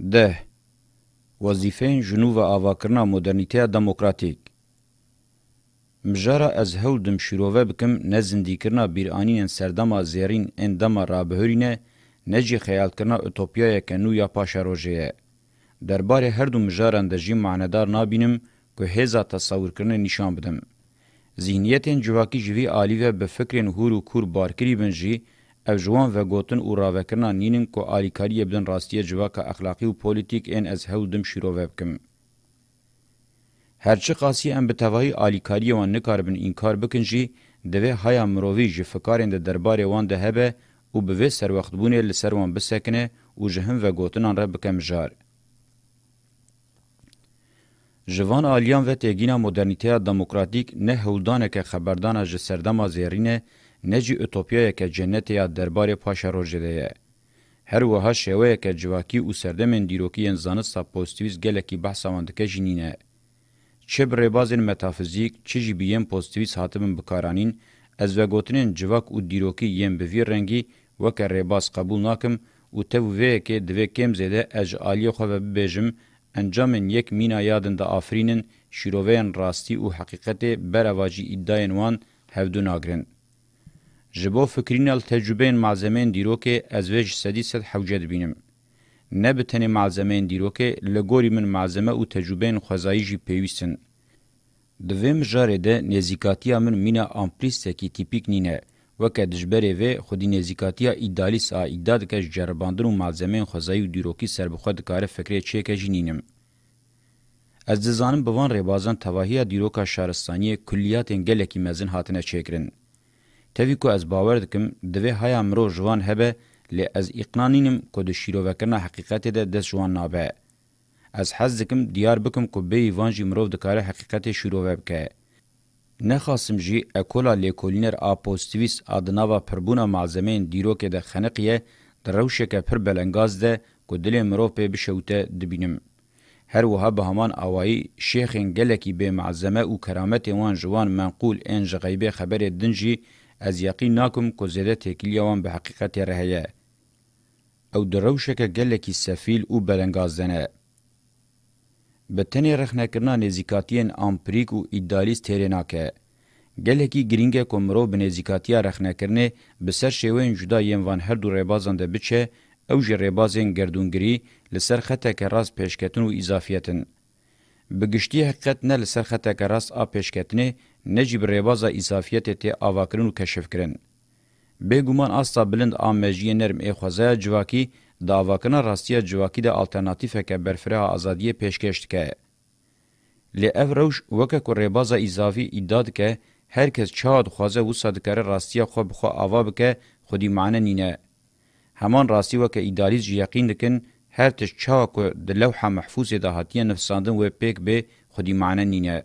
ده وظیفین جنوب آواکرنا مدرنیتیا دموکراتیک مجارا از هول دم شیروه بکم نه زندیکرنا بیرانین سردما زیرین اندما رابهورینه نه جی خیال کرنا اتوپیای کنو یا پاشا روژه درباره هر دو مجاران ده جی معنادار نابینم که هزا تصور کرنه نشان بدم. ذهنیتین جواکی جوی آلیوه به فکرین هور و کور بارکری بنجی او جوان و گوتن او راوکرنا نینن کو آلیکاری بدن راستی جواک اخلاقی و پولیتیک این از هول دم شیرو وبکم. هرچی قاسی ام بتواهی آلیکاری وان نکاربن اینکار بکن جی دوه هایا مرووی جی فکارین ده دربار وان ده هبه او بوه سر وقت بونه لسر وان بسکنه او جهم و گوتنان را بکم جار. جوان آلیان و تیگینا مدرنیتیا دموکراتیک نه هولدانه که خبردانه جسردما زیرینه نجی اوتوپیای که جنتیا دربار پاشا روجدهه هر وها شوه که جواکی او سردمن دیروکی انزانستا پوزتیویز گلکی بحثا مندکه جنینه چه بره بازن متافیزیک چه جی بیم پوزتیویز حاتمن بکارانین از وگوتنین جواک او دیروکی یم بوی رنگی وکه ریباز قبول ناکم او تو وی که دوی کم زیده اج آلی خواه ببیجم انجامن یک مینا یادن دا آفرینن شیروین راستی او حقیقت برواجی ادعاین وان هفدو ناگرند. جبو فکرینال تجربه مازمین دیرو که از ویج سدی سد حوجه دبینم. نه بتنی مازمین دیرو که لگوری من مازمه او تجربه خوزایی جی پیویستن. دویم جاره ده نزیکاتیا من مینا امپلیستکی تیپیک نینه وکه دجبره و خودی نزیکاتیا ایدالیس آ ایداد که جرباندن و مازمین خوزایی و دیروکی سربخود کار فکری چه که جینینم. از دزانم بوان ریبازان تواهی دیروکا شارستانی کلیات انگلکی مزن هاتنه چکرن. تەوی کو ئەس باوەەر دکم دەوێ هەیە مرۆ ژوان هەبێ لێ ئەز ئیقنانینم کۆ د شیرۆڤەکردنا حقیقەتێ دە دەست جوان نابێ ئەس حەز دکم دیار بکم کو بێی ڤانژی مرۆڤ دکارە حقیقەتێ شیرۆڤە بکە نەخاسم جی ئەکۆلا لێکۆلینەر ئاپۆستویس ئادناوا پڕبوونا مازەمەین دیرۆکێ دە خەنەقیە دە ڕەوشێکە پڕ بەلەنگاز دە کو دلێ مرۆڤ پێ بشەوتە دبینم هەروەها بە هەمان ئاوایی شێخین گەلێکی بێ مەعزەمە و کەرامەتێ وان ژوان مەنقول ئێن ژغەیبێ خەبەرێ دنجی از یقین ناکم که زده تکیلیوان به حقیقت رهیه. او دروشک گلکی سفیل او بلنگازدنه. به تنی رخنکرنا نزیکاتین آمپریک و ایدالیست تریناکه. گلکی گرینگه کمرو به نزیکاتیا رخنکرنه بسر شوین جدا ینوان هر دو ریبازان ده بچه او جی ریبازین گردونگری لسر خطک راز پیشکتن و اضافیتن. بگشتی حقیقت نه لسر خطک راز آ پیشکتنه نجیب ریوازا ایصافیت ته اواکرین او کشف کرن به ګومان استا بلند امجی نرم ای خوازه جواکی دا واکنا راستیا جواکی د الټرناتیو کې برفره ازادی پیشکشت کې ل افروش وک کو ریوازا ایزاوی ایداد کې هر کس چاد خوازه و صدکره راستیا خو بخو اوا بکې خودی معنی نینه همان راستی وک ایدالیز یقین دکن هر تش چا کو د لوحه محفوظه د هاتیه نفساندن و پیک به خودی معنی نینه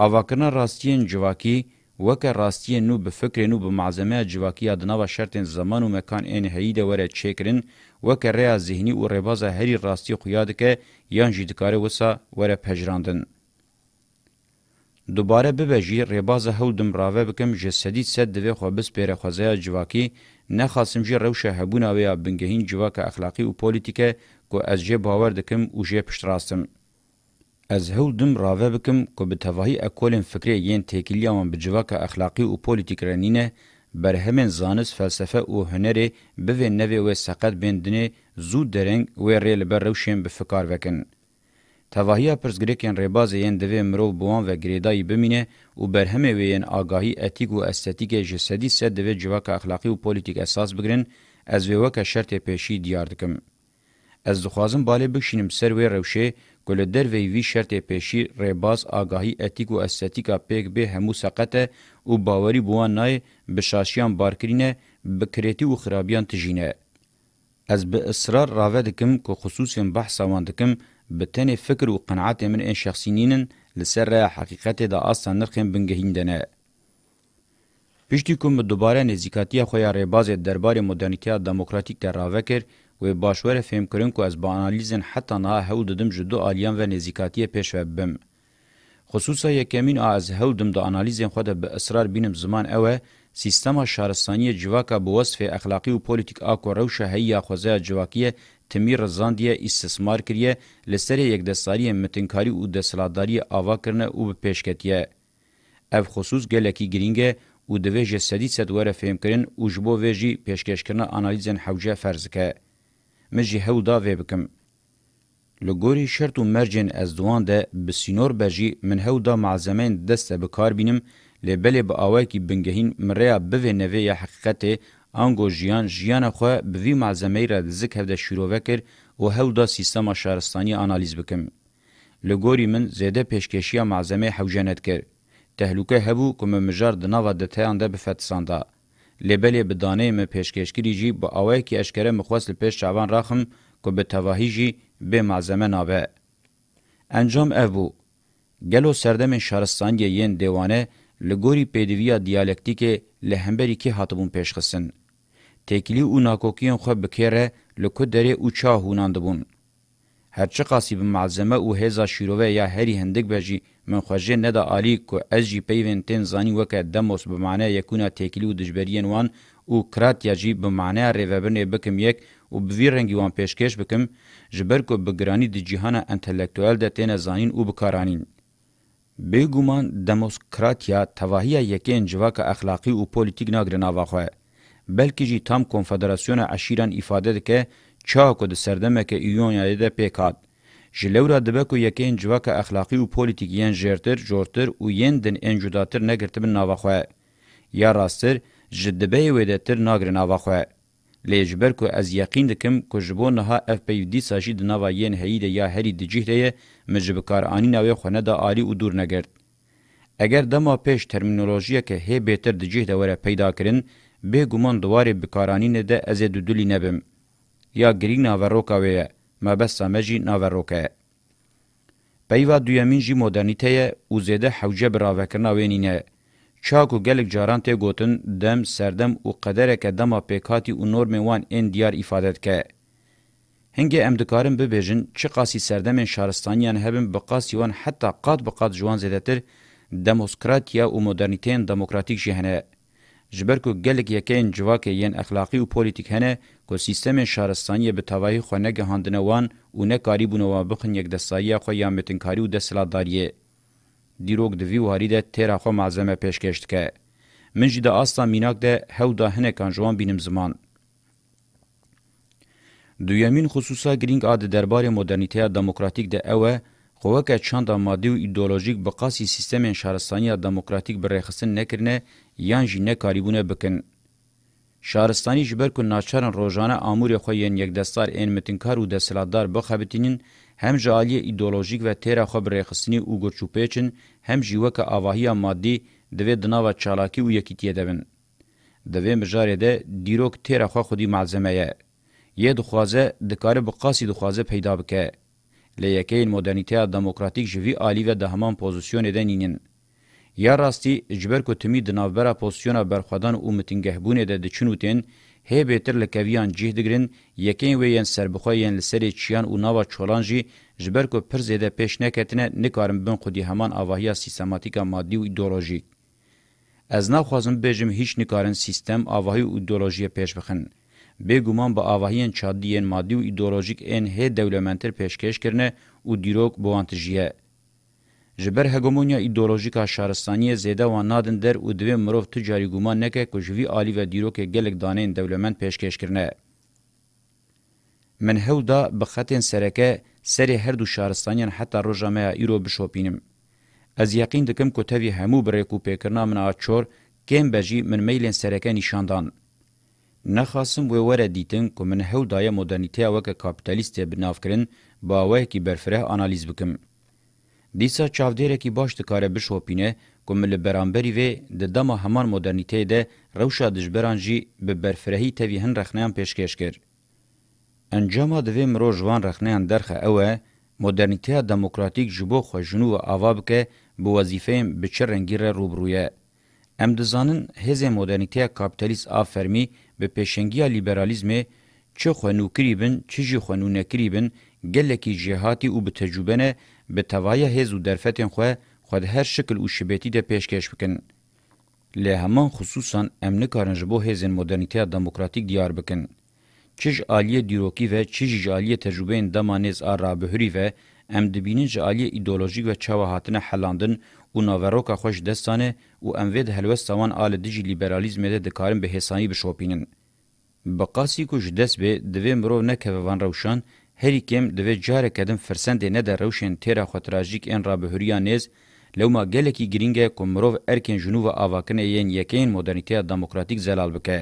هاواکرنا راستین جواکی وکه راستین نو به فکر نو به معظمه جواکی ادنا و شرط زمان و مکان ان هیید وره چیکرین وکه ریا ذهنی او رباز هری راستی خویاد که یان جیدکاره وسا وره پجراندن دوباره ببجی رباز هول دم راوه بکم جسدی صد دوی خو بس پیره خوځه جواکی نه خاصم جی روشه هبونه ویا بنگهین جواک اخلاقی او پولیټیکه کو از جه باور دکم او جه پشتراستم از هول دم راوه بکم که به تواهی اکولین فکری یین تیکیلیاوان به جواک اخلاقی و پولیتیک رنینه بر همین زانس فلسفه او هنری به نوی و سقط بندنه زود درنگ و ریل بر روشین به فکار وکن. تواهی پرزگریکین ریباز یین دوی مرو بوان و گریدایی بمینه و بر همه وین آگاهی اتیک و استتیک جسدی سد دوی جواک اخلاقی و پولیتیک اساس بگرن از وی وک شرط پیشی دیار دکم. از دخوازم بالی بکشینم سر وی روشه گل در وی وی شرط پیشی ریباز آگاهی اتیک و استتیکا پیک به همو سقطه و باوری بوان نای بشاشیان بارکرینه بکریتی و خرابیان تجینه. از به اصرار راوه دکم که خصوصا بحثا وان دکم به تنه فکر و قناعت من این شخصینینن لسر را حقیقت دا آسان نرخیم بنگهیندنه. پشتی کوم دوباره نزیکاتی خویا ریباز دربار مدرنیتیا دموکراتیک در راوه کرد و باشور فهم کرن که از با انالیزن حتی نه هول ددم جدو آلیان و نزیکاتی پیش و بم. خصوصا یکمین از هول دم دا انالیزن خود به اصرار بینم زمان اوه سیستما شهرستانی جواکا به وصف اخلاقی و پولیتیک آکو روشه هیا خوزه جواکیه تمیر رزاندیه استثمار کریه لسر یک دستاری متنکاری و دستلاداری آوا کرنه و به پیشکتیه. اف خصوص گلکی گرینگه و دویج سدی سدوره فهم کرن و جبو ویجی پیشکش کرنه انالیزن حوجه فرزکه. مجی هو دا وی بکم لګوري شرط او مرجن از دوان ده بسینور بجی من هو دا معزمین دسته به کار بینم لبل به اوای کی بنګهین مریا به نوی حقیقت انګو ژیان ژیان خو به وی معزمه را زک هدا شروع وکړ او هو دا سیستم شهرستانی انالیز بکم لګوري من زیده پیشکشیا معزمه حوجنت کړ تهلوکه هبو کوم مجار د ناو د ته انده به فتسانده لبلی بدانه م پیشکشکری جی با اوای کی اشکره مخواست پیش شعبان راخم کو به تواهی جی به معزمه نابه. انجام او بو. گلو سردم شهرستانگه یین دیوانه لگوری پیدویا دیالکتیک لهمبری کی هاتبون پیشخسن. تکلی او ناکوکیان خو بکره لکو دره او چا هوناندبون. هرچه قاسی به معزمه او هزا شیروه یا هری هندگ بجی من خوژه نه د عالی کو از جی پیوین تن زانی وک دموس به معنی یکونه تکلیو دجبرین وان او کرات یجی به معنی ریوبن بکم یک او بویرنگی وان پیشکش بکم جبر کو بگرانی د جهان انټلیکټوال د تن زانین او بکارانین به ګومان دموکراتیا توهیه یکین جواک اخلاقی او پولیټیک ناګرنا واخه بلکې جی تام کنفدراسیون عشیران ifade ده که چاکو د سردمه کې ایون یاده پکات جلورا دبکو یکین جواکا اخلاقی و پولیتیکیان جرتر جورتر و یندن انجوداتر نگرتبن ناواخوه. یا راستر جدبه ویدتر ناگر ناواخوه. لیجبر کو از یقین دکم کو جبو نها اف پی دی ساجی د نوا یین هیده یا هری د جهره مجبکار انی ناوی خونه د عالی او دور نگرد اگر دما پیش ترمینولوژی که هی بهتر د جهره وره پیدا کرن به ګومان دواره بکارانی نه د از ددلی نبم یا گرینا و روکاویه ما بس مجی ناوروکه پیوا دویمین جی مدرنیته او زیده حوجه براوکرنا وینینه چاکو گلک جاران ته گوتن دم سردم او قدره که دما پیکاتی او نورم وان این دیار ifadet که هنگه امدکارن ببیجن چه قاسی سردم شارستانیان هبن بقاسی وان حتی قاد بقاد جوان زیدتر دموسکراتیا او مدرنیتین دموکراتیک جهنه جبرکو گلک یکین جواکه یین اخلاقی و پولیتیک هنه کو سیستم شارستانی به توای خو نه گهاندنه وان او نه کاری بونو بخن یک دسایه خو یا متنکاری و دسلاداریه دیروک دوی واری ده تیرا خو معظمه پیشکشت که من جی ده آستا میناک ده هاو ده هنه کان جوان بینم زمان دویمین خصوصا گرینگ آده دربار مدرنیته دموکراتیک ده اوه خوکه چند مادی و ایدولوژیک بقاسی سیستم شهرستانی دموکراتیک برخصن نکرنه یان جی نکاریبونه بکن. شارستانی جبر کن ناچارن روزانه امور خو یان یک دستار این متنکار او د سلادار بخبتینین هم جالی ایدئولوژیک و تیر خو برخصنی او ګرچوپېچن هم جیوکه اواهیا مادي دوی دناوه چالاکی و یکیتیه دبن. دوی مجاره ده دیروک تیر خو خودی معزمه یه. یه دخوازه دکاره بقاسی دخوازه پیدا بکه. لیکین مدرنیته دموکراتیک جوی آلی و دهمان پوزیسیون ده نینین. یا راستي اجبر کو تمی د ناوبره پوزیشن برخدان او متینګهبونه د چنوتن هې بهتر لکویان جهد ګرین یکین وین سربخوین لسری چیان او ناوا چولانجی جبر کو پر زده پیش نکتنه نکارم بن خودی همان اواهیا سیستماتیکا مادی و ایدئولوژیک از نخوازم بجم هیچ نکارن سیستم اواهی و ایدئولوژی پیش بخن بګومان به اواهین چادیین مادی و ایدئولوژیک ان هې دولمنتر پیشکش کرنه او دیروک بوانتجیه جبر هګومونیا ایدئولوژیکا شارستانی زیده و نادن در او دوی مروف تجاری ګومان نکه کو جوی عالی و دیروک گلک دانین دولمن پیشکش کرنه من هودا بخاتن سرکه سری هر دو شارستانیان حتی روجامه ایرو بشوپینم از یقین دکم کو توی همو بریکو پیکرنا من اچور کم بجی من میلن سرکه نشاندان نخواستم و وره دیتن که من هودای مدرنیته وک کاپیتالیست بنافکرن با وکی برفره آنالیز بکم. دیسا چاودیرکی باش دکاره بشوپینه کوم له برانبري وي د دمه همان مدرنټي ده روشا دجبران جي به برفرهي توي هن رخنيان پيشکش کړ انجام د ویم رو جوان رخنيان درخه اوه مدرنټي دموکراتیک جبو خو جنو او اواب کې بو وظیفېم به چرنګيره روبرويه ام دزانن هزه مدرنټي کاپټالیست افرمي به پېشنګي لیبرالیزمي چې خو نو کریبن چې جي خو نو نکریبن ګلکی جهاتي او به تجربه نه به توای هیز و درفتین خواه خود هر شکل و شبیتی ده پیشکش بکن. لی همان خصوصا امن کارن جبو هیزن مدرنیته دموکراتیک دیار بکن. چیج آلیه دیروکی و چیج آلیه تجربه این دمانیز آر بهری و ام دبینین جالیه ایدولوژیک و چاوه هاتنه حلاندن و ناوروکا خوش دستانه و اموید هلوست سوان آل دیجی لیبرالیزم ده دکارن به حسانی بشوپینن. بقاسی کوش دست به دوی مرو نکه وان روشان، هریکم دوی جاره کدن فرسنده نه در روشن تیرا خطراجیک ان را بهوریانیز لوما گلکی گرینگه کومروف ارکن جنوب آواکنه یین یکین مدرنیته دموکراتیک زلال بکه.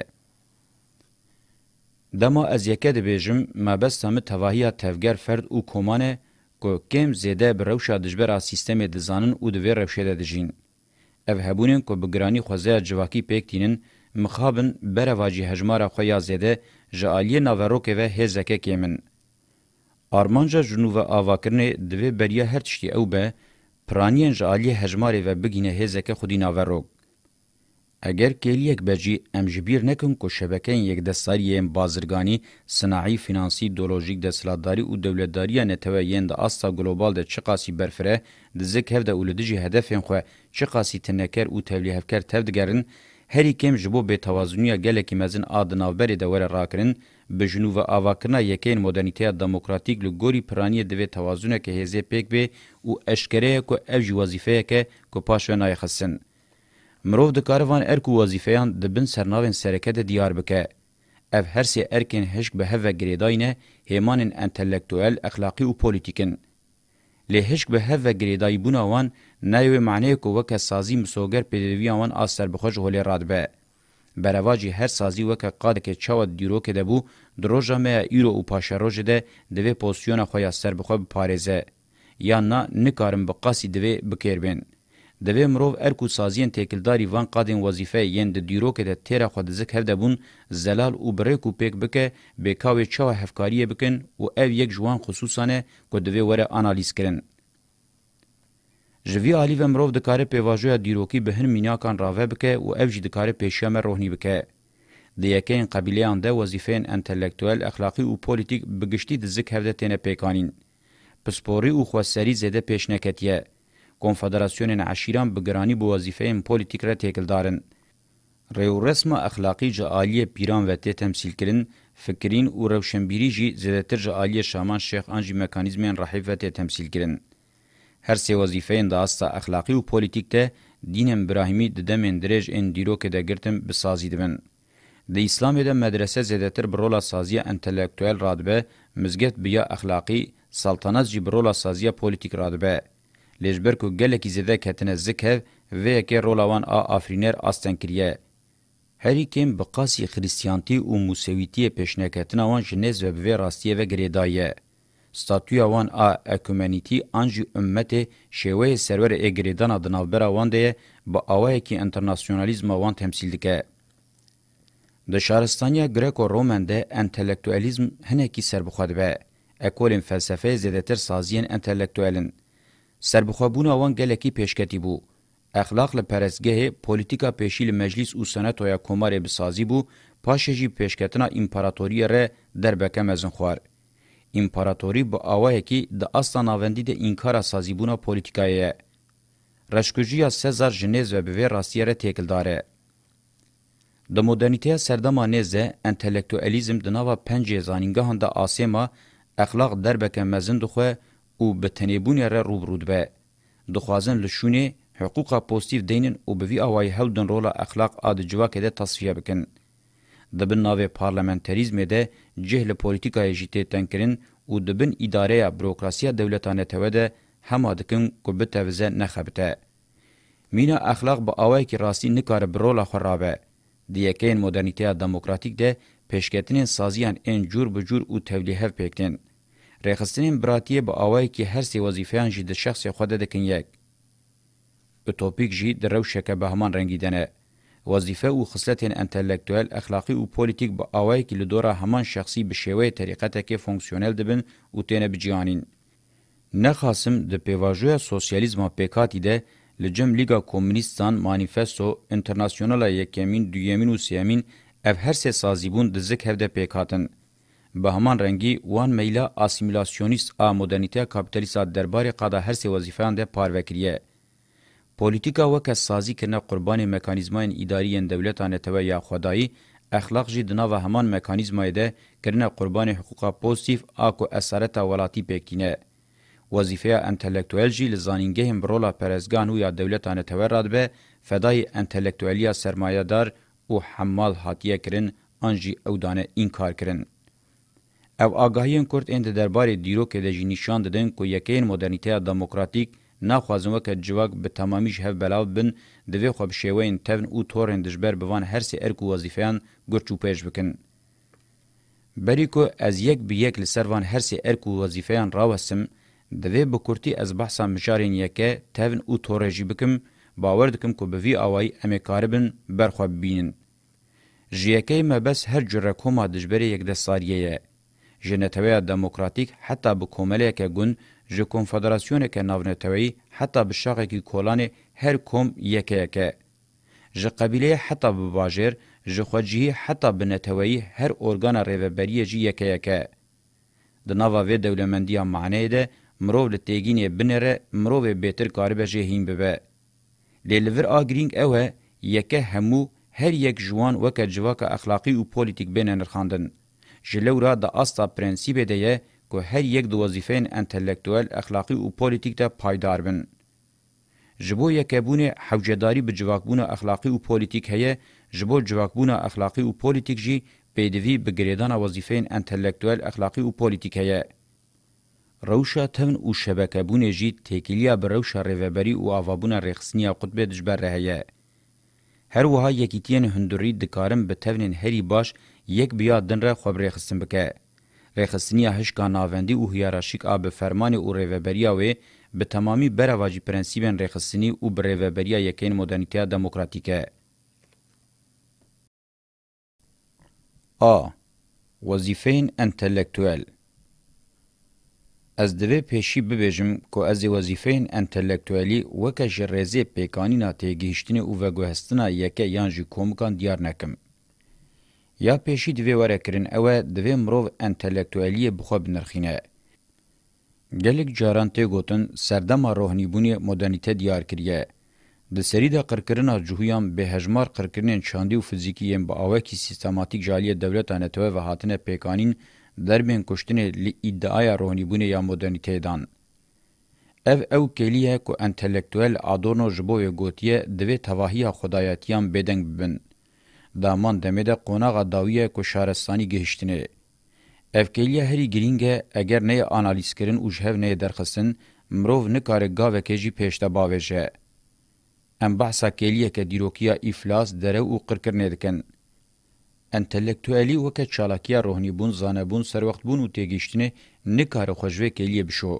دما از یکه ده بیجم مبستم تواهی تفگر فرد او کمانه که کم زیده به روشا دجبر سیستم دزانن او دوی روشه ده دجین. او هبونین که بگرانی خوزه جواکی پیکتینن مخابن برواجی هجمارا خویا زیده جعالی ناوروکه و هزکه کمن. Armanca junuva avakirne divê beriya her tiştî ew be, piraniyên ji aliyê hejmarê ve bigîne hêzeke xwedî naverok. Eger kêliyek be jî em ji bîr nekin ku şebekeyên yekdestarî yên bazirganî, sinaî, finansî, ideolojik desthilatdarî û dewletdariya netewe yên de asta global de çi qasî berfire, dizik hev de û li dijî hedefên xwe çi qasî tinneker û tevlîhevker tev digerin, herî kêm ji bo bêtewazûniya gelekî mezin a di navberê de were rakirin, به جنوب آواکنا یکین مدرنیته دموکراتیک لګوري پرانی د توازن کې هزه پک به او اشکره کو اج وظیفه کې کو پاشو نه خصن مرو د کاروان ارکو وظیفهان د بن سرناوین سرکه د دیار بکې اف هر سی ارکن هشک به هغه ګریداینه همان انټلیکټوال اخلاقی او پولیټیکن له هشک به هغه ګریدای بونه وان نه یو معنی کو وکه سازی مسوګر پیدوی وان اثر بخوج هلي راتبه برواجی هر سازی وکه قاده که چاو دیرو که دبو دروژه مه ایرو او پاشروج ده دوی پوزیون خویا سر بخو پاریزه یا نه نکارم بقاسی دوی بکربن دوی مرو ارکو سازین تکلداری وان قادن وظیفه یند دیرو که ده تیر خود زک هر دبون زلال او بریکو پک بکه بکاوی چاو هفکاری بکن و او یک جوان خصوصانه کو دوی وره انالیز کرن جوی آلیو مرو دکاره پیواجویا دیروکی به هر میناکان راوه بکه و او جی دکاره پیشیام روحنی بکه. دی یکین قبیلیان ده وظیفین انتلیکتوال اخلاقی و پولیتیک بگشتی دزک هفته تینه پیکانین. پسپوری و خوستری زده پیش نکتیه. کنفدراسیون عشیران بگرانی بو وظیفین پولیتیک را تیکل دارن. ریو رسم اخلاقی جا آلی پیران و تی تمثیل کرن، فکرین و روشنبیری جی زده تر جا آلی شامان شیخ آنجی مکانیزمین رحیف و تی تمثیل کرن. هر سه وظیفین داستا اخلاقی و پولیتیک ده دینم براهیمی د دمن درج ان دیروک ده گرتم بسازی دبن د اسلام ده مدرسه زدتر برولا سازی انتلیکتوال رادبه مزگت بیا اخلاقی سلطنت جی برولا سازی پولیتیک رادبه لجبر کو گلکی زده کتنه زکه و یکی رولاوان آ آفرینر آستن کریه هری کم بقاسی خریستیانتی و موسویتی پیشنکتنه وان جنز و بوی راستیه و گریدایه ستاتویا وان ا اکومنیتی انجی امته شوی سرور اگریدان ادنالبرا وان ده با اوای کی انټرنیشنالیزم وان تمثیل دکه د شارستانیا گریکو رومن ده انټلیکټوالیزم هنه کی سربخواد به اکولن فلسفه زیاتر سازین انټلیکټوالن سربخوابونه وان گلکی پیشکتی بو اخلاق له پرسګه پولیټیکا پېشیل مجلس او سنت او یا کومار بسازی بو پاشجی پیشکتنا امپراتوری ر دربکه مزن خوار императорӣ бо авае ки ди асла навендиде инкара сазибûna polîtîkayê ye reşkujiya sezar ji nêz ve bi vê rastiyere têkildar e di modernîteya serdema nêzê entelektüelîzm di nava pencê zanîngehan de asêma exlaq derbeke mezin dixwe û bi tenêbûnê re rûbirû dibe dixwazin li şûnê hiquqa pozitif deynin û bi vî awayî hewdin rola exlaq a di civakê de tasfiye bikin دبن ناوی پارلمنتریزمه ده جهل پولیتیکای جیته تنکرین او دبن اداره بروکراسیا دولتانه ته ده هم دکن کو به توزه نه خبته مینا اخلاق به اوای کی راستی نکار برولا خرابه د یکین مدرنیته دموکراتیک ده پیشکتین سازیان ان جور به جور او تولیه پکتن رخصتین براتیه به اوای کی هر سی وظیفهان جی د شخص خود دکن یک اتوپیک جی دروشه که بهمان رنگیدنه وظیفه او خصلت انټلیکټوال اخلاقی او پولیټیک به اوای کې لدوره همان شخصي به شوی طریقته کې فونکسیونل دبن او تنه بجانین نه خاصم د پیواژویا سوسیالیزم پکاتی ده لجم لیگا کومونیستان مانیفستو انټرناسیونال یکمین دویمین او سیمین اف هر سه سازیبون د زک هفده پکاتن به همان رنگی وان میلا اسیمیلاسیونیست ا مدرنیته کاپیتالیست دربار قدا هر سه وظیفه انده پاروکریه پولیتیکا وکه سازی کنه قربانی مکانیزمای اداری دولتانه ته یا خدای اخلاق جی دنا و همان مکانیزمای ده کرنه قربانی حقوقا پوزیتیو اکو اسارت ولاتی پکینه وظیفه انتلیکټوال جی لزانینګه هم رولا پرزګان او یا دولتانه ته راتبه فدای انتلیکټوالیا سرمایه‌دار او حمال هاتیه کرن انجی او دانه انکار کرن او آگاهی کرد اند درباره دیروک دجی نشان دادن که یکین مدرنیته دموکراتیک ناخوازم وک جواک به تمامیش هف بلاو بن دوی خو بشوین تون او تورن دجبر بوان هر سی ارکو وظیفیان گرچو پیش بکن بریکو از یک به یک لسروان هر سی ارکو وظیفیان راوسم دوی بکورتی از بحثا مجارین یکه تون او تورجی بکم باور دکم کو به وی اوای امه کاربن برخو بینن ژیکه مبس هر جره کومه دجبر یک د ساریه جنتوی دموکراتیک حتی به کومله که گون جه کنفدراسیون که ناونتوی حتی بشاقه که کولان هر کم یکه یکه. جه قبیله حتی بباجر، جه خودجهی حتی بنتوی هر ارگان ریوبریه جی یکه یکه. د ناوا و دولمندیا معنی ده مرو له تیګینې بنره مرو به بهتر کار به جهین به لیلور اگرینګ اوه یکه همو هر یک جوان وک جواک اخلاقی او پولیټیک بین نرخاندن جلو را د استا پرنسيبه ده که هر یک دو وظیفین انتلیکتوال اخلاقی و پولیتیک ده پایدار بن. جبو یکبون حوجداری به جواکبون اخلاقی و پولیتیک هیه جبو جواکبون اخلاقی و پولیتیک جی پیدوی به گریدان وظیفین انتلیکتوال اخلاقی و پولیتیک هیه. روشا تون و شبکه بونه جی تکیلیا به روشا ریوبری و آوابون رخصنی قطبه دجبر رهیه. هر وها یکیتین هندوری دکارم به تونین هری باش یک بیادن را خبری خستن بکه. رخصتنیا هشکا ناوندی او هیراشیک آب فرمان او ریوبریا وی به تمامی برواجی پرنسیبن رخصتنی او بریوبریا یکین مدرنیتیا دموکراتیکه. A. Vazifeyên entelektüel Ez divê pêşî bibêjim ku ez ê vazîfeyên entelektüelî weke ji rêzê pêkanîna têgihiştinê û veguhestina yeke yan jî komikan diyar nekim. یا پېشی دوی وەرەکردن ئەوە دوێ مرۆڤ ئەنتەلەکتوەلیە بخوا بنرخینە gelek caran tê gotin serdema rohnîbûnê modernîte diyar kiriye di serî de qirkirina cihûyan bêhejmar qirkirinên çandî û fizîkî yên bi awekî sîstematik jaliyê dewleta netewê ve hatine pêkanîn derbên kuştinê li îddiaya rohnîbûnê ya modernîteyê dan ev ew kêliye ku entelektüel adorno ji bo wê gotiye divê tevahiya xudayetiyan bêdeng bibin daman demede qonağa daviye ko şarestani gehiştine. Evkeliye heri giringe eger neye analiz kirin ujhev neye derxistin, مرو نکاره گاوکه جی پیشتا باویجه. ام بحثا کلیه که دیروکیا افلاس دره او قرکر ندکن. انتلیکتوالی وکه چالاکیا روحنی بون زانبون سر وقت بون و تیگیشتینه نکاره خوشوه کلیه بشو.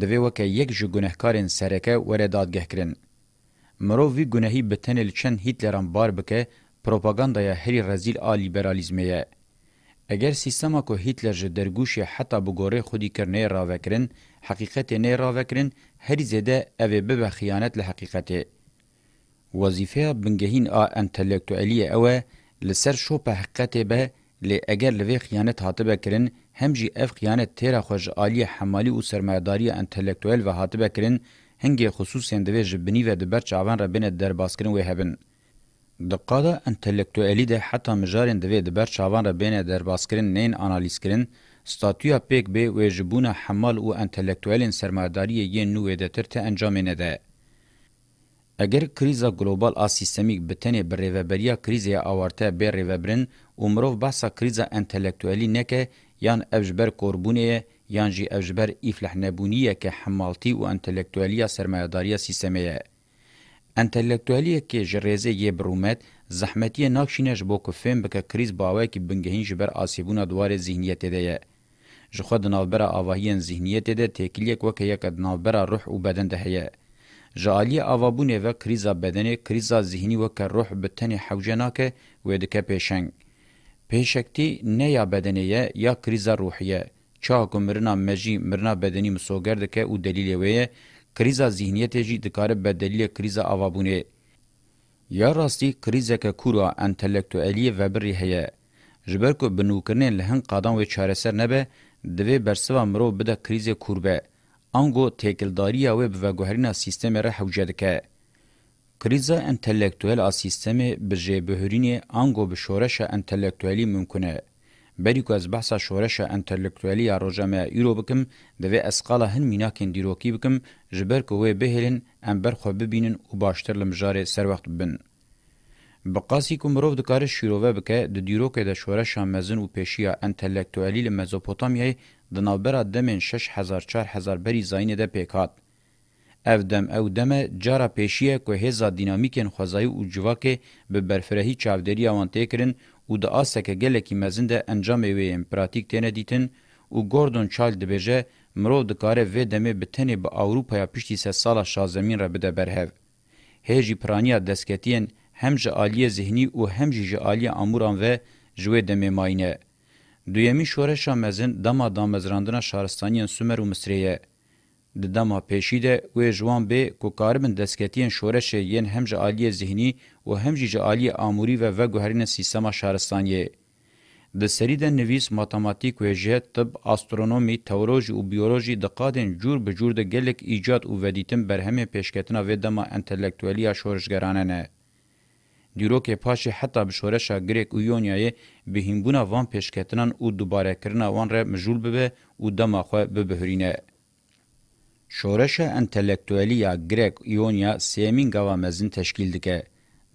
دوی وکه یک جو گنهکارین سرکه وره دادگه کرن. مرو وی گنهی بتنه لچن هیتلران بار بکه propagandaya herî rezîl a liberalizmê ye. Eger sîstema ku Hitler ji dergûşê heta bi gorê xudî kirinê ravekirin, heqîqetê nê ravekirin, herî zêde evê bibe xiyanet li heqîqetê. Wazîfeya bingehîn a entelektüeliyê ew e li ser şopa heqîqetê be lê eger li vê xiyanet hatibe kirin, hem jî ev xiyanet têra xwe ji aliyê hemalî û sermayedariya entelektüel ve hatibe kirin, hingê xusûsên divê ji binî ve di ber çavan re bîne derbaskirin wê hebin. دقاده انتلیکتوالی حتی مجارین دوی دبر چاوان را بین درباسکرین نین آنالیز کرن ستاتویا پیک به و جبون حمال او انتلیکتوالین سرمایداری یه نوی ده تر ته انجام نده. اگر کریزا گلوبال آ سیستمیک بتنه بر ریوبریا کریزی آوارته بر ریوبرن امروف بحثا کریزا انتلیکتوالی نکه یان افجبر کوربونه یان جی افجبر ایفلح نبونیه که حمالتی و انتلیکتوالیا سرمایداری سیستمیه. انتلیکتوالیه که جریزه یه برومت زحمتی ناکشینش بو کفیم بکه کریز باوه که بنگهین جبر آسیبونا دوار ذهنیت ده یه. جخوا دنالبرا آواهین ذهنیت ده تکلیک وکه یک دنالبرا روح و بدن ده یه. جالی آوابونه و کریزا بدنه کریزا ذهنی وکه روح بتنی حوجناکه و دکه پیشنگ. پیشکتی نه یا بدنه یه یا کریزا روحیه. چاکو مرنا مجی مرنا بدنی مسوگر دکه او دلیل ویه کریزا ذهنیت جی دکاره به دلیل کریزا آوابونه یا راستی کریزا که کورا انتلیکتوالی و بری هیه جبر کو بنوکرنه لهن قادان و چارسر نبه دوی برسوا مرو بده کریزا کوربه انگو تکلداری او به وګهرینا سیستم را حوجدکه کریزا انتلیکتوال ا سیستم به جبهرینی انگو به شورش انتلیکتوالی ممکنه بریکو از بحثا شورش انتلیکتوالی روجامه ایرو بکم د وی اسقاله هن مینا کین دیروکی بکم جبر کوه بهلن امبر خو ببینن او باشتر لمجاره سر وخت بن بقاسی کومرو د کار شیروه بکه د دیروکه د شورش مزن او پیشیا انتلیکتوالی له مزوپوتامیا د نوبره دمن 6000 4000 بری زاینه ده پیکات اف دم او دمه جارا پیشیه که هزا دینامیکن خوزایی او جواکه به برفرهی چاودری آوانته کرن û di aseke gelekî mezin de encamê wê yên pratîk têne dîtin û Gordon Child dibêje mirov dikare vê demê bi tenê bi Awrupaya piştî se sala şazemîn re bide berhev. Hêjî piraniya desketiyên hem ji aliyê zihnî û hem jî ji aliyê amûran ve ji wê demê mayîne. Duyemî şoreşa mezin dama damezrandina şaristaniyên Sümer û Misrê ye. Di dama pêşî de wê ji wan bê ku karibin desketiyên şoreşê yên hem ji aliyê zihnî و همجیج عالی آموری و و گوهرین سیستما شهرستانی. د سری د نویس ماتماتیک و جهت طب استرونومی تورولوژي او بیولوژي د قادن جور به جور د ګلک ایجاد او ودیتم برهمه پیشکتنا و دما انټلیکټوالیا شورشګرانه دیرو که پاش حتی به شورش گریک و یونیای به هیمبونا وان پیشکتنان او دوباره کرنا وان را مجول ببه او دما خواه ببهرینه. شورش انتلیکتوالی یا گریک یونیا سیمین گوامزین تشکیل دکه.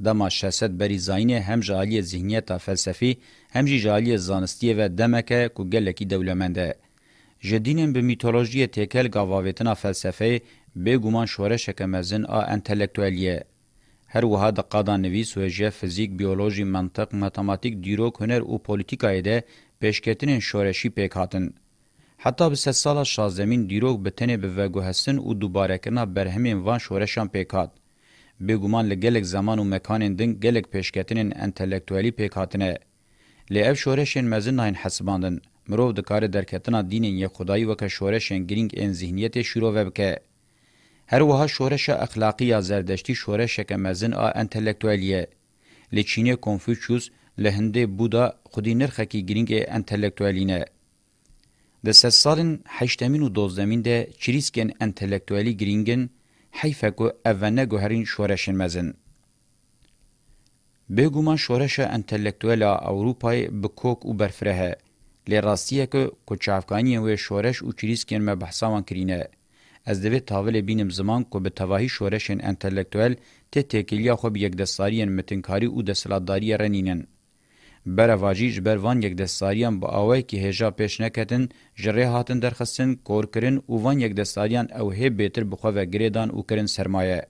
دما شست بری زاینه هم جالی ذهنیت فلسفی هم جالی زانستی و دمکه کو گلکی دولمنده جدینن به میتولوژی تکل گاواویتنا فلسفه به گومان شورش کمزن ا انتلیکتوالیه هر وها د قادان نویس و جه فیزیک بیولوژی منطق ماتماتیک دیرو هنر او پولیتیکای ده پیشکتین شورشی پیکاتن حتی به سه سال شازمین دیروگ بتنه به وگو هستن و دوباره کنا برهمین وان شورشان پیکات. بګومان له ګلګ زمان او مکانین دین ګلګ پېشکتنین انټلیکټوالي پېک هاتنه له اف شورشین مزن نه حسباندن مرو د کار درکتنا دینین ی خدای وک شورشین گرینگ ان ذهنیت شروع وبکه هر وها شورش اخلاقی یا زردشتی شورش که مزن ا انټلیکټوالیه لچینه کنفوچوس له هنده بودا خودی نرخه کی گرینگ انټلیکټوالینه د سسالن 8 و 12 ده چریسکن انټلیکټوالی گرینگن حیفه کو اوانه گوهرین شورشن مزن. به گومان شورش انتلیکتویلا اوروپای بکوک و برفره لی راستیه که کچافکانی و شورش و چریز کنم بحثاوان کرینه. از دوی تاول بینم زمان که به تواهی شورش انتلیکتویل ته تکیلیا خو بیگ دستاری متنکاری و دستلاتداری رنینن. برواجی جبر وان یک دستاریان با اوی که هجا پیش نکتن جره هاتن درخستن کور کرن او وان یک دستاریان او هی بیتر بخوا و گریدان او کرن سرمایه.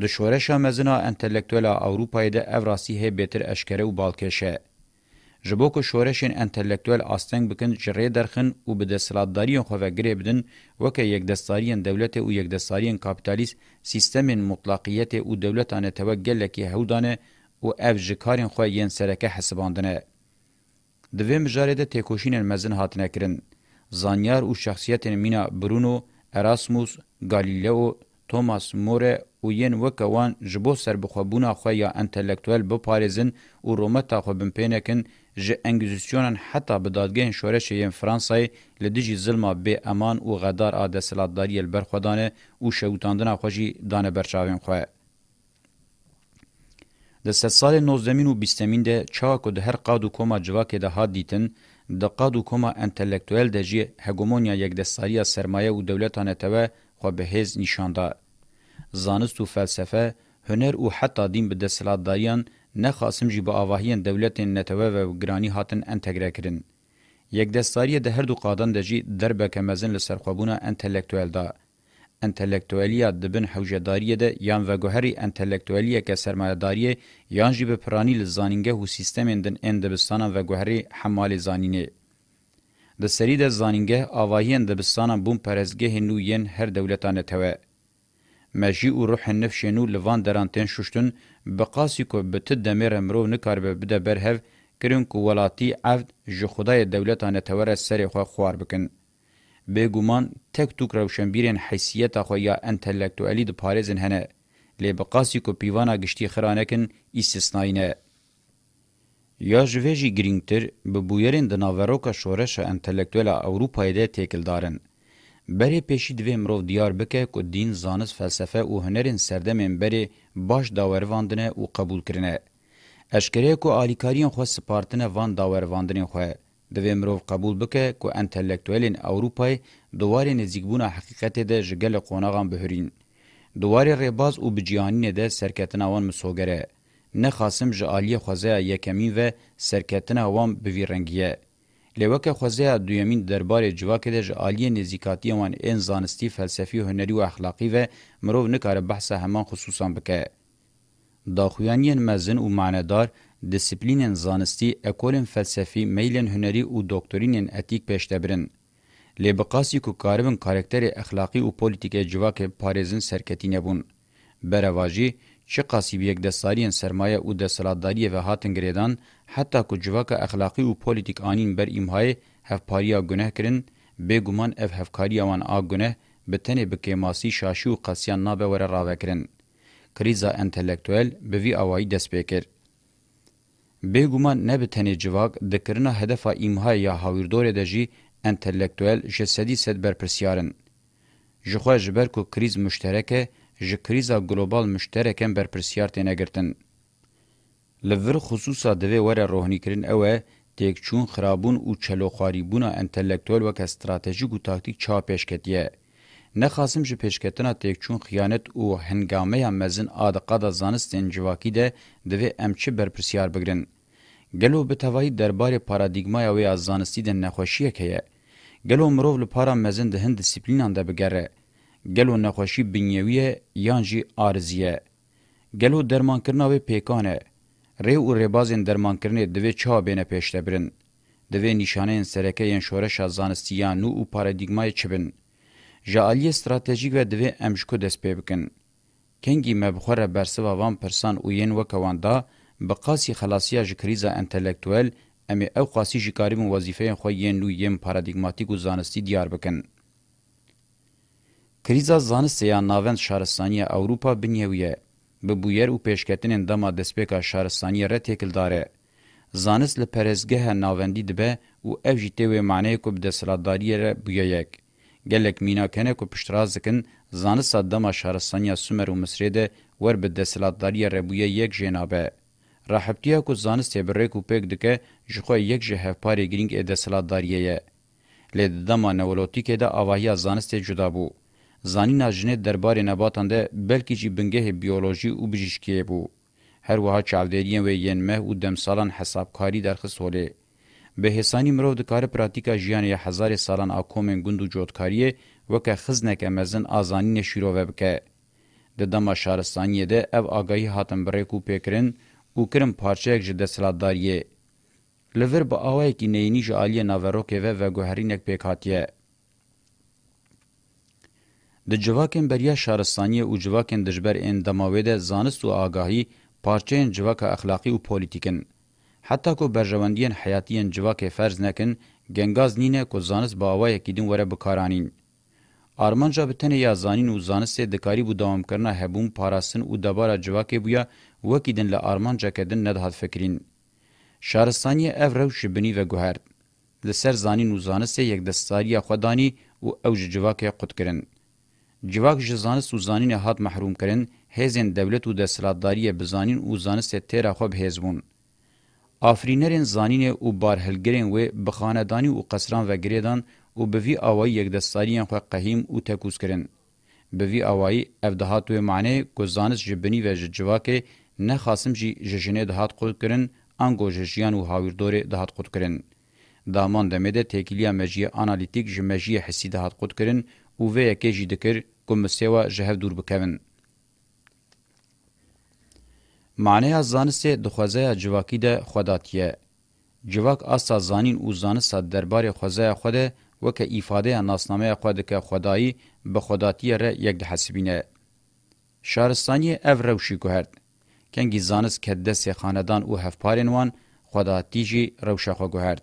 د شورشا مزنا انتلیکتولا اوروپای ده اوراسی هی بیتر اشکره و بالکشه. جبو که شورشین انتلیکتوال آستنگ بکن جره درخن او به دستلاتداریان خواه گره بدن وکه یک دستاریان دولت او یک دستاریان کابیتالیس سیستمین مطلقیت او دولتانه توگل لکی هودانه و اف جکارین خو یین سرکه حساباندنه د ویم جاره د تکوشینن مزن هاتنه کرن زانیار او شخصیتن مینا برونو اراسموس گالیلیو توماس موره او ین وکوان جبو سر بخوبونه خو یا انټلیکټوال بو پاریزن او روما تا خو بمپینکن ژ انګلیسیونن حتی به دادګین شورش یین فرانسای لدیجی ظلمه به امان او غدار عادت سلطداری البرخدانه او شوتاندنه خوجی دانه برچاوین خو د سسال 19 او 20 د چا کو د هر قادو کومه جواکې د هاد دیتن د قادو کومه انټلیکټوال د جی هګومونیا یک د ساریه سرمایه او دولتانه ته خو به هیز نشاندا زانست او فلسفه هنر او حتی دین به د سلاداریان نه خاصم جی به اواهین دولتین نتوه و گرانی هاتن انټګره کړي یک دستاری د هر دو قادان د جی دربه کمزن لسرخوبونه انټلیکټوال ده انتلیکتوالیه دبن حوجداریه ده یان و گوهری انتلیکتوالیه که سرمایداریه یان جی بپرانی لزانینگه هو سیستم اندن اندبستانا و گوهری حمال زانینه. ده سری ده زانینگه آواهی اندبستانا بون پرزگه نو ین هر دولتانه توه. مجی او روح نفش نو لوان درانتین ششتن بقاسی که بتد دمیر امرو نکار بده برهو کرن که ولاتی عفد جخدای دولتانه توره سری خواه خوار بکن. بګومان تک تو کروشنبیرن حیثیت خو یا انټلیکټوالي د پاریزن هنه لې بقاسی کو پیوانا گشتي خرانکن استثناینه یا جویجی گرینگتر به بویرین د ناوروکا شورش انټلیکټوال اوروپای ده تکلدارن بری پیشی دوی مرو دیار بکه کو دین زانس فلسفه او هنرین سردمن بری باش داوروندنه او قبول کرنه اشکره کو الیکاریان خو سپارتنه وان داوروندنه خو دوی مرو قبول بکه کو انټلیکټوالین اوروپای دوارې نزیګبونه حقیقت ده جګل قونغان بهرین دوارې رباز او بجیانین ده سرکتناوان مسوګره نه خاصم جالی خوځه یکمی و سرکتناوان به ویرنګیه لوکه خوځه دویمین دربار جواکه ده جالی نزیکاتی وان ان زانستی فلسفي هنري او اخلاقی و مرو نکاره بحثه همان خصوصا بکه دا خویانین مزن او معنادار دسپلینên zanistî, ekolên felsefî, meylên hunerî û doktorînên etîk pêştebirin. Lê bi qasî ku karibin karakterê exlaqî û polîtîkê civakê parêzin serketî nebûn. Bereva jî, çi qasîbiyek destariyên sermaye û deselatdariyê ve hatin girêdan, heta ku civaka exlaqî û polîtîk anîn ber îmhayê hevpariya guneh kirin, bêguman ev hevkariya wan a guneh bi tenê bi kêmasî, şaşî û qesiyan nabe were ravekirin. Krîza entelektüel bi vî awayî dest pê kir. بهګومان نه به تنه جواک د کرنا هدف ایمها یا هاویردور د جی انټلیکټوال جسدی صد بر پرسیارن ژخوا جبر کو کریز مشترکه ژ کریزا ګلوبال مشترکن بر پرسیار تنه ګرتن لور خصوصا د وی ور روحنی کرین اوه تک چون خرابون او چلو خاریبونه انټلیکټوال وک استراتیژیک او تاکتیک چا پیش کتیه نخاسم جی پیشکتنا تیکچون خیانت او هنگامه یا مزن آدقا دا زانستین جواکی ده دوی امچه برپرسیار بگرن. گلو به توایی درباره پارادیگمای وی از زانستی ده نخوشیه که یه. گلو مروو لپارا مزن ده هند دسیپلینان ده بگره. گلو نخوشی بینیویه یان جی آرزیه. گلو درمانکرنا وی پیکانه. ری و ریبازین درمانکرنه دوی چا بینه پیشته برن. دوی نشانه سرکه ین شورش از زانستیان نو او پارادیگمای چبن. جالی استراتیژیک و دوی امشکو دست پی بکن. کنگی مبخور برسوا وان پرسان و ین وکوان دا بقاسی خلاصیا جکریزا انتلیکتویل امی او قاسی جکاری من وظیفه خو ین نو یم پارادیگماتیک و زانستی دیار بکن. کریزا زانست یا ناوند شارستانی اوروپا بنیویه. به بویر او پیشکتنین دما دسپیکا شارستانی را تکل داره. زانست لپرزگه ناوندی دبه و او جیتی و معنی کو بدسلاداری را بویه یک. gelek mînakenek û piştraz dikin zanista dema şaristaniya Sumer û Misrê de wer bi desilatdariya rebûyê yek jêna be. Raheptiya ku zanistê bi rêk û pêk dike ji xwe yek ji hevparê girîng ê desilatdariyê ye. Lê di dema newolotîkê de avahiya zanistê cuda bû. Zanîna jinê derbarê nebatan de belkî jî bingehê biyolojî û bijîşkiyê bû. Her wiha çavdêriyên wê yên meh û demsalan hesabkarî derxist holê. به حسانی مرو د کار پراتیکا ژیان یا هزار سالان اکومن گوندو جوتکاری وکه خزنک امزن ازانین شیرو وبکه د دما شارستانیه ده اف آگاهی هاتن بریکو پیکرین او کرم پارچه اک جده سلادداریه. لور با آوائی که نینی جعالی ناوروکه و و گوهرینک پیکاتیه. د جواکن بریا شارستانیه او جواکن دجبر این دماوی ده زانست و آگاهی پارچه این جواک اخلاقی و پولیتیکن. حتی کو برژوندین حیاتیان جواک فرض نکن گنگاز نینه کو زانس با اوای کیدن وره بکارانین آرمانجا بتنه یا زانین و زانس دکاری بو دوام کرنا هبون پاراستن او دبارا جواک بویا وکیدن ل آرمانجا کدن ندهات فکرین شارستانی اف روش بنی و گوهرد لسر زانین و زانس یک دستاری خدانی و اوج جواک قد کرن جواک جزانس و زانین هات محروم کرن هیزن دولت و دستلاتداری بزانین و زانس تیرا خوب هیزبون افرینرên zanînê û barhilgerên wê bi xanedanî û qesran vegirêdan û bi vî awayî yekdestariyên xwe qehîm û tekûz kirin. Bi vî awayî ev dihat wê maneyê ku zanist ji binî ve ji civakê ne xasîm jî ji jinê dihat qut kirin ango ji jiyan û hawîrdorê dihat qut kirin. Daman demê de têkiliya meciyê analîtîk ji meciyê hisî dihat qut kirin û vê yekê jî dikir ku misêwa ji hev dûr bikevin. معنی زانسته د خوځه جواکی ده خداتیه جواک اسا زانین او زانسته دربار خوځه خوده وکه ifade ناسنامه خوده که خدایی به خداتیه ر یک حسبینه شارستانی اف روشی گهرد کنگی زانس کده سی خاندان او هفپارین وان خداتی جی روشخه گهرد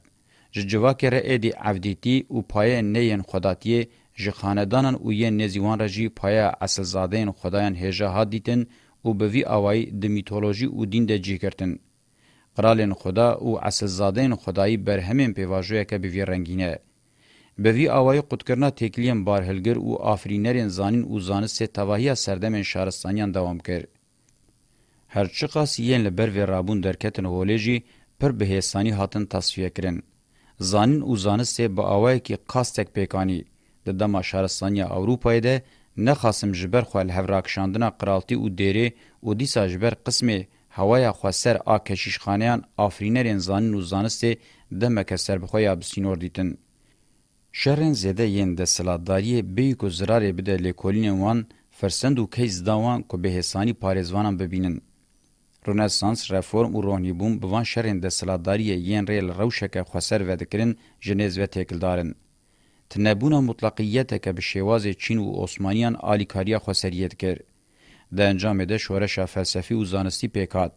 جواک ر ادی عبدیتی او پایه نین خداتیه ژ خاندانن او یې نزیوان رجی پایا اصل زادین خدایان هجا هادیتن ها او به وی اوای د میتولوژي او دین د جیکرتن قرالن خدا او اصلزادین خدای بر همین پیواژوی که به وی رنگینه به وی اوای قطکرنا تکلیم بارهلګر او آفرینرین زانین او زانسه توهیه سردمن شارستانیان دوام کرد هر چی قاسیین لبر وی رابون درکتن هولجی پر بهسانی هاتن تصفیه کرن زانین او زانسه به اوای کی قاستک پیکانی د دما شارستانیا اروپای ده نخاسم جبر خو له هوراکشاندنا قرالتي او ډيري او ديسا جبر قسمه هوايا خوسر آ کشیشخانیان آفرینرین زانین و زانسته دمک سربخویا بسینور دیتن. شهرین زیده یین ده سلاداری بیکو زراره بده لیکولین وان فرسند و کیز داوان که به حسانی پارزوانان ببینن. رونسانس رفورم و روحنیبوم بوان شهرین ده سلاداری یین ریل روشک خوسر ودکرین جنیز و تکلدارن. تنبونا مطلقیتک به شواز چین و عثمانیان آلیکاریا خسریت کرد. ده انجام ده شورش فلسفی و زانستی پیکات.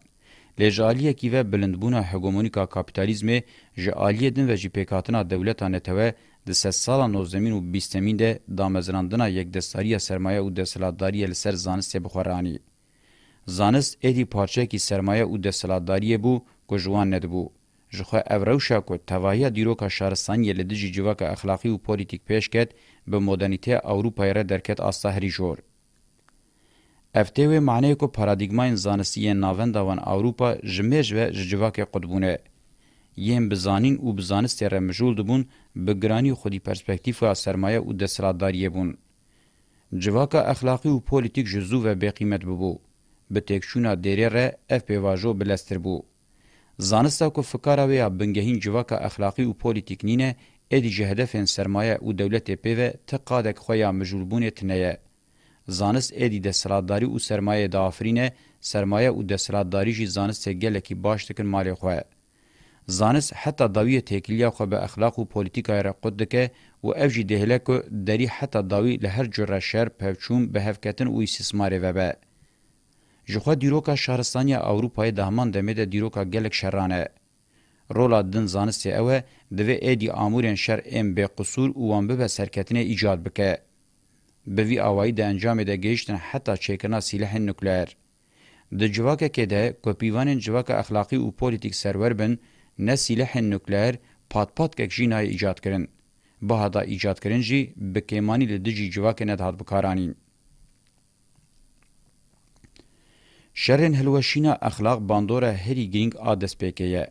لجالیه کی و بلندبونا هگمونیکا کپیتالیزم جالیه دن و جی پیکاتنا دولتانه توا د سسالا 19 و 20 ده دامزراندنا یک دستاری سرمایه او دسلاداری لسر زانست بخورانی. زانست ایدی پارچه کی سرمایه او دسلاداری بو کو جوان ندبو. جخه اوروشا کو توایه دیروکا شهرستان یل دجی جواکا اخلاقی و پولیتیک پیش کت به مدرنیته اوروپای را درکت آسهری جور افتوی معنی کو پارادایگمای زانستی ناوندوان اوروپا جمهج و جواکا قطبونه یم بزانین او بزانست را مجول دبون به گرانی خودی پرسپکتیف و سرمایه او دسراداریه بون جواکا اخلاقی و پولیتیک جزو و به قیمت ببو به تکشونا دیره را اف پیواجو بلستر بو زانسته کو فکر او بنګهین جواکا اخلاقی او پولیټیک نینه ادي جهدفن سرمایه او دولت پیو ته قادک خویا مجلبونه تنه زانست ادي د سراداری او سرمایه د افرینه سرمایه او د سراداری جی زانست ګل کی باش تکن مالی خو زانست حتی داوی تکلیه خو به اخلاق او پولیټیکای را قدکه او افجی دهله کو دری حتی داوی له هر جره شر پوچوم به هفکتن او استثمار وبه جخوا دیروکا شهرستانی اوروپای دهمان دمه ده دیروکا گلک شرانه. رولا دن زانستی اوه دوه ایدی آمورین شر ام به قصور اوان به سرکتینه ایجاد بکه. به وی آوائی ده انجام ده گیشتن حتی چیکنا سیلح نکلیر. ده جواکه که ده کپیوانین جواکه اخلاقی و پولیتیک سرور بن نه سیلح نکلیر پات پات که جینای ایجاد کرن. بهدا ایجاد کرن جی به کیمانی لدجی جواکه ندهاد بکارانین. شرین هلوشینا اخلاق باندوره هری گرینگ آدس پیکیه.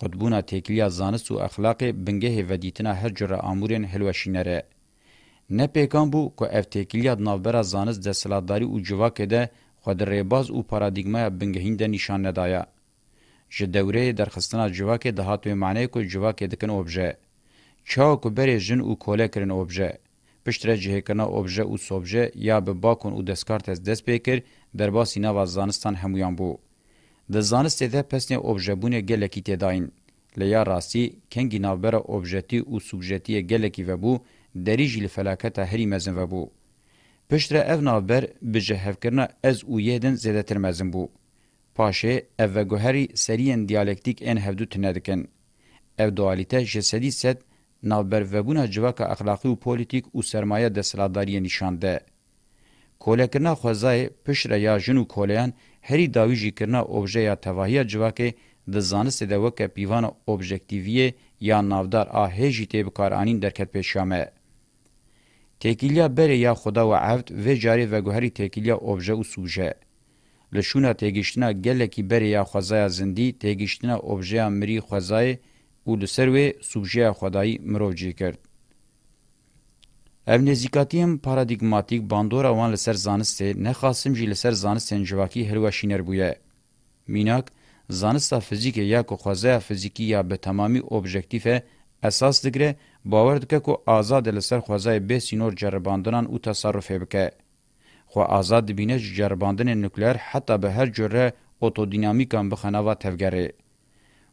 قطبونا تکلیا زانست و اخلاق بنگه ودیتنا هر جره آمورین هلوشینره. نه پیکان بو که اف تکلیا نوبرا زانست ده سلاداری و جواکه ده خود ریباز و پارادیگمای بنگهین ده نشان ندایا. جه دوره درخستنا جواکه ده هاتوی معنی که جواکه دکن اوبجه. چاو که بره جن و کوله کرن اوبجه. پشتره جهکنا اوبژه او سوبژه یا به باکون او دسکارت از دست بکر در باسی نوا زانستان همویان بو. د زانست ده پسنه اوبژه بونه گلکی تداین. لیا راستی کنگی نابر اوبژتی او سوبژتی گلکی و بو دریجی لفلاکت هری مزن و بو. پشتره او نابر بجهف کرنا از او یهدن زیده تر مزن بو. پاشه او و گوهری سریین دیالکتیک این هفدو تندکن. او دوالیته جسدی ست نابرفبونه جواک اخلاقی و پولیتیک او سرمایه د سلاداری نشانده کولکنا خوځای پشر یا جنو کولیان هری داویجی کرنا اوبژه یا توهیه جواک د زانست د وک پیوان اوبژکتیوی یا نافدار اهجی ته بکارانین درکت پیشامه تکیلیا بر یا خدا و عبد و جاری و گوهری تکیلیا اوبژه او سوژه لشونه تگیشتنا گله کی بر یا خوځای زندی تگیشتنا اوبژه امری خوځای او لسروی سوژه خدای مروجی کرد. اون نزیکاتیم پارادیگماتیک باندورا وان لسر زانسته نخاسم جی لسر زانستین جواکی هلوه شینر بویه. میناک زانستا فیزیک یا که خوازه فیزیکی یا به تمامی اوبژکتیفه اساس دگره باور دکه که آزاد لسر خوازه به سینور جرباندنان او تصرفه بکه. خو آزاد بینه جرباندن نکلر حتی به هر جره اوتودینامیکان بخناوه تفگره.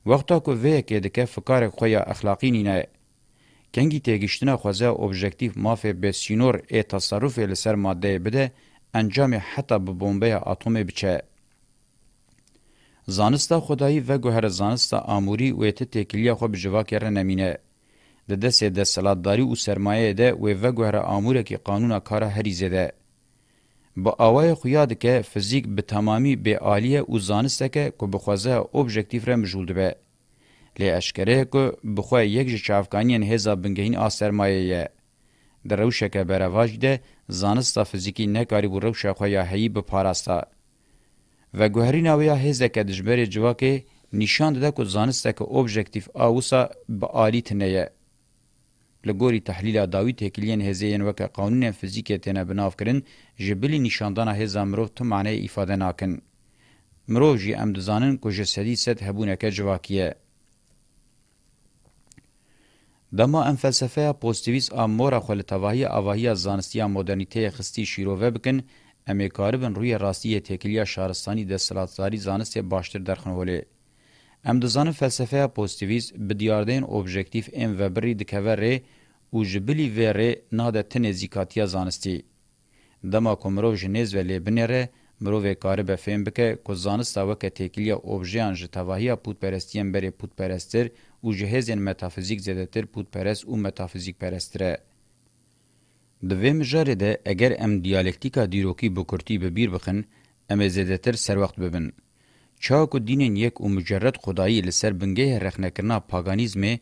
وقتا کو ویکه د کف کار خو یا اخلاقی نه کنګی تیګشتنا خوځه اوبجکتیو مافه به سینور ا تصرف له سر ماده بده انجام حتی به بمبه اتمی بچه زانستا خدایی و گوهر زانستا آموری و ایت تکلیه خو بجوا کر نمینه د دسه د سلادتاری او سرمایه ده و و گوهر آموره کی قانونا کار هریزه ده با اوای خویا دکه فیزیک به تمامی به عالیه او زانستکه کو بخوازه اوبجکتیو رم جول دبه لی اشکره کو بخو یک ژ چافکانین هزا بنگهین ا سرمایه در روشکه برواج ده زانستا فیزیکی نکاری بو روشه خو یا هی به پاراستا و گوهرینا ویا هزکه دجبری جواکه نشان ده کو زانسته که اوبجکتیو اوسا به عالی تنه لګوري تحلیل داوی تکلین هزین وک قانون فیزیک تنه بناف کرن جبلی نشاندان هزا مرو تو معنی ifade ناکن مرو جی ام دزانن کو جسدی ست هبونه که جواکیه دما ام فلسفه پوزتیویز ام مورا خل تواهی اواهی زانستی مدرنیته خستی شیروه بکن امکاربن روی راستی تکلیه شارستانی دستلاتزاری زانست باشتر درخنوله Em dizanın felsefeya pozitivîst bi diyardeyên objektif ên vebirî dikeve rê û ji bilî vê rê nade tinê zîkatiya zanistî. Dema ku mirov ji nêz ve lêbinê re, mirov ê karibe fêm bike ku zanista weke têkiliya objeyan ji tevahiya putperestiyên berê putperesttir û ji hêzên metafizik zêdetir putperest û metafizîkperesttir e. Di vê mijarê de eger em diyalektika dîrokî bi kurtî bi bîr bixin, em ê zêdetir serwext bibin. چاکو دینین یک او مجرد خدایی لسر بنگه رخنکرنا پاگانیزمه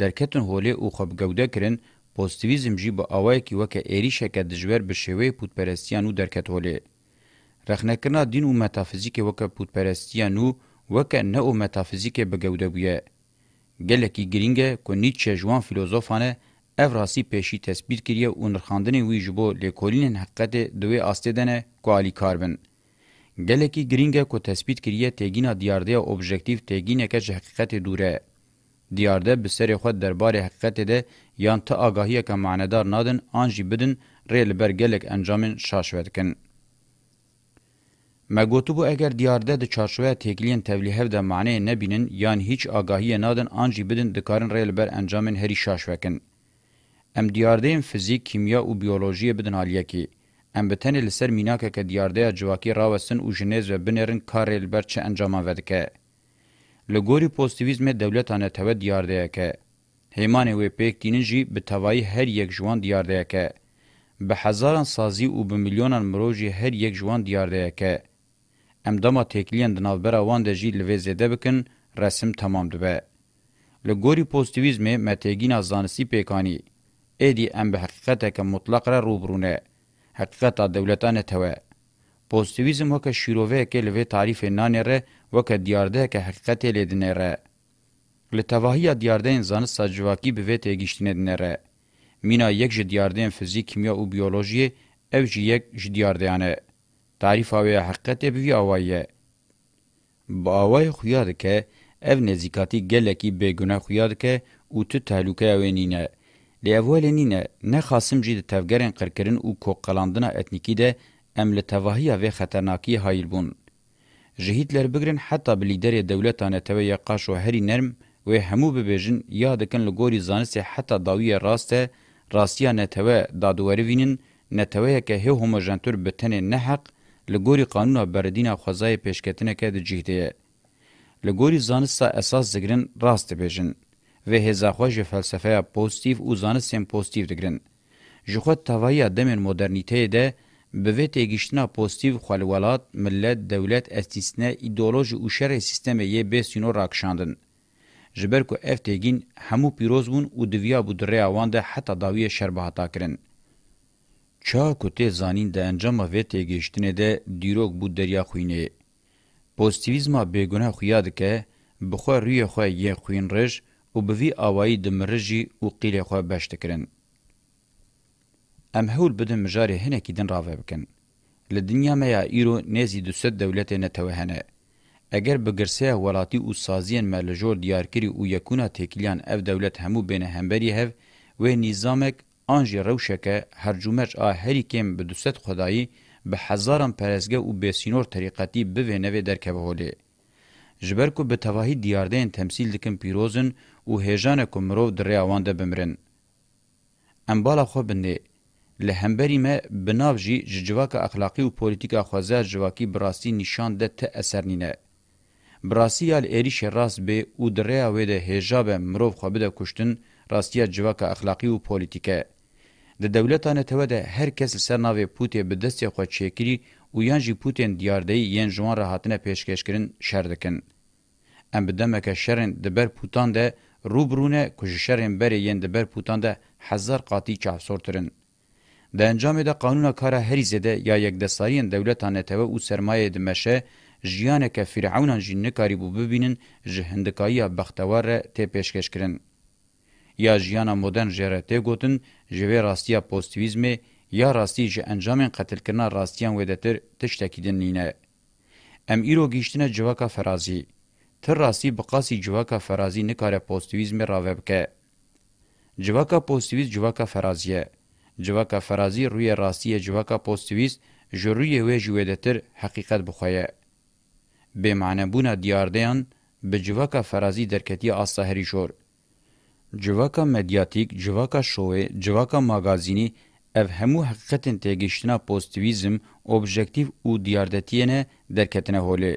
درکتن هوله او خبگوده کرن پوزتیویزم جی با آوائی که وکه ایریشه که دجور به شوه پودپرستیان او درکت هوله. رخنکرنا دین او متافیزیک وکه پودپرستیان او وکه نه او متافیزیک بگوده بویه. گلکی گرینگه که نیچه جوان فیلوزوفانه افراسی پیشی تثبیت کریه و نرخاندن وی جبو لیکولین حقیقت دوی آسته دنه که آلی کاربن. gelekî giring e ku tespît kiriye têgîna diyardeya objektiv têgîneke ji heqîqetê dûr e diyarde bi serê xwe derbarê heqîqetê de yan ti agahiyeke manedar nadin an jî bidin rê li ber gelek encamên şaşve dikin Me gotibû eger diyarde di çarşveya têkiliyên tevlîhev de maneyê nebînin yan hiç agahiyê nadin an jî bidin dikarin rê li ber encamên herî şaşvekin. Em diyardeyên fizîk, kîmya û biyolojiyê bidin aliyekî. ام بتنی لسر میناکه که دیارده جواکی راوستن او جنیز و بنرن کاری لبر چه انجاما ودکه. لگوری پوستیویزم دولتانه تود دیارده که. هیمانه و پیک دینن جی به توایی هر یک جوان دیارده که. به هزاران سازی او به میلیونان مروجی هر یک جوان دیارده که. ام دما تکلین دنالبرا وان ده جی لوی زیده بکن رسم تمام دبه. لگوری پوستیویزم متگین از زانسی پیکانی. ایدی ام به حقیقته که مطلق را روبرونه. حقیقتا دولتانه ته پوزتیویزم وک شیروه کې لوي تعریف نه نره وک دیارده کې حقیقت لیدنه ره لتواهی دیاردین زان سجواکی به وته گشتنه نره مینا یک ج دیاردین فیزیک کیمیا او بیولوژی او ج یک ج دیاردیانه تعریف او حقیقت به وی اوایه با اوای خو یاد کې او نزیکاتی ګلکی به ګناه خو یاد کې او ته تعلق او نینه لیوالینین نه خاصم جی د تفګرن قرکرین او کوقلاندنا اتنیکی ده ام له توهیه و خطرناکی هایل بون جهیدلر بگرن حتی بلیدر دولتانه توی قاشو هری نرم و همو ببیجن یا دکن لگوری زانسته حتی داوی راسته راستیا نتوه دادواری وینن نتوه که هی هوموجنتور بتن نحق لگوری قانون بردین خوزای پیشکتنه که ده جهده لگوری زانسته اساس زگرن راست بیجن. و هزاخوا جه فلسفه پوزیتیو او زانستن پوزیتیو دگرن. جخو تاوایی دمن مدرنیته ده به تگیشتنا پوزیتیو خلوالات ملت دولت استیسنه ایدئولوژی او شر سیستم یه به سینو راکشاندن. جبر کو اف تگین همو پیروز بون او دویا بود ریاوان ده حتی داوی شر بهاتا کرن. چا کوته زانین د انجام و تگیشتنه ده دیروک بود دریا خوینه. پوزیتیویزما بیگونه خویا دکه بخو روی خو یه خوین رژ و بوی آوائی دمرجی و قیل خواه بشتکرن. ام هول بدن مجاری هنکی دن راوه بکن. لدنیا میا ایرو نیزی دوست دولت نتوهنه. اگر بگرسه ولاتی و سازین ملجور دیارکری و یکونا تکیلیان اف دولت همو بین همبری هف و نیزامک آنجی روشکه هر جومرج آ هری کم به دوست خدایی به هزاران پرزگه و به سینور طریقتی بوه نوه درکه بهوله. جبر کو به تواهی دیاردین تمثیل دکن پیروزن و هجانه کو مرو دریا وانده بمرن ام بالا خو بنه له همبری ما بناو جی جواکا اخلاقی و پولیتیکا خوازه جواکی براسی نشان ده ته اثر نینه براسیال اریش راس به او دریا و ده هجاب مرو خو بده کوشتن راستیا جواکا اخلاقی و پولیتیکه د دولتانه ته ده هر کس سرناوی پوتې به دسته خو چیکری او یان جی پوتین دیاردی یان جوان راحتنه پیشکش کرن شردکن ام بدمکه شرن د بر پوتان ده روبرونه کوجشرین بری یند بر پوتان ده هزار قاتی چاف سورترن د انجام ده قانون کار هری زده یا یک دستارین دولتانه ته او سرمایه د مشه ژیانه که فرعونان جن کاری بو ببینن جهندکایی بختوار ته پیشکش کرن یا ژیانه مدرن جرته گوتن جوی راستیا پوزتیویزم یا راستی ج انجام قتل کردن راستیان ودتر تشتکیدن نینه ام ایرو گیشتنه جواکا فرازی تر راستی بقاسی جواکا فرازی نکاره پوستویزم راوه بکه. جواکا پوستویز جواکا فرازیه. جواکا فرازی روی راستی جواکا پوستویز جروی وی جویده تر حقیقت بخوایه. به معنی بونا دیاردهان به جواکا فرازی درکتی آساهری شور. جواکا مدیاتیک، جواکا شوه، جواکا ماگازینی ev hemû heqiqetên têgihiştina pozitivîzm, objektiv û diyardetiyê ne derketine holê.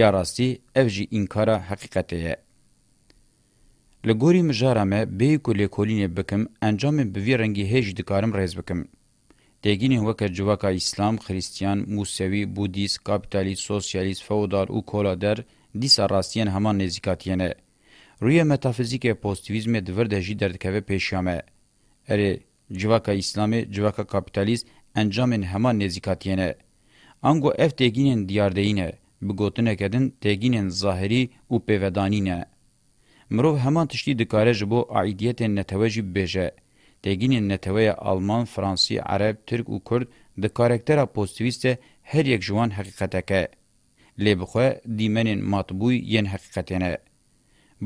یا راستی اف جی انکارا حقیقته لګوري مجارمه به کولې کولینې بکم انجام به وی رنګي هیڅ دکارم رئیس بکم دګینه وکړه جوکا اسلام خریستیان موسوی بودیس کاپیتالیست سوسیالیست فودال او کولادر دیسا راستین همان نزیکاتینه روی متافیزیک پوزتیویزم دور دجی دردکوه پیشامه اری جوکا اسلامی جوکا کاپیتالیست انجام همان نزیکاتینه انگو اف دګینن دیاردینه بگوتنه کدن تگینن ظاهری او پیودانینه. مرو همان تشتی دکاره جبو عیدیت نتوجی بیجه. تگینن نتوی آلمان، فرانسی، عرب، ترک و کرد د کارکتر پوزتیویست هر یک جوان حقیقتکه. لی بخواه دیمنین مطبوی ین حقیقتینه.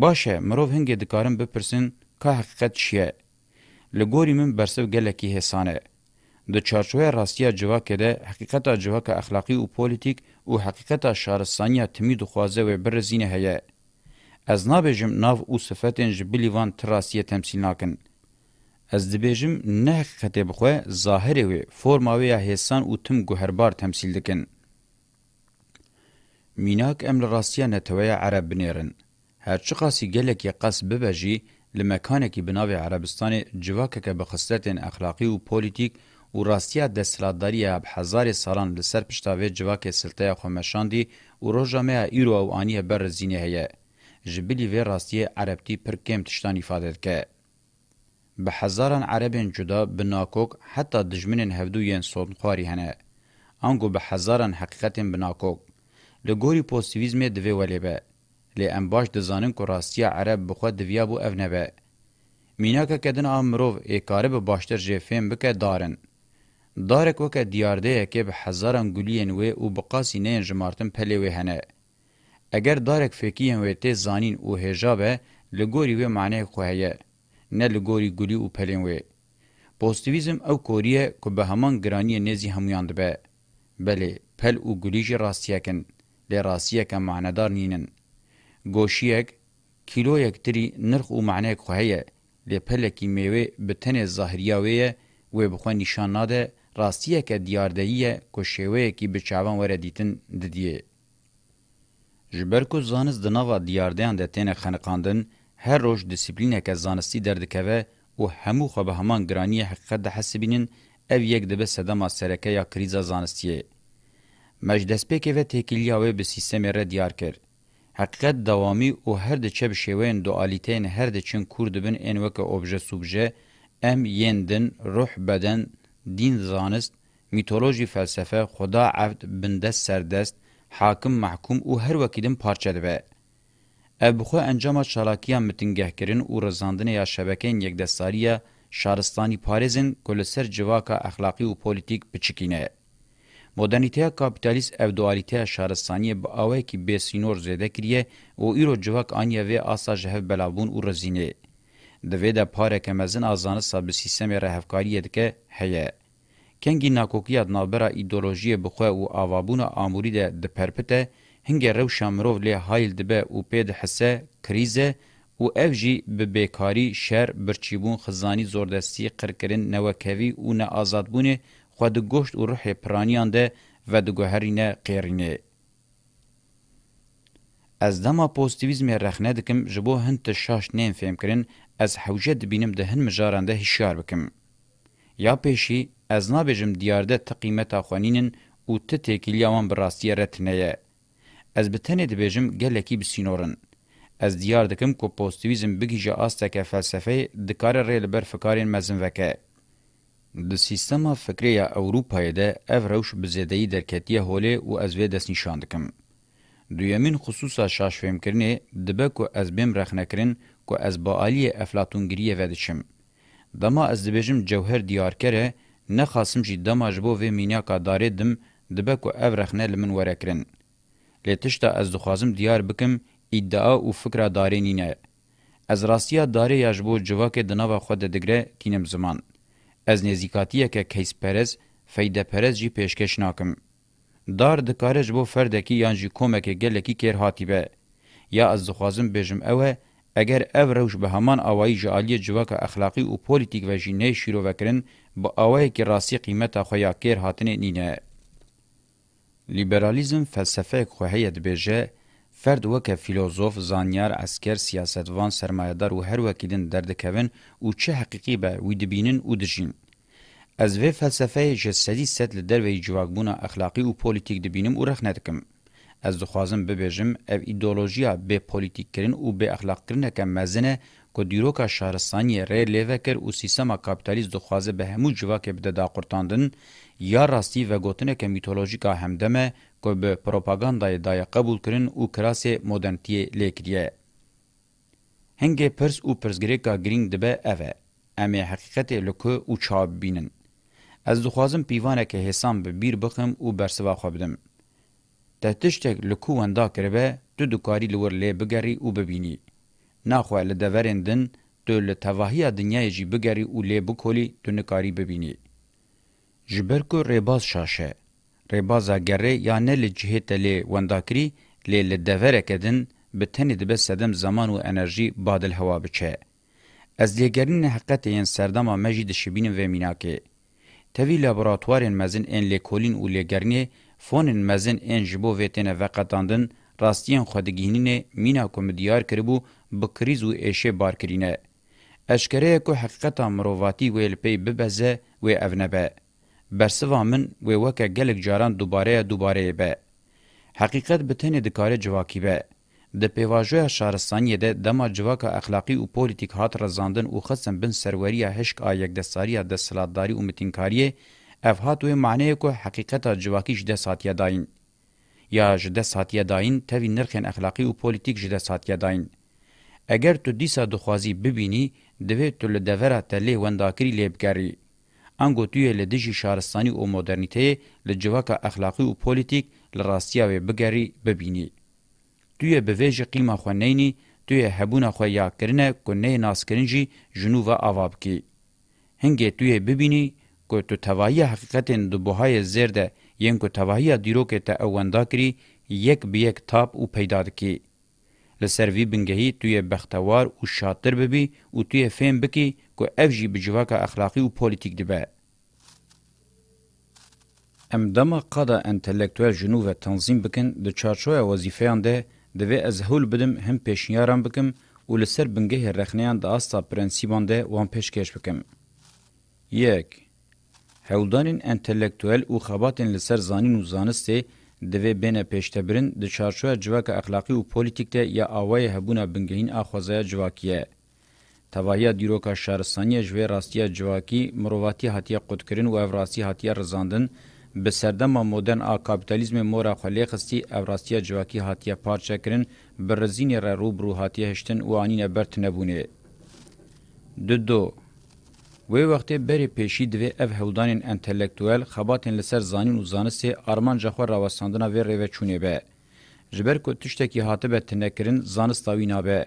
باشه مرو هنگی دکارم بپرسن که حقیقت چیه؟ لګوري من برسو ګله کې حسانه د چارچوه راستیا جواکه ده حقیقتا جواکه اخلاقی او پولیتیک او حقیقتا شارستانیا تمید خوازه و برزینه هیا از نابجم ناو او صفتن جبلی وان تراسیه تمثیل ناکن از دبیجم نه حقیقت بخواه ظاهره و فرماوه یا حسان او تم گوهربار تمثیل دکن میناک امل راستیا نتویا عرب بنیرن هرچی قاسی گلک یا قاس ببجی لمکانکی بناوی عربستان جواکه که بخصلت اخلاقی و پولیتیک و راستیا دستلاداری اب هزار سالان لسر پشتاوی جواک سلطه خومشاندی و روژا مه ایرو او آنی بر زینه هیه. جبلی و راستی عربتی پر کم تشتان ifade که. به هزاران عربین جدا بناکوک حتی دجمنین هفدوین سون خواری هنه. انگو به هزاران حقیقتین بناکوک. لگوری پوستیویزم دوی ولی به. لی امباش دزانن که راستی عرب بخواد دویا بو اونه به. میناکه کدن آمروف ایکاره به باشتر جفیم بکه دارن. Darek weke diyardeyeke bi hezaran guliyên wê û bi qasîneyên ji martin pelê wê hene. Eger darek fêkiyên wê tê zanîn û hêja be, li gorî wê maneyê xwe heye, ne li gorî gulî û pelên wê. Pozitivîzm ew koriye ku bi heman giraniyê nêzî hemûyan dibe. Belê, pel û gulî jî rastiyekin, lê rastiyeke manedar nînin. Goşiyek, kîloyek tirî nirx û maneyek xwe heye, lê pelekî mêwê bi tenê zahiriya wê ye wê bi xwe nîşan nade راستیه که دیاردهیه که شیوه کی به چاوان وره دیتن دیدیه. جبر کو زانست دناوا دیاردهان ده تینه خنقاندن هر روش دسیپلینه که زانستی دردکوه و همو خو به همان گرانی حقیقت ده حسبینن ev yek dibe sedema sereke ya kriza zanistiye. Mecdespeke ve tekiliya ve bi sistemi re diyar kir. Hakikat davami û her de çeb şeweyn dualiteyên her de çin kur dibin en weke obje subje, em yên din, ruh beden, دین زانست میتولوژی فلسفه خدا عبد بندست سردست حاکم محکوم او هر وکیدن پارچه دبه ابخو انجام شراکیان متنگه کرن او رزاندن یا شبکین یک دستاریه شارستانی پارزن کلسر جواکا اخلاقی و پولیتیک بچکینه. مدرنیته کابیتالیست او دوالیته شارستانی با آوه که بسینور زیده کریه و ایرو جواک آنیه و آسا جهف بلابون او رزینه. دوی ده پارک مزن ازانسا به سیستم رهفکاری دکه هیه. کنگی ناکوکیت نابرا ایدولوژی بخوه و آوابون آموری ده ده پرپته هنگه رو شامروف لی حایل دبه و پید حسه کریزه و او جی به بیکاری شهر برچیبون خزانی زوردستی قرکرین نوکوی و نه آزادبونه خود گوشت و روح پرانیان ده و دگوهرینه قیرینه. ez dema pozitivizmê rexne dikim ji bo hin ti şaş nên fêm kirin ez hewje dibînim di hin mijaran de hişyar bikim. Ya pêşî ez nabêjim diyarde ti qîmeta xwenînin û ti têkiliya wan bi rastiye retineye. Ez bi tenê dibêjim gelekî bisînorin. Ez diyar dikim ku pozitivizm bigîje asteke felsefeyê dikare rê li ber fikarên mezin veke. Di sîstema fikriya Ewropayê de ev rewş bi zêdeyî derketiye holê û ez vê destnîşan dikim. دویمین خصوصا شاش فهم کرنه دبه که از بیم رخنه کرن که از با آلی افلاتونگریه ودچم. دما از دبیجم جوهر دیار کره نخاسم جی دما جبو و مینیاکا داره دم دبه که او رخنه لمن وره کرن. لیتشتا از دخوازم دیار بکم ادعا و فکر داره نینه. از راستیا داره یجبو جواک دناو خود دگره کینم زمان. از نزیکاتیه که کیس پرز فیده پرز جی پیشکش ناکم. دار دکاره جبو فردکی یان جی کومکه گلکی کیر هاتیبه یا از خوازم بجم اوه اگر او روش به همان اوای جالی جواک اخلاقی او پولیتیک و جینه شیرو وکرن با اوای کی راسی قیمت خویا کیر هاتنه نینه لیبرالیزم فلسفه خوهیت بجه فرد وک فیلوزوف زانیار اسکر سیاستوان سرمایدار و هر وکیلن دردکوین او چه حقیقی به ویدبینن او دجین از وی فلسفه جسدی ست لدروی جواکبونا اخلاقی و پولیتیک دبینم و رخ ندکم. از دخوازم ببیجم او ایدولوژیا به پولیتیک کرن و به اخلاق کرن که مزنه که دیروکا شهرستانی ری لیوکر و سیستما کابیتالیز دخوازه به همو جواک بده دا قرطاندن یا راستی و گوتنه که میتولوژیکا همدمه که به پروپاگاندای دای قبول کرن و کراس مدرنتی لیکریه. هنگه پرس و پرسگریکا گرینگ دبه اوه. امی حقیقت لکه و چاب بینن. ez dixwazim pîvaneke hêsan bi bîr bixim û bersiva xwe bidim te tiştek li ku wenda kiribe tu dikarî li wir lê bigerî û bibînî naxwe li deverên din tu li tevahiya dinyayê jî bigerî û lê bikolî tu nikarî bibînî ji ber ku rêbaz şaşe rêbaza gerê ya ne li cihê te lê wendakirî lê li devereke din bi tenê dibe sedem zaman û enerjî badil hewa biçe ez lêgerînê heqeteyên serdema me jî dişibînim vê mînakê تەوی لابراتوارên mezin ên lêkolîn û lêgerniyê fonên mezin ên ji bo vê têne veqetandin rastiyên xwedîgihînê mîna ku midiyar kiribû bi krîz û êşê barkirîne eşkereye ku heqeqeta mirovatî wê li pey bibeze wê ev nebe bersiva min wê weke gelek caran dubareya dubareyê be heqîqet bi tenê dikare civakî be د پیواژویا شهرستانیه ده دما جواکا اخلاقی او پولیټیک هات رزاندن او خصم بن سروریا هشک آیک د ساریه د سلادتاری او متینکاری اف هاتوی معنی کو حقیقت جواکیش د ساتیه داین یا جده ساتیه داین توی نرخن اخلاقی او پولیټیک جده ساتیه داین اگر تو دیسا دخوازی ببینی دوی تو لدورا تلی ونداکری لیبگری انگو توی لدجی شارستانی او مدرنیته لجواکا اخلاقی او پولیټیک لراستیا و بگری ببینی دوی به ویژه قیمه خو نینی دوی هبونه خو یا کرنه کو نه ناسکرین جی جنوب اواب کی هنګه دوی ببینی کو تو توایی حقیقتن دو بوهای زرده ین کو توایی دیرو که تا اوندا کری یک به یک تاب او پیدا کی لسروی بنگهی توی بختوار او شاطر ببی او توی فهم بکی کو افجی بجواک اخلاقی او پولیتیک دبه ام دما قدا انتلیکتوال جنوب تنظیم بکن د چارچوه وظیفه انده دوی از هول بدم هم پیشنیاران بکم و لسر بنگه رخنیان دا آستا پرنسیبان ده وان پیشکش بکم. یک هولدانین انتلیکتوال او خباتین لسر زانین و زانسته دوی بین پیشتبرین د چارچوه جواک اخلاقی و پولیتیک ده یا آوای هبونه بنگهین آخوازه جواکیه. تواهیه دیروکا شهرستانی جوه راستیه جواکی مروواتی حتیه قدکرین و افراسی حتیه رزاندن، به سردما مدرن آ کاپیتالیزم مورا خلی خستی اوراستیا جواکی هاتیه پارچه کرن برزین را روبرو هاتیه هشتن و آنین برت نبونه. دو دو وی وقتی بری پیشی دوی اف هولدانین انتلیکتویل خباتین لسر زانین و زانستی آرمان جخور راوستاندنا وی روی چونه به. جبر کو تشتکی هاتبه تنکرین زانستاوی نابه.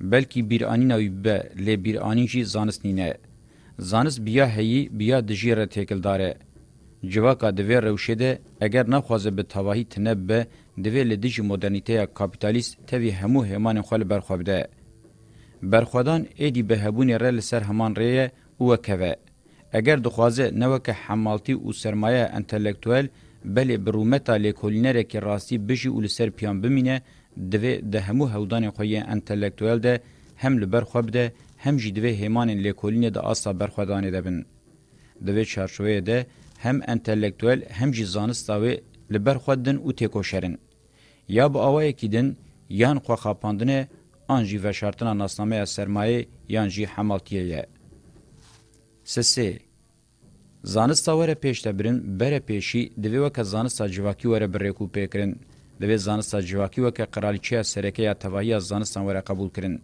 بلکی بیرانی ناوی به لی بیرانی جی زانست نینه. زانست بیا هیی بیا دجیر تکل داره. Civaka divê rewşê de eger naxwaze bi tawahî tinebbe divê li dijî modernîteya kapîtalîst tevî hemû hemanên xwe li berxwe bide. Berxwedan êdî bi hebûnê re li ser heman rê ye û wekeve. Eger dixwaze ne weke hemaltî û sermaya entelektüel belê bi rûmeta lêkolînerekî rastî bijî û li ser piyan bimîne, divê de hemû hewdanên xwe yên entelektüel de hem li berxwe bide, hem jî divê hêmanên lêkolînê de asa berxwedanê debin. Divê çarşoyê de هم انتلیکتوال هم جی زانستاوی لبر خودن او تکوشرن یا با اوای کیدن یان خو خاپاندنه آن جی وشارتنا ناسنامه سرمایه یان جی حمالتیه یه. سسی زانستا وره پیشته برین بره پیشی دوی وکه زانستا جواکی وره بریکو پیکرین دوی زانستا جواکی وکه قرالیچی سرکه یا تواهی از زانستان وره قبول کرین.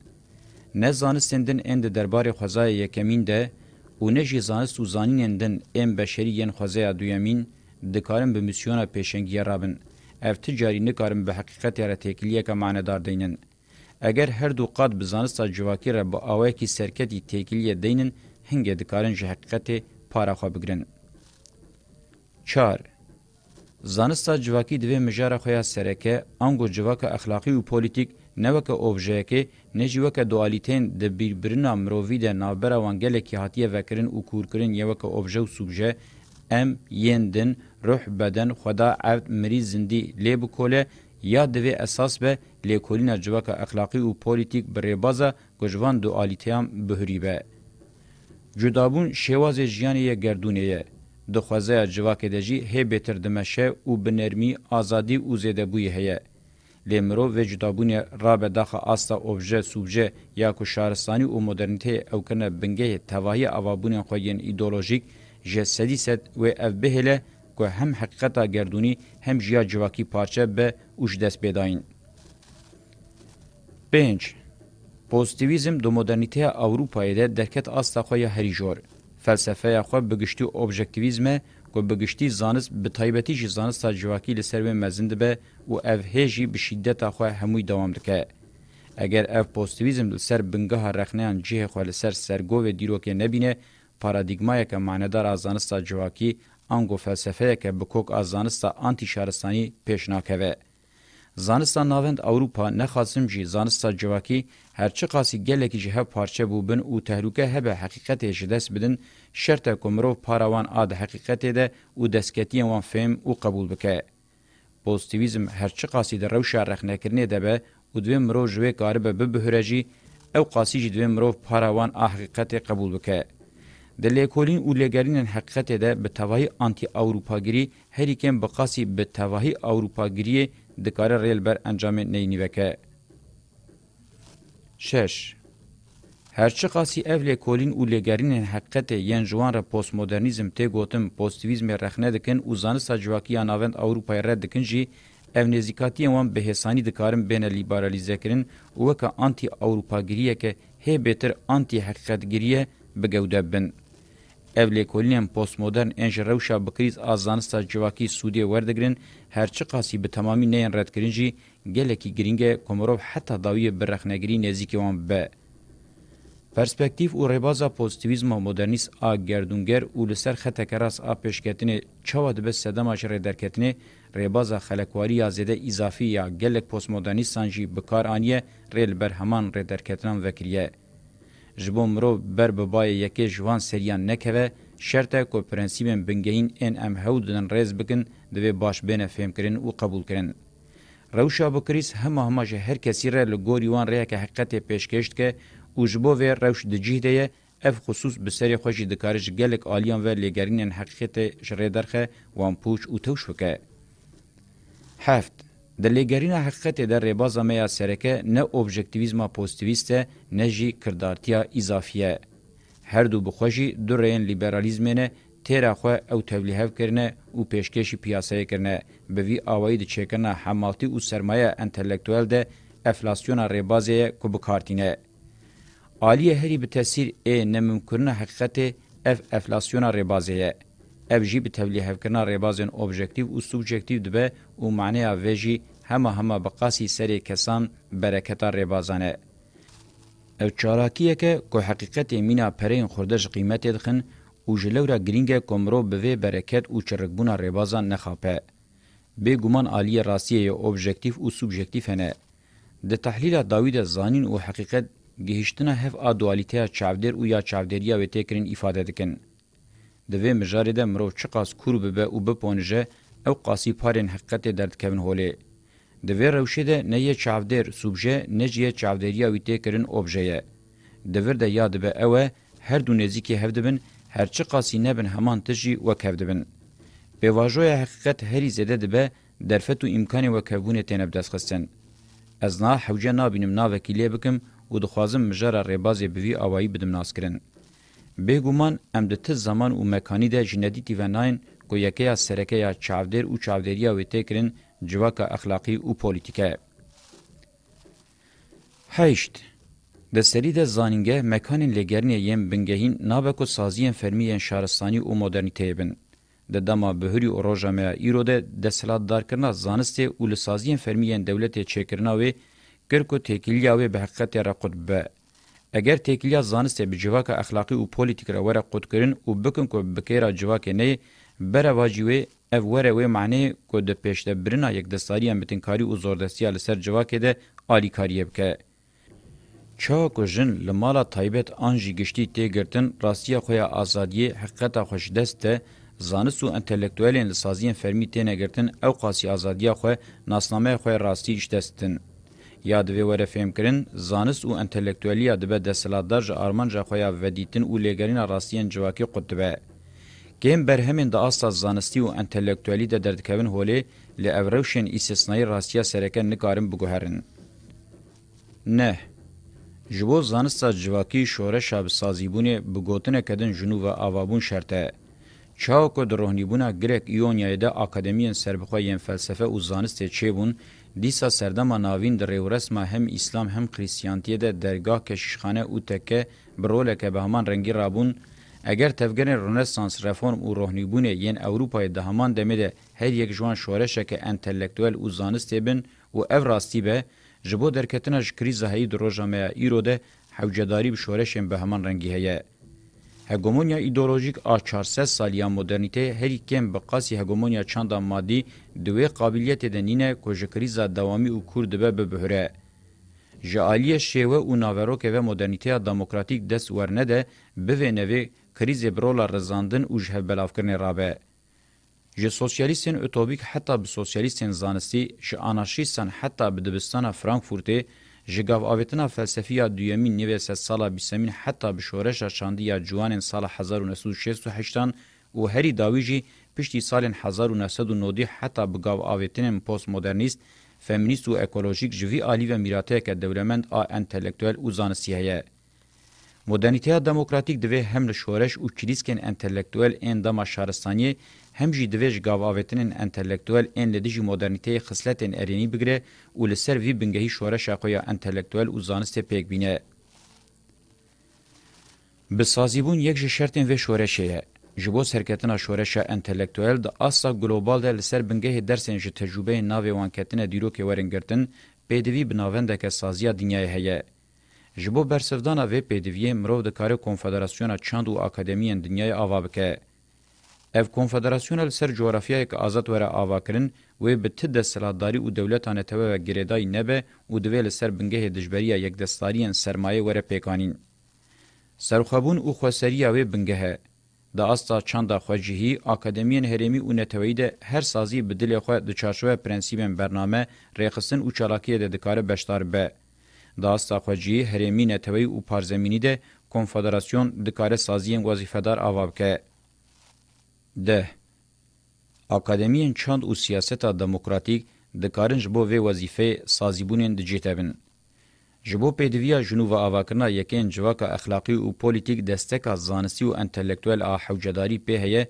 نه زانستندن اند دربار خوزای یکمین ده و نجی زانست و زانینین دن ام بشریین خوزه دویمین دکارن به میسیونا پیشنگیه رابن اف تجاری نکارن به حقیقت یاره تکلیه که معنی دار دینن اگر هر دو قاد بزانستا جواکی را با آوه کی سرکتی تکلیه دینن هنگه دکارن جه حقیقت پارا خواه بگرن. چار زانستا جواکی دوی مجاره خویا سرکه انگو جواک اخلاقی و پولیتیک نه وک اوبژکه نه جی وک دوالیتین د بیربرنا مرووی د نابره وانګل کی هاتیه وکرین او کورکرین یو وک اوبژه او سوبژه ام یندن روح بدن خدا عبد مری زندی لیب کوله یا دوی اساس به لیکولینا جوک اخلاقی او پولیټیک بری بازا گوجوان دوالیتیام بهریبه جدابون شواز جیانی گردونیه د خوازه جوکه دجی هی بهتر دمشه او بنرمی ازادي او زده بوی هه لیمرو و جدابون را به داخل آستا اوبژه سوبژه یا کو شهرستانی و مدرنته او کنه بنگه تواهی اوابون خوین ایدولوژیک جسدی ست و اف بهله که هم حقیقتا گردونی هم جیا جواکی پارچه به اوش دست بداین. 5. پوزیتیویزم دو مدرنیته اوروپایده درکت آستا خوی هریجور. فلسفه خو بگشتو اوبژکتیویزمه کو بگشتي زانست به تایبتی جی زانست تا جواکی لسر و مزند به و اف هجی به شدت اخو هموی دوام دکه اگر اف پوزتیویزم لسر بنگه رخنیان جه خو لسر سرگو و دیروکه نبینه پارادایگما یک معنادار ازانست تا جواکی انگو فلسفه که بکوک ازانست تا آنتی شارستانی پیشناکه و زانستان ناوند اوروپا نخاسم جی زانستا جواکی هرچی قاسی گلکی جه پارچه بو بن او تهلوکه هبه حقیقت جدس بدن شرط کومرو پاروان اد حقیقت ده او دسکتی وان فهم او قبول بکه پوزتیویزم هرچی قاسی در روش رخ نکرنه ده به او دوی مرو جوی کاربه به بهرجی او قاسی جی دوی مرو پاروان حقیقت قبول بکه د لیکولین او لګرین حقیقت ده به توهی آنتی اوروپاګری هریکم بقاسی به توهی اوروپاګری د کار ریل بر انجام نه نیوکه شش هرچه قاسی اف لیکولین و لگرینین حقیقت ین جوان را پوست مدرنیزم تی گوتم پوستیویزم رخنه دکن و زانستا جواکی آناوند اوروپای رد دکن جی ev nêzîkatiya wan bi hêsanî dikarin bêne lîberalîze kirin û weka antî Ewropagiriyeke hê bêtir antî heqiqetgiriye bigewde bin. Ev lêkolînên postmodern ên ji rewşa bi krîz a zanista civakî Sûdiyê werdigirin, her çi qasî bi temamî neyên redkirin jî گلکی گرینگه کومروف حتی داوی برخنگری نزدیکی وان به پرسپکتیو او ربازا پوزتیویزم و مدرنیس آ گردونگر او لسر خطکراس آ پیشکتین چواد به سدم آشر درکتین ربازا خلکواری آزده اضافی یا گلک پوزمودرنیس سانجی بکار آنیه ریل بر همان ردرکتنان وکریه. جبو مرو بر ببای یکی جوان سریان نکوه شرطه که پرنسیبن بنگهین این ام هودن ریز بکن دوی باش بین فهم کرن و قبول کرن. روشا بکریس همه همه جه هر کسی را لگوری وان ریا که حقیقت پیشکشت که او جبو و روش دجیه ده اف خصوص بسری خوشی دکارش گلک آلیان و لگرینین حقیقت شره درخه وان پوش او توش بکه. هفت د لګرین حقیقت د ریبازه میا سرهکه نه اوبجکټیویزم پوزټیویسته نه جی کردارتیا اضافیه هر دو بخوجی درین لیبرالیزم نه تیرا خو او تولیه کرنه او پیشکشی پیاسه کرنه به وی اوای د چکنه حمالتی او سرمایه انټلیکټوال ده افلاسیون ریبازه کو بکارتینه عالیه هری به تاثیر ا نممکنه حقیقت اف افلاسیون ریبازه اف جی به تولیه کرنه ریبازن اوبجکتیو او سوبجکتیو ده او معنی اوجی همه همه بقاسی سری کسان برکت ریبازانه او چاراکیه که کو حقیقت مینا پرین خوردش قیمت دخن او جلورا گرینگه کمرو بوی برکت او چرکبونا ریبازان نخاپه. به گمان عالی راسیه اوبژکتیف او سوبژکتیف هنه. ده تحلیل داوید زانین او حقیقت گهشتنا هف آدوالیته چاودر او یا چاودریا و تکرین ifade دکن. ده وی مجاره ده مرو چقاس کور ببه او بپونجه او قاسی پارین حقیقت درد کبن هوله. د وی روشه ده نه یې چاودر سوبژه نه یې چاودریا و تکرین اوبژه. د ور ده یاد به اوه هر دو نزیکی هفدبن هرچی قاسی نبن همان تجی وکف دبن. به واجوی حقیقت هری زده دبه درفت و امکان وکفونه تینب دست خستن. از نا حوجه نابینم نا وکیلیه بکم و دخوازم مجاره ریبازی بوی آوائی بدم ناس کرن. به گمان ام ده تز زمان و مکانی ده جندی تیوه ناین که یکی از سرکه یا چاودر و چاودریا و تکرن جواک اخلاقی و پولیتیکه. هشت د سری د زانینګه مکانین لګرنی یم بنګهین نابکو سازیین فرمیین شارستانی او مدرنیته بن د دما بهری او روجمه ایروده د سلاد دارکنا زانسته او لسازیین فرمیین دولت چیکرناوی کرکو تکلیاوی به حقیقت را قطبه اگر تکلیا زانسته به جواک اخلاقی او پولیټیک را ور قط کرن او بکن کو بکیرا جواک نه بره واجوی او وره و معنی کو د پېشته برنا یک دستاریان بتنکاری او زوردستی ال سر جواک ده عالی کاریه بکه چا کو جن لمالا تایبت انجی گشتي تیګرتن روسیا خویا ازادي حقیقت خوش دسته زانست و انتلیکتوالین لسازین فرمی تینه گرتن او قاسی ازادیا خو ناسنامه خو راستی اجتستن یاد وی وره فهم کرن زانست و انتلیکتوالیا دبه دسلادار ج ارمنجا خو یا ودیتن او لګرین راستین جواکی قطبه گیم برهمین د اساس زانستی او انتلیکتوالی د دردکوین هولې ل اوروشن استثنایی راستیا سره کن نکارم بګهرن نه جبو زانستا جواکی شورشا بسازیبونه بگوتنه کدن جنوب آوابون شرطه. چاو که در روحنیبونه گرک ایونیای ده اکادمین سربخواین فلسفه و زانسته چه بون، دیسا سردما ناوین در رسمه هم اسلام هم کریسیانتیه ده درگاه کشیشخانه او تکه بروله که به همان رنگی رابون، اگر تفگرن رنسانس رفورم او روحنیبونه یین اوروپای ده همان دمه ده هر یک جوان شورشه که انتلیکتوال او زانسته بن و او راستی به، جبو درکتنه کریزه هی دروژه مې ایروده حوجداری به شورشم به همان رنگی هه هگمونیا ایدئولوژیک آ 400 سالیا مدرنیته هر کیم به قاسی هگمونیا چاندا مادی دوی قابلیت دنینه کوج کریزه دوامی او کورد به بهره جالی شیوه او ناوروکه و مدرنیته دموکراتیک دس ورنه ده به نوې کریزه برولا رزاندن او جهه بلافکرن رابه جه سوسیالیستین اتوبیک حتی به سوسیالیستین زانستی جه آناشیستان حتی به دبستان فرانکفورتی جه گاو آویتنا فلسفی دویمین نیوه ست سالا بیسمین حتی به شورش شاندی یا جوانین سال 1968 و هری داوی جی پشتی سال 1990 حتی به گاو آویتنین پوست مدرنیست فمینیست و اکولوژیک جوی آلی و میراته که دولمند آ انتلیکتوال و زانستی هیه. مدرنیته دموکراتیک دوی هم لشورش و کلیسکن انتلیکتوال این دما شارستانی هم جی دویج گاواوتنن انتلیکتوال ان لدیجی مدرنیته خصلتن ارینی بگره او لسر وی بنگهی شورش اقویا انتلیکتوال او زانست پیک بینه. بسازیبون یک جی شرطن و شورشه جبو سرکتنا شورش انتلیکتوال د اصلا گلوبال ده لسر بنگه درسن جی تجربه ناوی وانکتن دیروک ورنگرتن پیدوی بناوندک سازیا دنیای هیه. جبو برسفدانا و پیدوی مرو د کار کنفدراسیون چاند و اکادمیان دنیای آوا بکه. ev konfederasyonel ser coğrafyayek azat were avakirin wê bi ti desthilatdarî û dewletan etewê ve girêdayî nebe û divê li ser bingehê dijberiya yekdestariyên sermayê were pêkanîn serxwebûn û xweseriya wê bingeh e د استا چاندا خوجهی اکادمیین هرمی او نتوی ده هر سازی بدل خو د چارشوه پرنسيبن برنامه رخصن او چالاکی د دکاره بشتار به د استا خوجهی هرمی نتوی او پارزمینی ده کنفدراسیون دکاره سازیین وظیفدار اوابکه ده اکادمیان چاند او سیاست دموکراتیک د کارنج بو وی وظیفه سازیبونن د جیتابن جبو پدویا جنوب اواکنا یکن جواکا اخلاقی او پولیټیک دستک از زانستی او انټلیکټوال ا حوجداري په هه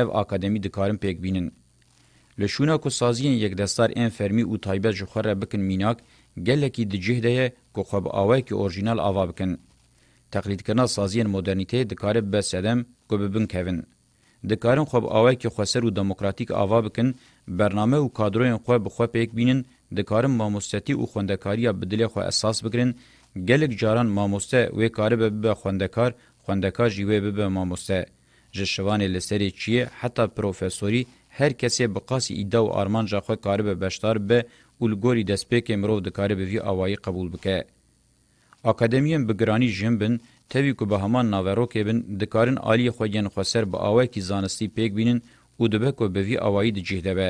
اف اکادمی د کارن پک بینن لشونا کو سازین یک دستار ان فرمی او تایبه جوخره بکن میناک گلکی د جهده کو خو اوای کی اورجینال اوا بکن تقلید کنا سازین مدرنیته د کار بسدم کو ببن کوین د کارن خو اوای کی خسر او دموکراتیک اوا بکن برنامه او کادروین خو بخو پک بینن د کارن ماموستتی او خوندکاری بدلی خو اساس بگیرن گلک جاران ماموسته و کار به خوندکار خوندکار جیوه به ماموسته جشوان لسری چیه حتی پروفسوری هر کسی بقاس ایده و آرمان جا خو کار به بشتار به اولګوري دسپیک مرو د کار به وی اوای قبول بکه اکادمیان بګرانی جنبن تبی کو به همان ناورو کې بن د کارن عالی خو جن خسر به اوای کی زانستی پېګ بینن او دبه کو به وی اوای د جهده به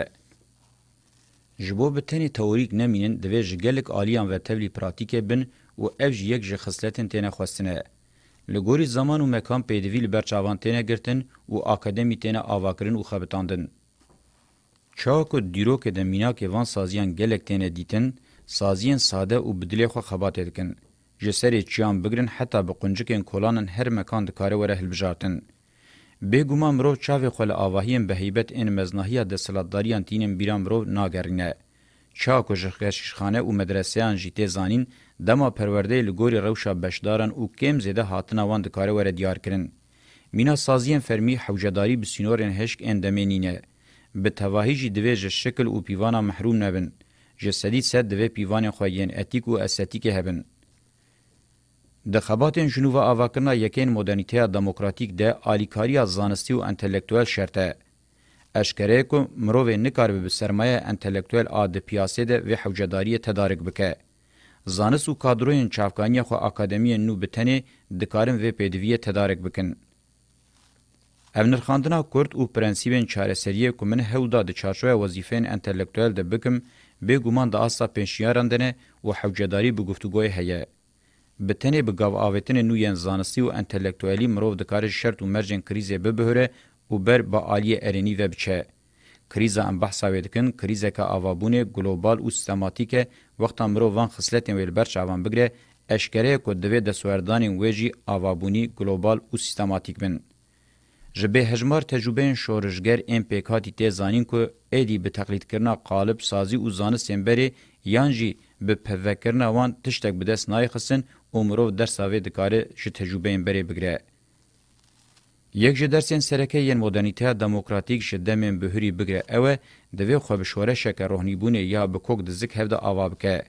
جبو به تنی توریک نمینن د وی جګلک عالیان و تبلی پراتیک بن او اف یک ژ خصلتن تنه خوستنه لګوري زمان او مکان پېدوی لبر چاوان تنه ګرتن او اکادمی تنه اواکرین او خبتاندن چاکو دیرو کې د مینا کې وان سازیان ګلک تنه دیتن سازیان ساده او بدلی خو خبات دکن جسری چیان بگرن حتی به قنجکین کولانن هر مکان دکاره وره هلبجارتن. به گمان مرو چاوی خوال آواهیم به حیبت این مزناهی دستلاتداریان تینیم بیران مرو ناگرینه. چا کشخانه و مدرسیان جیتی زانین دما پرورده لگوری روشا بشداران و کم زیده هاتنا وان دکاره وره دیار کرن. مینا سازیین فرمی حوجداری بسینورین هشک اندمینینه. به تواهیجی دویج شکل و پیوانا محروم نبن. جسدی سد دوی پیوان خواهین اتیک و استیک هبن. د خباتن جنوب اواکنا یکین مدرنیته دموکراتیک ده الیکاریا زانستی او انټلیکټوال شرطه اشکره کو مرو نکار به سرمایه انټلیکټوال ا د پیاسې ده و حوجداري تدارک بکې زانس او کادروین چافکانی خو اکادمی نو بتنی د کارم و پدوی تدارک بکن امنر خاندنا کورد او پرنسيبن چارەسەریه کو من هودا د چارشوه وظیفین انټلیکټوال ده بکم به ګومان د اسا پنشیارندنه او حوجداري به گفتگوې هيا به تنه به گاو آوتن نوین زانستی و انتلیکتوالی مرو دکار شرط و مرجن کریزه ببهره و بر با عالی ارنی و بچه. کریزا ام بحثا ویدکن کریزه که آوابونه گلوبال و سیستماتیکه وقتا مرو وان خسلتین ویل برچ آوان بگره اشکره که دوی ده سوردانین ویجی آوابونی گلوبال و سیستماتیک بن. جبه هجمار تجربه شورشگر ام پیکاتی تی زانین که ایدی به تقلید کرنا قالب سازی و زانستین بری یانجی به پوکرنا وان تشتک بدست نای خسن اومرو درسا وی دکاره ش تجربه این بری بگره یک جه درسین سرکه یین مدرنیته دموکراتیک ش دمن بهری بگره اوه دوی خو بشوره شک روحنی بونه یا بکوک دزک هفده اوابکه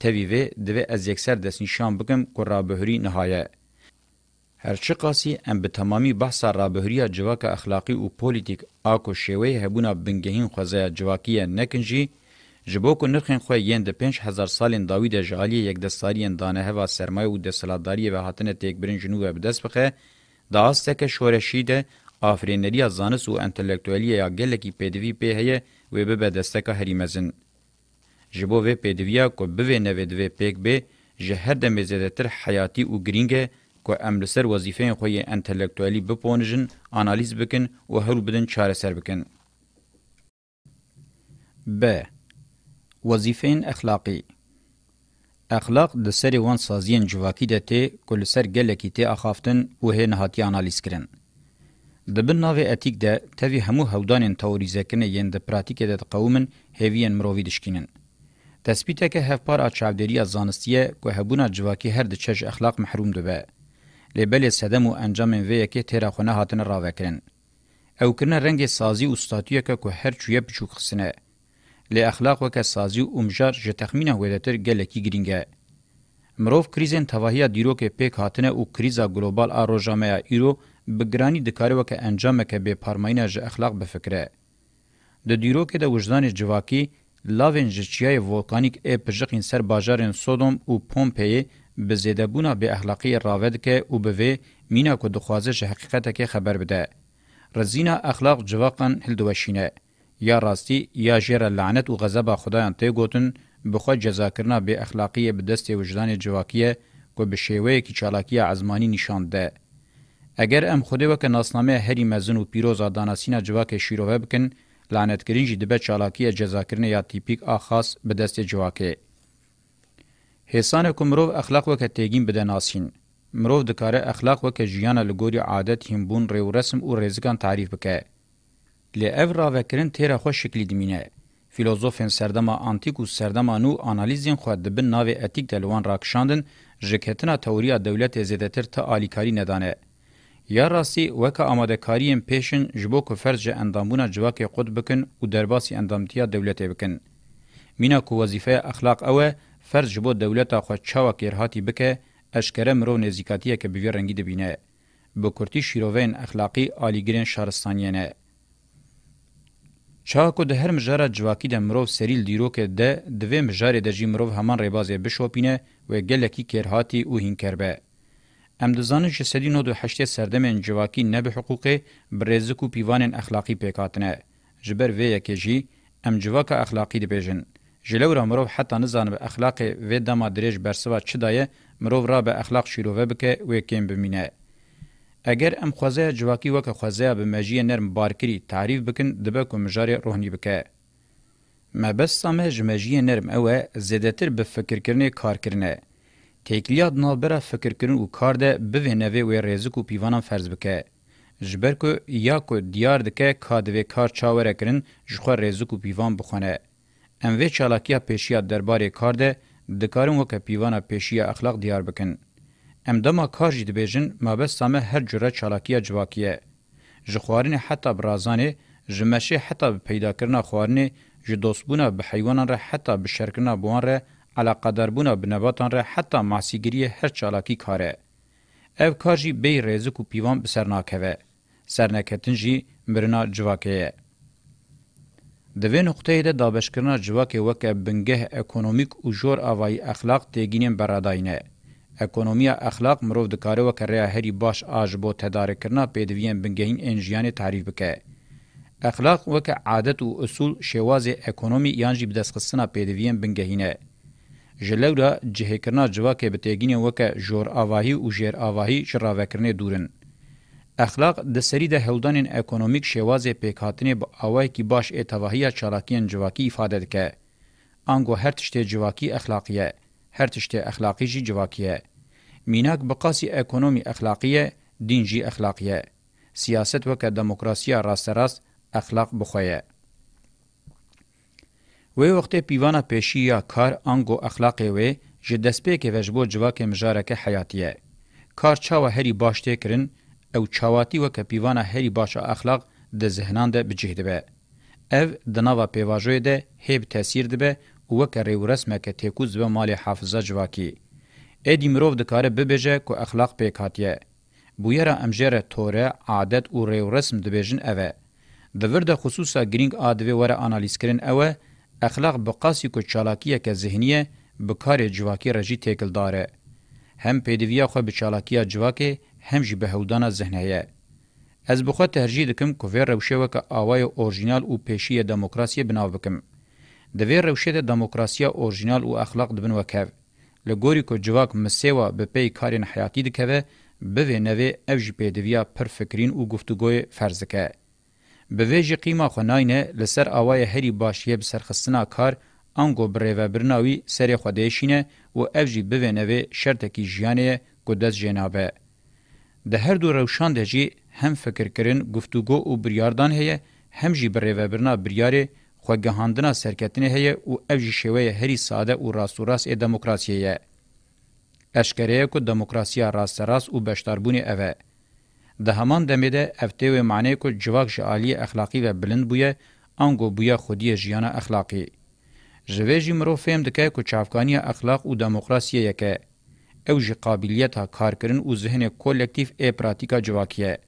توی وی دوی از یکسر دست نشان بکم کرا بهری نهایه هرچی قاسی ام به تمامی بحثا رابهریا جواک اخلاقی و پولیتیک آکو شوی هبونا بنگهین خوزای جواکیه نکنجی جبو کو نرخین خو یین د 5000 سالین داوی د جالی یک د سالیان دانه هوا سرمایه او د سلاداری به هاتنه تک برین جنوب به دست بخه د استک شورشی د افرینری زانس او انټلیکټوالی یا گلکی پدوی په هه و به دستک هریمزن جبو و پدویا کو به نه و د پک به جهر د مزیدتر حیاتی او گرینګه کو املسر وظیفه خو یې انټلیکټوالی به پونجن انالیز بکن او هر بدن چاره سر بکن ب وظیفین اخلاقی اخلاق د سری وان سازین جواکی ده ته کل سر گلکی ته اخافتن و هه نهاتی انالیز کرن. د بن ناوی اتیک ده تاوی همو هودانین توریزه کنه یین د پراتیک ده قومن هیوین مرووی دشکینن. تثبیته که هفپار اچاودری از زانستیه که هبونا جواکی هر د چش اخلاق محروم ده به. لبل سدم و انجام وی که تیرا خونه هاتن راوکرن. او کنه رنگ سازی و استاتیه که هر چویه بچوک خسنه. لی اخلاق وک سازی او امجار ژ تخمینه ولاتر گلکی گرینګه مروف کریزن توهیا دیرو کې پک هاتنه او کریزا ګلوبال اروجامه ایرو بګرانی د کار وک انجام ک به پرماینه ژ اخلاق به فکره د دیرو کې د وجدان جواکی لاوین ژچیای وولکانیک اپ ژقین سر بازارن سودوم او پومپی به زیدبونه به اخلاقی راود ک او به مینا کو د خوازه حقیقت کې خبر بده رزینا اخلاق جواقن هلدوشینه یا راستی یا جر لعنت و غضب خدایان ته گوتن بخو جزا کرنا به اخلاقی به دست وجدان جواکیه کو به شیوه کی چالاکی ازمانی نشان ده اگر ام خوده وک ناسنامه هری مزن و پیروز داناسینا جواک شیروه بکن لعنت کرین جدی به چالاکی جزا کرنا یا تیپیک اخاص به دست جواکه هسان کومرو اخلاق وک تیگین بده ناسین مرو دکاره اخلاق وک جیانه لګوري عادت همبون ریو رسم او رزقان تعریف بکه لی اف راوکرین تیرا خوش شکلی دمینه. فیلوزوفین سردما انتیک و سردما نو انالیزین خو د بن ناوی اتیک دلوان راکشاندن ژکتنا توریا دولت زیدتر ته الیکاری ندانه یا راسی وک آماده کاریم پیشن جبو کو فرج اندامونه جواک قطب بکن او درباسی اندامتیا دولت بکن مینا کو وظیفه اخلاق اوه فرج جبو دولت خو چاوک ارهاتی بکه اشکره مرو نزیکاتیه که بیورنگی دبینه بو کورتی شیروین اخلاقی آلیگرین شارستانیه نه چاکو د هر مجاره جواکی د مرو سریل دیرو کې د دوی مجاره د جیمرو همان ریبازه بشوپینه و ګلکی کرهاتی او هینکربه ام د زانه چې سدینو د هشت سردمن جواکی نه به حقوق برزکو پیوانن اخلاقی پېکاتنه جبر وی کې جی ام جواکه اخلاقی د بجن جلو را مرو حتی نزان به اخلاق و دما درج برسوا چدای مرو را به اخلاق شیروه بکه و کیم بمینه اگر ام خوازه جواکی وک خوازه به مجی نرم بارکری تعریف بکن دبه کومجاری روحنی بکه ما بس سامه جمجی نرم اوه زدتر به فکر کرنه کار کرنه تکلیات نالبرا فکر کرن او کار ده به نوی و ریزک و پیوانان فرض بکه جبر کو یا کو دیار دکه کادوی کار چاوره کرن جخوا ریزک و پیوان بخونه ام وی چالاکیا پیشیا درباره کار ده دکارن وک پیوانا پیشیا اخلاق دیار بکن ام دما کار جی دبیجن مابستا ما هر جوره چالاکیه جواکیه. جخوارین حتا برازانه، جمشی حتا پیدا کرنا خوارنه، جدوسبونا به حیوانان را حتا به شرکنا بوان را، علاقداربونا به نباتان را حتا معسیگری هر چالاکی کاره. او کار جی بی ریزک و پیوان بسرناکوه. سرنکتن جی مرنا جواکیه. دوی نقطه ده دابشکرنا جواکی وکه بنگه اکونومیک و جور آوائی اخلاق تیگینین براداینه. اکونومیا اخلاق مرو د کارو کریا هری باش اج بو تدارک کرنا پدوین بنګهین انجیان تعریف بکې اخلاق وک عادت او اصول شواز اکونومی یانجی بدسخصنا پدوین بنګهینه جلورا جهه کرنا جواکه بتګین وک جور اواهی او جیر اواهی شراوه کرنے دورن اخلاق د سری د هودان اکونومیک شواز پکاتنه با اوای کی باش اتواهی چالاکین جواکی ifade ک انګو هر تشته جواکی اخلاقیه هر تشته اخلاقی جی جواکیه میناک بقاسی اکونومی اخلاقیه دین جی اخلاقیه سیاست وک دموکراسیا راست راست اخلاق بخویه وی وخت پیوانا پیشی یا کار انگو اخلاق وی جدسپه که وجبو جواک مجارک حیاتیه کار چاوا هری باش تکرن او چاواتی وک پیوانا هری باش اخلاق د ذهنان ده بجهده به اف د نوا پیواژوی ده هیب تاثیر ده به وک ریو رسمکه تیکوز و مال حافظه جواکی ادی مروف دکاره ببیجه که اخلاق پیکاتیه بویره امجره توره عادت او ریو رسم دبیجن اوه د ورده خصوصا گرینگ ادوی وره انالیز کرن اوه اخلاق بقاسی کو چالاکیه که ذهنیه بکار جواکی رجی تکل داره هم پیدویا خو به چالاکیه جواکی هم جی بهودانا ذهنیه از بخوا ترجیح دکم کو ور روشه وک اوای اورجینال او پیشی دموکراسی بناو بکم د وی روشته دموکراسي اورجینال او اخلاق دبن وکاو لګوري کو جواک مسیوا به پی کارین حیاتی د کوي به وی نوې اف جی پی دویا پر فکرین او گفتگوی فرزکه به وی جی قیمه خناینه لسر اوای هری باشیه به سرخصنا کار انګو برېوه برناوی سره خوده شینه او اف جی به وی نوې شرط کی ژیانه کو دز جنابه د هر دو روشان دجی هم فکر کرن گفتگو او بریاردان هه هم جی برېوه برنا بریاره خوګهاندنا سرکتنه هي او اوج شوی هری ساده او راست راست دموکراسیه اشکریه کو دموکراسیا راست راست او بشتربونی اوه ده همان دمیده افته و معنی کو جواک شعالی اخلاقی و بلند بویه انگو بویه خودی جیان اخلاقی. جوه جی مرو فهم دکه کو چافکانی اخلاق و دموکراسی یکه. او جی قابلیت ها کار کرن و ذهن کولکتیف ای پراتیکا جواکیه.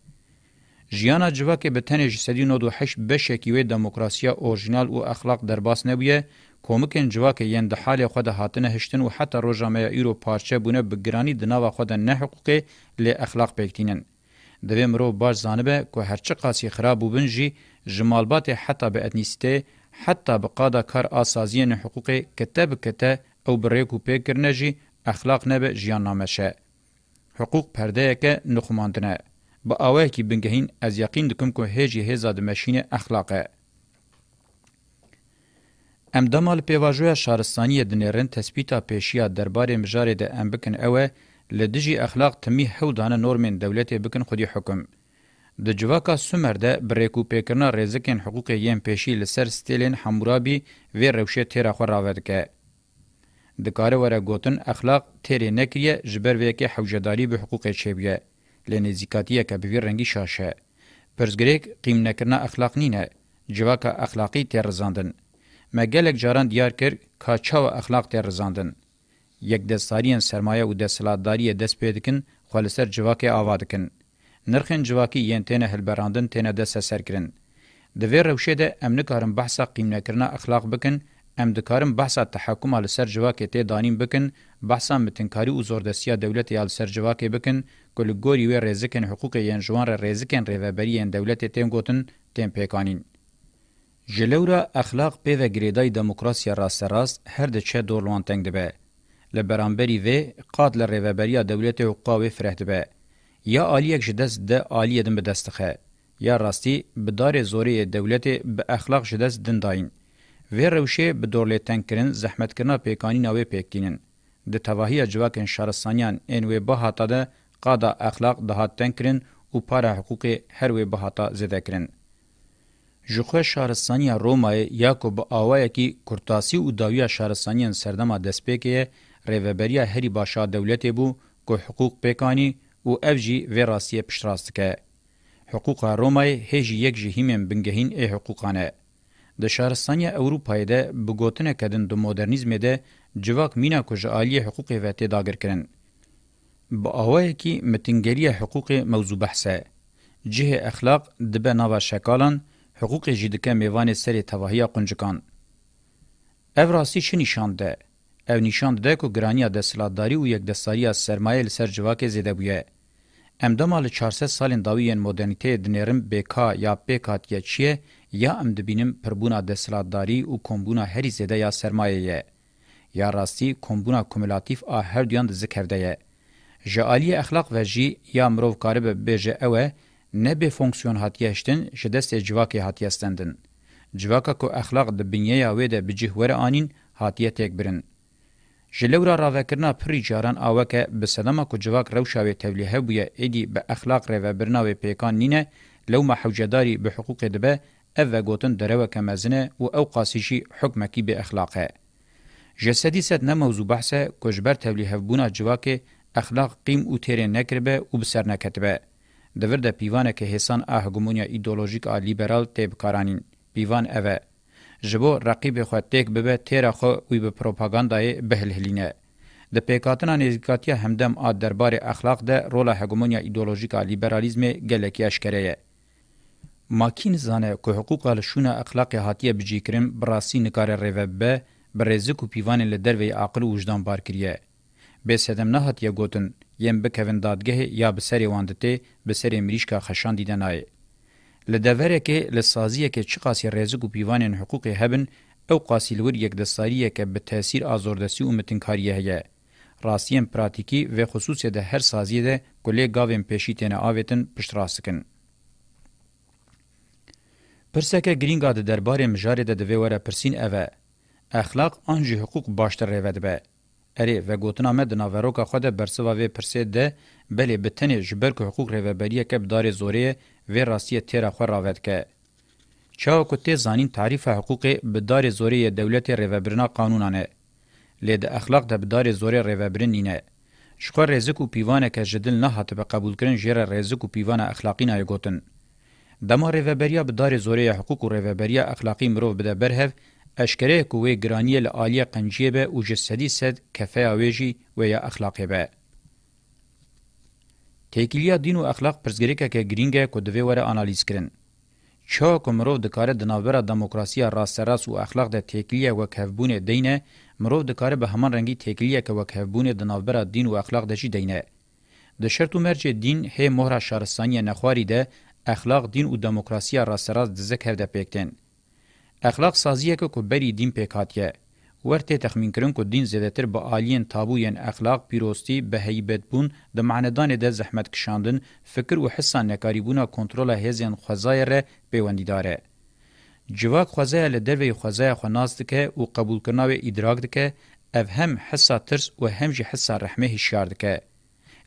جیانا جواکه به تنه جسدی نو دو حش بشکی و دموکراسیا اورجینال او اخلاق درباس نه بویه کومکن جواکه یند حال خود هاتنه هشتن او حتی روجامه ایرو پارچه بونه بگرانی دنا خود نه حقوقی ل اخلاق پکتینن دوی مرو باش زانبه که هرچه قاسی خراب بوبن جی جمالبات حتی به اتنیسته حتی به قادا کار آسازین حقوق کته بکته او بریکو پیکرنه جی اخلاق نبه جیان نامشه. حقوق پرده که نخماندنه. با اوه کی بنگهین از یقین دکم کو هجی هزا د ماشین اخلاقه ام دمال پیواژویا شارستانی د نرن تثبیتا پیشیا دربار مجاره د ام بکن اوه لدجی اخلاق تمی هودانه نورمن دولت بکن خودی حکم د جواکا سومرده بریکو پیکرنا رزکن حقوق یم پیشی لسر ستیلن حمورابی و روشه تیرا خو راوردکه د کار وره گوتن اخلاق تیرې نکریه جبر وکي حوجداري به حقوق چبیه لنزیکاتیه که به رنگی شاشه پرزګریک قیم نکرنا اخلاق نینه جواکا اخلاقی ترزاندن مګلک جاران دیار کر کاچا و اخلاق ترزاندن یک دستاریان سرمایه او دستلاداری دست پیدکن خالصر جواکه آوادکن نرخن جواکی یین تنه هلبراندن تنه دست سرکرن د ویر روشه ده امن کارم بحثه قیم نکرنا اخلاق بکن ام دکارم بحثه تحکم علی سر جواکه ته دانیم بکن بحثان بتنکاری او زوردستیا دولت یال سرجواکې بکن ګل ګوري وی رزکن حقوق یان جوان را رزکن ریوبری یان دولت تیم ګوتن تیم پېکانین جلورا اخلاق په و ګریدای دموکراسي راست راست هر د چه دورلوان تنگ دی به لبرانبری و قاد ل ریوبری دولت حقوق و فرهد به یا عالیه جدس د عالیه دم بدستخه یا راستی بدار زوری دولت به اخلاق جدس دنداین و روشه به دولت تنگ کرن زحمت کرنا پېکانین او پېکینن د توهیه جواکن شارسانیان انوی بهاته ده قادا اخلاق ده هاتنکرین او پارا حقوق هر وی بهاته زده کرن جوخه شارسانیا رومای یاکوب آوای کی کورتاسی او داویا شارسانیان سردمه دسپیکه ریوبریا هری باشا دولت بو کو حقوق پکانی او افجی و راسیه پشتراستکه حقوق رومای هجی یک جهیمن بنگهین ای حقوقانه د شارستانیا اوروپای ده بګوتنه کدن د مدرنیزم ده civak mîna ku ji aliyê hiqûqê ve tê dagirkirin. Bi awayekî mitingeriya hiqûqê mewzû behse. Cihê exlaq dibe nava şekalan, hiqûqê jî dike mêvanê serê tevahiya quncukan. Ev rastî çi nîşan de? Ev nîşan dide ku giraniya desthilatdarî û yekdestariya sermayê li ser civakê zêde bûye. Em dema li 400 salên dawiyên modernîteyê dinêrim BK ya PK tiye çiye ya em dibinim pirbûna desthilatdarî û kombûna herî zêde ya sermayeyê ye. یا راستی کومبونا کومولاتیف ا هر دیان د ذکر دی جالی اخلاق و جی یا مرو قارب بج اوه نه به فونکسیون هاتیشتن شدست جواکی هاتیستندن جواکا کو اخلاق د بنیا و د بجه ور انین هاتیه تکبرن جلورا راوکرنا پری جاران اوکه به سلامه کو جواک روشاوی تولیه بو ایدی به اخلاق رو برناوی پیکان نینه لو ما حوجداري بحقوق دبه اذا گوتن درو کمزنه او او قاسیشی حکمکی به اخلاقه جسدی ست نه موضوع بحثه کجبر تبلیغ بونا جواکه اخلاق قیم او تیر نکربه او بسر نکتبه دور ده پیوانه که حسان ا هگمونیا ایدئولوژیک ا لیبرال تیب کارانین پیوان اوه جبو رقیب خو تک به تیر خو وی به پروپاګاندا بهلهلینه د پیکاتنا نزدیکاتیا همدم ا دربار اخلاق ده رول هگمونیا ایدئولوژیک ا لیبرالیزم گلکی اشکره ماکین زانه که حقوق ال شونه اخلاق هاتیه بجیکرم براسی نکار ریوبه برزک و پیوان له دروي عقل او وجدان بار کړی به سدم نه هات یګوتن یم به کوین دادګه یا به سری واندته به سری مریشکا خشان دیدنای له دوره کې له سازیه کې چې قاسی رزق او پیوان حقوق هبن او قاسی لور یک د ساریه کې به تاثیر آزردسی او متنکاریه هي راسیم پراتیکی و خصوصی ده هر سازیه ده کلی گاوین پیشی تینه آویتن پشتراسکن. پرسکه گرینگا ده درباره مجاره ده دوی وره پرسین اوه اخلاق ان جه حقوق باشتر رود به اری و گوتنا مد ناوروکا خود برسوا و پرسه ده بلی بتنی جبر که حقوق رهبریه که بدار زوری و راستی تیرا خو راوت که چاو کته زانین تعریف حقوق بدار زوری دولت رهبرنا قانونانه لید اخلاق ده بدار زوری رهبرنینه شخو رزق او پیوانه که جدل نه هات به قبول کرن جره رزق او پیوانه اخلاقی نه گوتن دما رهبریه بدار زوری حقوق او رهبریه اخلاقی مرو بده برهف اشکره کو وی گرانی ل عالیه قنجیه به او جسدی صد کفه اویجی و یا اخلاقی به تکیلیا دین او اخلاق پرزګریکه کې گرینګه کو دوی وره انالیز کرن چا کومرو د کار د ناوړه دموکراسي راستراس او اخلاق د تکیلیا او کهبونه دینه مرو د کار به همان رنګي تکیلیا کې او کهبونه د ناوړه دین او اخلاق د شي دینه د شرط مرج دین هه مهره شارستانی نخواری ده اخلاق دین او دموکراسي راستراس د ذکر د پېکتن اخلاق سازیه که کو بری دین پکاتیه ورته تخمین کرن کو دین زیاتر به عالیین تابوین اخلاق پیروستی به هیبت بون د معنیدان د زحمت کشاندن فکر او حسان نکاریبونه کنټرول هزین خزایر پیوندیداره جواک خوازه له دروی خوازه خو ناز دکه او قبول کرناوی ادراک دکه اف هم حسا ترس و هم جی حسا رحمه شار دکه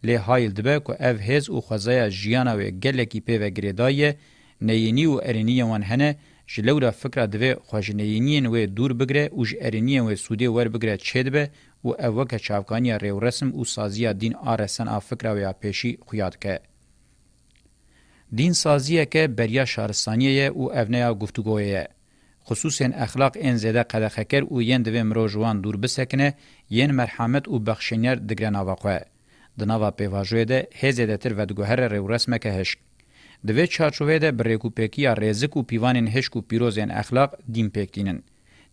له هایل دبه کو اف هز او خوازه جیانا و گلکی پی و گریدای نینی و ارنی وان هنه جلورا فکر دوی خوژنیین و دور بگره او ج ارنیین و سودی ور بگره چدبه او اوکه چاوکانی ریو رسم او سازیا دین آرسن افکر و یا پیشی خویاد که دین سازیه که بریا شهرستانیه او اونیا گفتگویه خصوصا اخلاق ان زده قدخه کر او یند و مروجوان دور بسکنه ین مرحمت او بخشنیر دگرنا واقعه د نوا پیواژوی ده هزه دتر و دګهره ریو رسمه که هشک د وی چارچوې د بریکوپېکیا رزق او پیوانن هشک او پیروزن اخلاق دین پېکتینن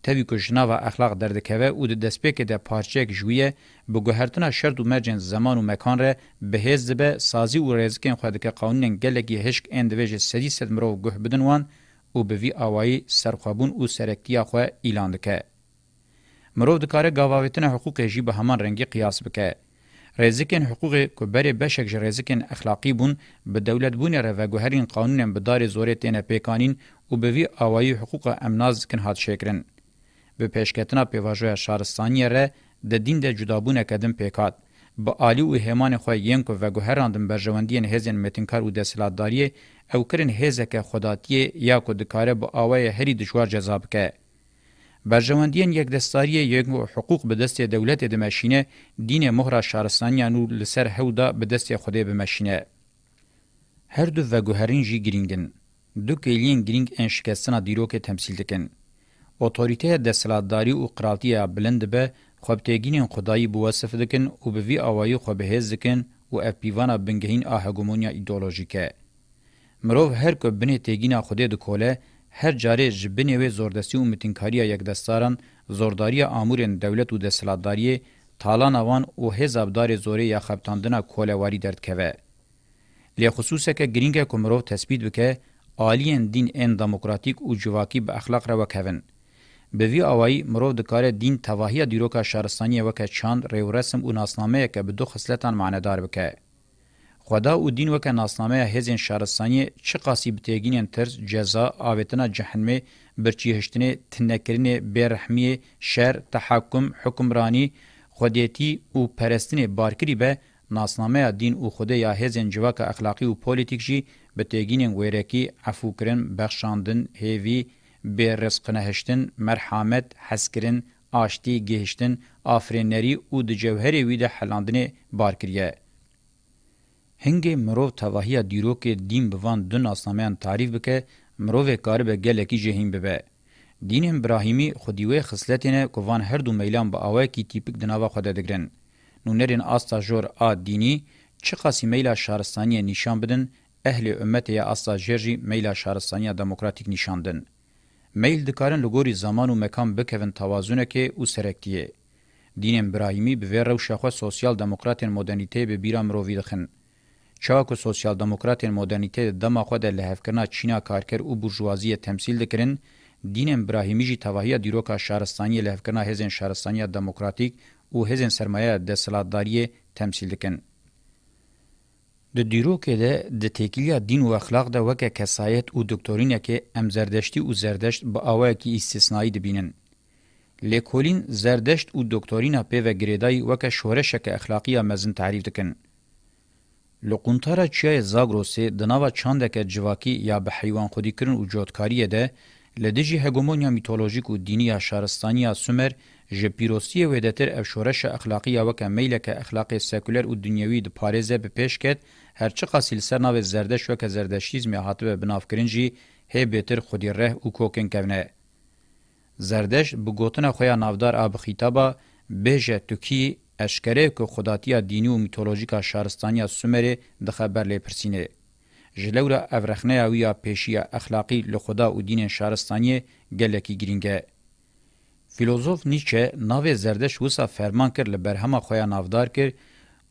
تبی کو جناوه اخلاق دردکوه او د دسپېک د پارچېک جویه به ګهرتنا شرط او مرجن زمان او مکان ر به حزب سازی او رزقین خودکه قانونن ګلګي هشک اندویج سدی صد مرو ګه بدن وان او به وی اوایي سرخوبون او سرکتیا خو اعلان دکه مرو د کارګاووتنه حقوق یې به همان رنګي قیاس وکړي رزکن حقوق کو بری بشک ژ رزکن اخلاقی بون به دولت بون را و گوهرین قانون به دار زوریت نه پیکانین او به وی اوای حقوق امناز کن هات شکرن به پیشکتنا پیواژو شهرستانی را د دین د جدابونه کدم پیکات با عالی و همان خو ینکو و گوهراندن بر ژوندین هزن متینکار او د سلاداری او کرن هزکه خداتی یا کو د کار به اوای هری دشوار جذاب که برجواندین یک دستاری یک حقوق به دست دولت د ماشینه دین مهر شهرستان یانو لسر هودا به دست خدای به ماشینه هر دو وگوهرین جی گرینگن دو کلین گرینگ ان شکستنا دیرو که تمثیل دکن اوتوریته دستلاداری او قرالتی بلند به خوبتگین خدای بو وصف دکن او به وی اوای خو بهز دکن او اف پیوانا بنگهین ا هگمونیا ایدئولوژیکه مرو هر کو بنه تگینا خدای د کوله هر جاره جبنه و زوردستی و متینکاریه یک دستاران زورداری امورن دولت و دسلاداری تالان اوان او حزبدار زوری یا خپتاندنا کولواری درد کوه لی خصوصه که گرینگ کومرو تثبیت وکه عالیان دین ان دموکراتیک او جواکی به اخلاق را وکوین به وی اوای مرو د کار دین توهیه دیروکا شارستانی وکه چاند ریورسم او ناسنامه که به دو خصلتان معنادار وکه خدا او دین وک ناسنامه هزن شارستانی چی قاسی بتگینن تر جزا اوتنا جهنمی برچی هشتنی تنکرین برحمی شر تحکم حکمرانی خودیتی او پرستنی بارکری به ناسنامه دین او خود یا هزن جواک اخلاقی او پولیټیک جی بتگینن ویرکی عفو کرن بخشاندن هیوی به رزق نهشتن مرحمت حسکرین آشتی گهشتن آفرینری او د جوهری وی د حلاندنی بارکریه هنگه مرو تواهی دیروک دین بوان دون اسلامیان تعریف بکه مرو کار به گلکی جهیم ببه. دین ابراهیمی خودیوه خصلتینه کوان هر دو میلان با اوه کی تیپک دناوا خود دگرن. نونرین آستا جور آ دینی چه خاصی میلا شهرستانی نشان بدن اهل امت یا آستا جرجی میلا شهرستانی دموکراتیک نشاندن. میل دکارن لګوري زمان او مکان بکوین توازن کې او سرکتیه دین ابراهیمی به ور روشه خو سوسیال دموکراتین مدرنیته به بیرام رووی دخن چاکو سوسیال دموکراتین مدرنیته دما خو د لهفکرنا چینا کارکر او بورژوازی تمثيل دکرین دین ابراهیمی جی توهیه دیروکا شهرستانی لهفکرنا هزن شهرستانی دموکراتیک او هزن سرمایه د سلادتداری تمثيل دکن د دیروکه ده د تکیلیا دین او اخلاق د وکه کسایت او دکتورینه کې ام زردشتي او زردشت به اوه کې استثنایی دبینن لیکولین زردشت او دکتورینه په وګریدای وکه شورشه که اخلاقی مزن تعریف دکن لقونتارا چیای زاگروسی دناوا چاندکه جواکی یا به حیوان خودی کرن و جوتکاریه ده لدجی هگومونیا میتولوژیک و دینی شارستانی سومر جه پیروسی و دتر افشورش اخلاقی و که میلک اخلاق سکولر و دنیوی د پاریزه به پیش کت هرچی قاسی سر ناو زردش و که زردشتیزم هاتبه بنافکرنجی هی بهتر خودی ره و کوکن کونه. زردشت بگوتن خویا نافدار آب خیتابا بیجه تکی اشکره که خداتیا دینی و میتولوژیکا شارستانیا سومری د خبر لپرسینه جلورا افرخنه اویا پیشیا اخلاقی لخدا و دین شارستانی گلکی گرینگه. فیلوزوف نیچه ناو زردش وسا فرمان کر لبرهما خویا نافدار کر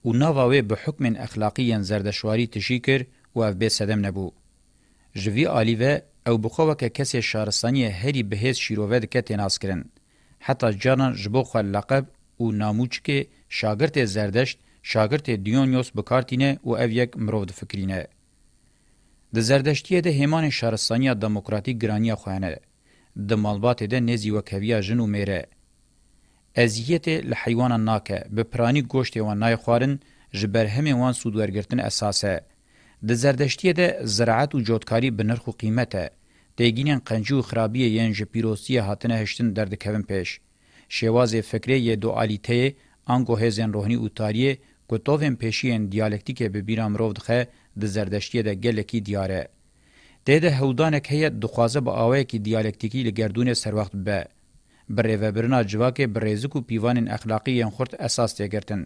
و ناواوی به حکم اخلاقی زردشواری تشی کر و او به سدم نبو. جوی آلیوه او بخوا که کسی شارستانی هری بهیز شیروه دکه تیناس کرن. حتی جانا جبو خوال لقب و ناموچ که شاگرد زردشت شاگرد دیونیوس بکارتینه او او یک مرو د فکرینه د زردشتیه د همان شهرستانیا دموکراتیک گرانیا خوانه د مالبات ده نزی وکویا جنو میره ازیت لحیوان ناکه به پرانی گوشت و نای خوارن جبر همه وان سودورگرتن اساسه د زردشتیه ده زراعت و جوتکاری به نرخ و قیمته دیگینن قنجو خرابیه ین جپیروسی هاتنه هشتن درد کوین پیش شواز فکری دوالیته انګو هزن روحنی او تاریه ګوتوفن پېشین دیالکتیک به بیرام رودخه د زردشتي د ګلکی دیاره د د هودانک هیت د خوازه به اوی کی دیالکتیکی لګردون سر وخت به بره و برنا جواکه برزکو پیوان اخلاقی خورت اساس ته ګرتن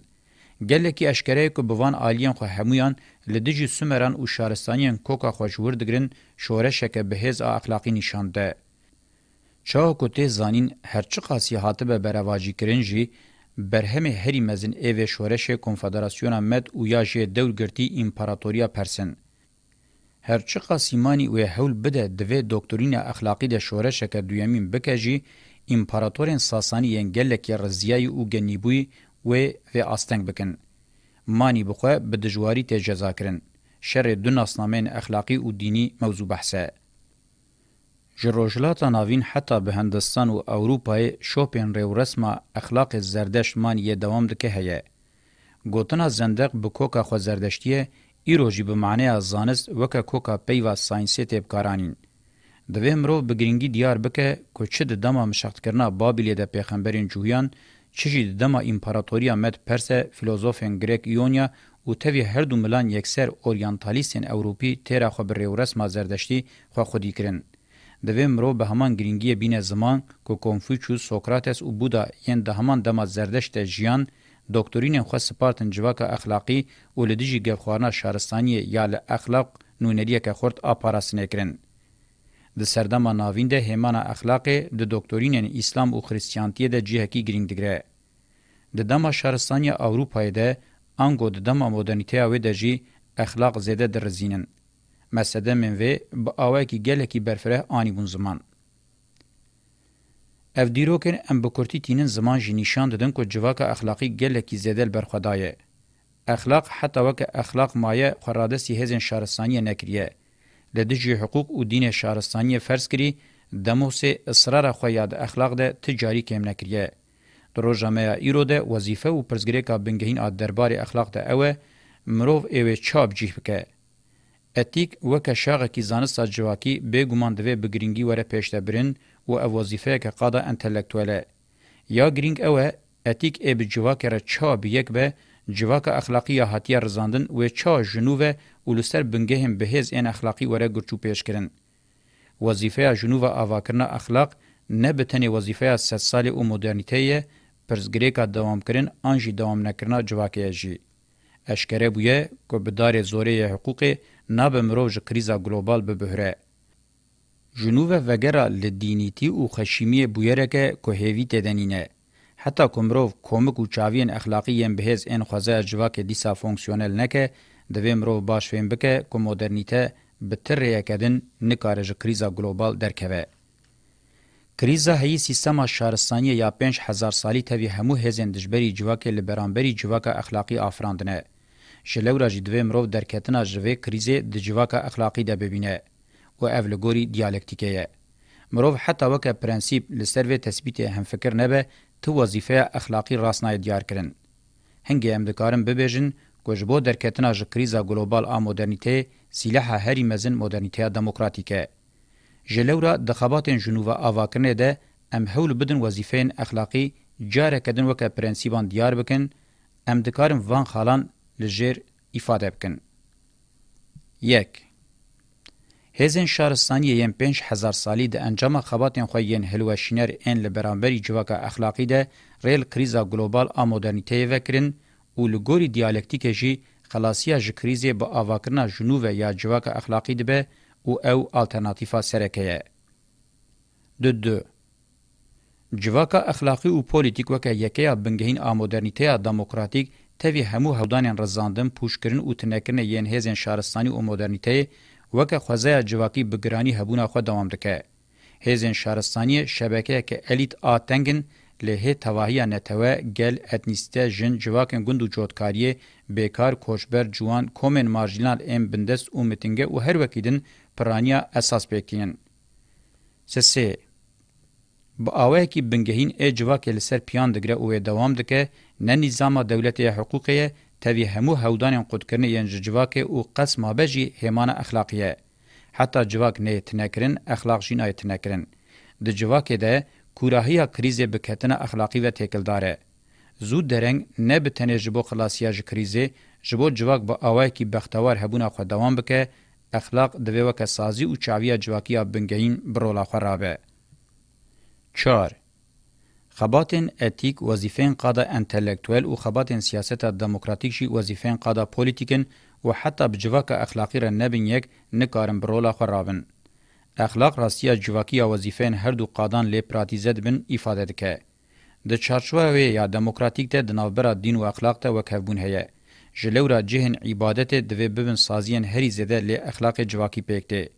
گلکی اشکره کو بوان عالیان خو همویان لدجی سومران او شارستانیان کوکا خوشور دگرن شوره شکه بهز اخلاقی نشانده. چاو کو تی زانین هرچی قاسی حاتب برواجی کرن جی برهم هری مزن ایو شورش کنفدراسیون مد او یا جه دولگرتی امپراتوریا پرسن. هرچی قاسیمانی و هول بده دوی دکتورین اخلاقی ده شورش که دویمین بکجی امپراتورین ساسانی ینگلک رزیای او گنیبوی و و آستنگ بکن. مانی بخواه بدجواری ته جزا کرن. شر دو ناسنامین اخلاقی و دینی موضوع بحثه. جروجلاتا ناوین حتی به هندستان و اوروپای شوپین ریو رسمه اخلاق زردشتمان یه دوام دکه هیه. گوتنا زندق به کوکا خو زردشتیه ایروژی به معنی از زانست وکه کوکا پیوا ساینسی تیبکارانین. دوی مرو به گرینگی دیار بکه که چه ده دما مشختکرنا بابلیه ده پیخمبرین جوهیان چشی ده دما امپاراتوریا مد پرسه فیلوزوفین گریک ایونیا او تاوی هر دو ملان یکسر اورینتالیستین اوروپی تیرا خو به ریو رسمه زردشتی خو خودی کرن. دوی مرو به همان گرینگی بین زمان کو کنفوچوس سوکراتس او بودا یان د همان دما زردشت جیان دکتورین خو سپارتن جواکه اخلاقی ولدیجی گفخانه شهرستانی یا ل اخلاق نونریه که خورد اپاراسنه کرن د سردما ناوین ده همان اخلاق د دکتورین اسلام او خریستیانتی ده جهه کی گرینگ دگره د دما شهرستانی اوروپای ده انګو د دما مدرنیته او دجی اخلاق زیده درزینن در mesedemên vê bi awayekî gelekî berfireh anîbûn ziman. Ev dîrokên em bi kurtî tînin ziman jî nîşan didin ku civaka exlaqî gelekî zêdel berxwedaye. ye. اخلاق حتی وک اخلاق مایه خرادسی هزن شارستانی نکریه لدجی حقوق او دین شارستانی فرض کری دموس اصرار خو یاد اخلاق ده تجاری کم نکریه دروجمه ایرو ده وظیفه او پرزګری کا بنګهین ا دربار اخلاق ده اوه مروف اوه چاب جیه که اتیک وک شاغکی زانستا جواکی به گمان دوی بگرینگی وره پیشته برین و او وظیفه که قادا انتلیکتواله. یا گرینگ اوه اتیک ای به جواک را چا بیک به جواک اخلاقی یا حتی رزاندن و چا جنوبه ولستر بنگه هم بهز این اخلاقی وره گرچو پیش کرن. وظیفه جنوب آواکرنا اخلاق نه بتنی وظیفه ست سال او مدرنیته پرزګریکا دوام کرن انجی دوام نکرنا جواکی جی. اشکره بویه که بدار زوره حقوق ناب مرو ژ کریزا ګلوبال به بهره جنوب وگرا لدینیتی او خشیمی بویرکه کوهوی تدنینه حتی کومرو کومک او چاوین اخلاقی ام بهز ان خوازه جواک دیسا فونکسیونل نکه د ویمرو باش ویم بکه کو مدرنیته به تر یکدن نکارج کریزا ګلوبال درکوه کریزا هی سیستم شهرستانی یا 5000 سالی ته همو هزن دجبری جواک لبرانبری جواک اخلاقی افراندنه جلورا جی دوی مروف درکتنا جوی کریزه د جواکا اخلاقی ده ببینه و او لګوري دیالکتیکه مروف حتی وک پرنسیپ لسرو تثبیت هم فکر نه تو وظیفه اخلاقی راسنای دیار کرن هنګ هم د کارم ببیژن کوجبو درکتنا ژ کریزه ګلوبال ا مدرنیته سلاح هری مزن مدرنیته دموکراتیکه جلورا د خباتن جنوبا اواکنه ده ام هول بدن وظیفین اخلاقی جاره کدن وک پرنسیبان دیار بکن ام دکارم وان خالان لجر ifade بکن. یک هزین شارستانی یم پنج هزار سالی ده انجام خباتین خوی ین هلوشینر این لبرانبری جواکا اخلاقی ده ریل کریزا گلوبال آمودانیته وکرین و لگوری دیالکتیک جی خلاصیا ج کریزی با آواکرنا جنوب یا جواکا اخلاقی ده به او او آلترناتیفا سرکه دو دو جواکا اخلاقی او پولیتیک وکا یکی بنگهین آمودانیته دموکراتیک تevî hemû hewdanên rezandin pûçkirin û tinekirine yên hêzên şaristanî û modernîteyê weke xwezeya civakî bi giranî hebûna xwe dewam dike. Hêzên şaristaniyê şebekeyeke elît a tengin lê hê tevahiya netewe gel etnîste jin civakên gund û cotkariyê bêkar koçber ciwan komên marjinal ên bindest û mitinge û her wekî din piraniya esas pêkînin. Sesê Bi awayekî bingehîn ê civakê li ser piyan digire û wê dewam dike نه نظام دولتی حقوقیه تاوی همو هودان قدکرنه ین جواک او قسمه بجی همان اخلاقیه. حتی جواک نه تنکرن اخلاق جین آی تنکرن. د جواک ده کوراهی کریزه بکتن اخلاقی و تکلداره. زود درنگ نه بتنه جبو خلاصیه ج کریزه جبو جواک با اوای کی بختوار هبونه خو دوام بکه اخلاق دوی وک سازی او چاویه جواکیه بنگین برولا خرابه. 4 خباتن اتیک وظیفین قادا انتلیکتوال او خباتن سیاست دموکراتیک شی وظیفین قادا پولیتیکن و حتی بجواک اخلاقی را نبین یک نکارن برولا خرابن. اخلاق راستیا جواکی وظیفین هر دو قادان لی پراتیزد بن ifade دکه. د چارچوه یا دموکراتیک ته د نوبره دین او اخلاق ته وکهبون هيا. جلورا جهن عبادت د وبن سازین هری زده لی اخلاق جواکی پکته.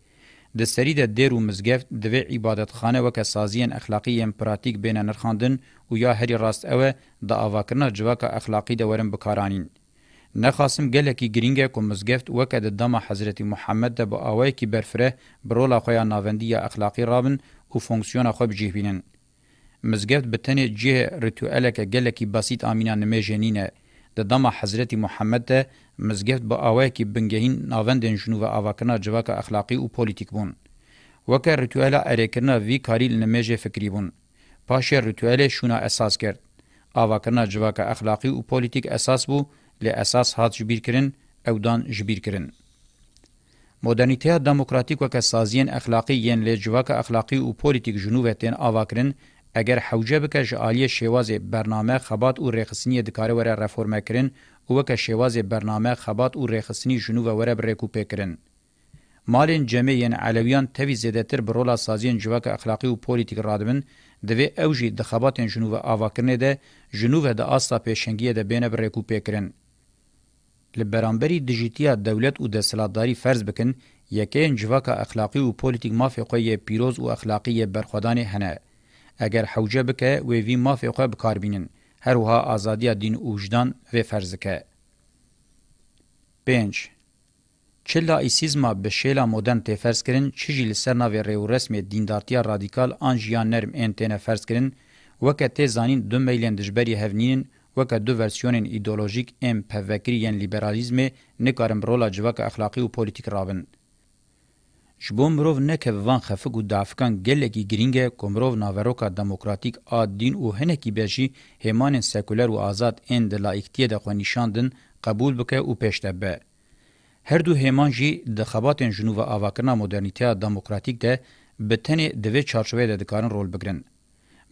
د سری د دیر او مزګف د عبادتخانه وک سازین اخلاقی ام پراتیک بین نرخاندن او یا هری راست اوه د اواکرنا جواکه اخلاقی د ورم بکارانین نخاسم گله کی گرینگه کو مزگفت وک د دما حضرت محمد د بو اوای کی برفره برولا خو یا ناوندی اخلاقی رابن او فونکسیون خو بجیبینن مزگفت بتنه جه رتواله ک گله کی بسیط امینان میجنینه د دما حضرت محمد ده مزګفت به اوه کې بنګهین ناوندن جنوب اواکنا جواک اخلاقی او پولیټیک بون وکه ریټوال اریکنا وی کاری لنمجه فکری بون پاشه ریټوال شونه اساس کرد اواکنا جواک اخلاقی او پولیټیک اساس بو له اساس هات جبیر کرن او دان جبیر کرن مدرنیته دموکراتیک وکه سازین اخلاقی یان له جواک اخلاقی او پولیټیک جنوب تن اواکرن اگر حوجه بکه جالی شواز برنامه خبات او رخصنی دکاره وره رفورمه کرن او که شواز برنامه خبات او رخصنی جنوب وره بریکوپه کرن. مالین جمعین علویان توی زیدتر برولا سازین جواک اخلاقی و پولیتیک رادمن دوی اوجی دخباتین جنوب آواکرنه ده جنوب ده آستا پیشنگیه ده بینه بریکوپه کرن. لبرانبری دیجیتیا دولت او د سلاداری فرض بکن یکین جواک اخلاقی و پولیتیک مافی قوی پیروز و اخلاقی برخودان هنه. اگر حوجه بکه و وی مافی خو به کاربینن هر وها ازادیا دین او وجدان و فرزکه 5 چلا ایسیزما به شیلا مدرن ته فرض کرن چجیل سرنا و ریو رسمی دیندارتیا رادیکال انجیا نرم انتن فرض کرن وکه ته زانین دو میلین دجبری هفنین وکه دو ورسیونین ایدئولوژیک ام پوکرین لیبرالیزم نکارم رولا جواک اخلاقی و پولیتیک رابن جبو مرو نه که وان خفق او دافکان گلکی گرینگه کومرو ناوروکا دموکراتیک ا دین او هنکی بهجی همان سکولر او آزاد اند لایکتی د خو نشاندن قبول بک او پښته به هر دو همان جی د خباتن جنوب اواکنا مدرنیته دموکراتیک ده به تنه د وی چارچوبه د کارن رول بگرن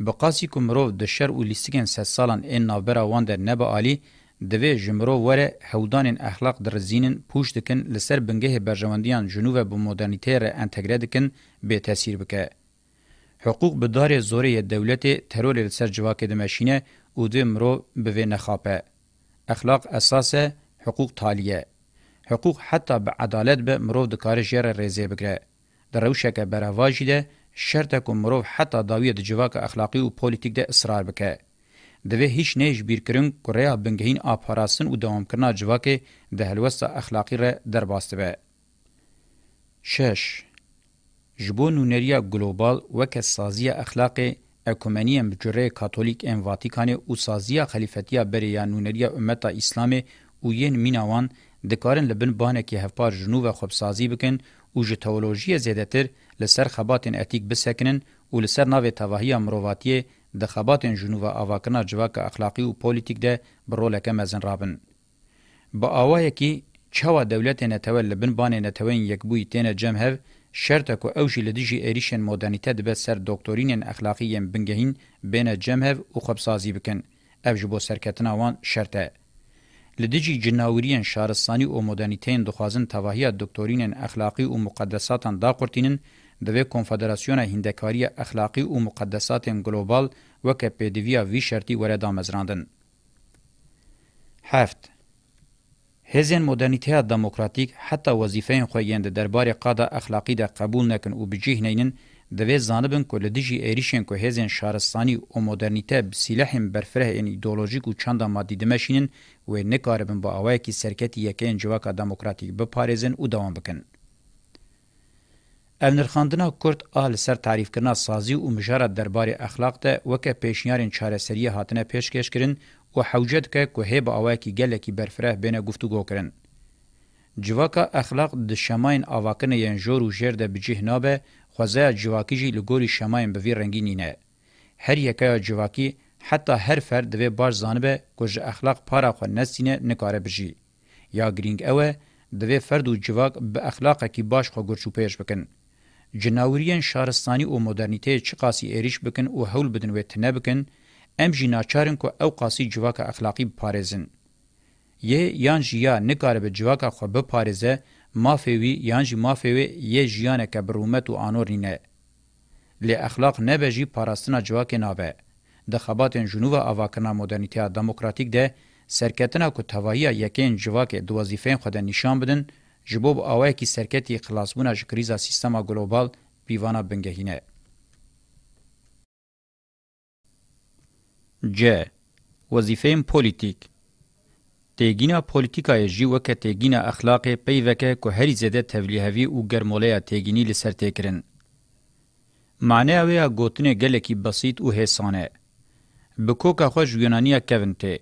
بقاسی کومرو د شر او لیستګن سسالان ان ناوبره وان د نه به عالی دوی جمرو وره هودانین اخلاق درزینن پوشتکن لسر بنگه برجواندیان جنوب به مدرنیته را انتگره دکن به تاثیر بکه. حقوق به دار زوره دولت ترور لسر جواک دمشینه او دوی مرو به نخاپه. اخلاق اساسه حقوق تالیه. حقوق حتی به عدالت به مرو دکار جیر ریزه بگره. در روشک براواجی ده شرط که مرو حتی داوی دجواک اخلاقی و پولیتیک ده اصرار بکه. دوی هیڅ نه جبیرکرین کوریا بنګهین اپاراسن او دوام کرنا جواکه د هلوسه اخلاقی ر درباسته به 6 جبون نریه ګلوبال وکه سازی اخلاق اکومنی مجره کاتولیک ام واتیکان او سازی خلیفتیه بریا نونریه امت اسلام او یین میناوان دکارن لبن بانه کی هفپار جنو و خوب سازی بکن او ژ تئولوژی زیاتر لسر خباتن اتیک بسکنن او لسر ناوی توهیه مرواتیه د خباتن جنوب اواکنا جواک اخلاقی او پولیټیک ده برولکه مزن رابن با اوای کی چوا دولت نه تول بن بان نه توین یک بوی تنه جمهو شرط کو او شی لدیجی ایریشن مدرنیته د سر دکتورین اخلاقی بنگهین بین جمهو او خبسازی بکن اوجبو سرکتنا وان شرطه لدیجی جناوریان شارستانی او مدرنیتین دخوازن توهیه دکتورین اخلاقی او مقدساتان دا قرتینن د کنفدراسیون هندکاری اخلاقی او مقدسات گلوبال و کپدویا وی شرطی وردا مزراندن هفت هزین مدرنیته دموکراتیک حتی وظیفه خویند دربار قاده اخلاقی ده قبول نکن او بجیه نینن دوی زانبن کل دیجی ایریشن که هزین شارستانی و مدرنیته بسیلحیم برفره این ایدولوژیک و چند مادی دمشینن و نکاربن با آوائی که سرکتی یکین جواک دموکراتیک بپارزن و دوام بکن. النرخاندنا کورد آل سر تعریف کرنا سازی او مجاره دربار اخلاق ده وکه پیشنیارن چارەسەری هاتنه پیشکش کرن او حوجت که کوه به اواکی گلکی برفره بینه گفتگو کرن جواکا اخلاق د شماین اواکن یان جور او جر ده بجه نابه خوازه جواکی جی لګوری شماین به وی رنگینینه هر یکا جواکی حتی هر فرد و باش زانبه کوج اخلاق پارا خو نسینه نکاره بجی یا گرینگ اوه دوی فرد او جواک به اخلاق کی باش خو ګرچو پیش بکن جناوریان شارستاني او مدرنټي چې قاسي اریش بکن او حول بدن و تنه بکن ام جناچارن کو او قاسي جواک اخلاقی پارزن ی یان جیا نکاره به جواک خو به پارزه مافوی یان جی مافوی ی جیانه که برومت او انورینه ل اخلاق نه بجی پاراستنا جواک نابه د خباتن جنوب اواکنا مدرنټیا دموکراتیک ده سرکتنا کو توایی یکین جواک د وظیفین خو د نشان بدن جبوب اوای کی سرکتی خلاصبونه ژ کریزا سیستما ګلوبال پیوانا بنګهینه ج وظیفه پولیټیک تګینا پولیټیکای جی وکه تګینا اخلاق پیوکه کو هری زده تبلیغوي او ګرمولیا تګینی لسر تکرن معنی اویا گوتنه گلکی بسیط او حسانه بکوکا خوش یونانیا کوینته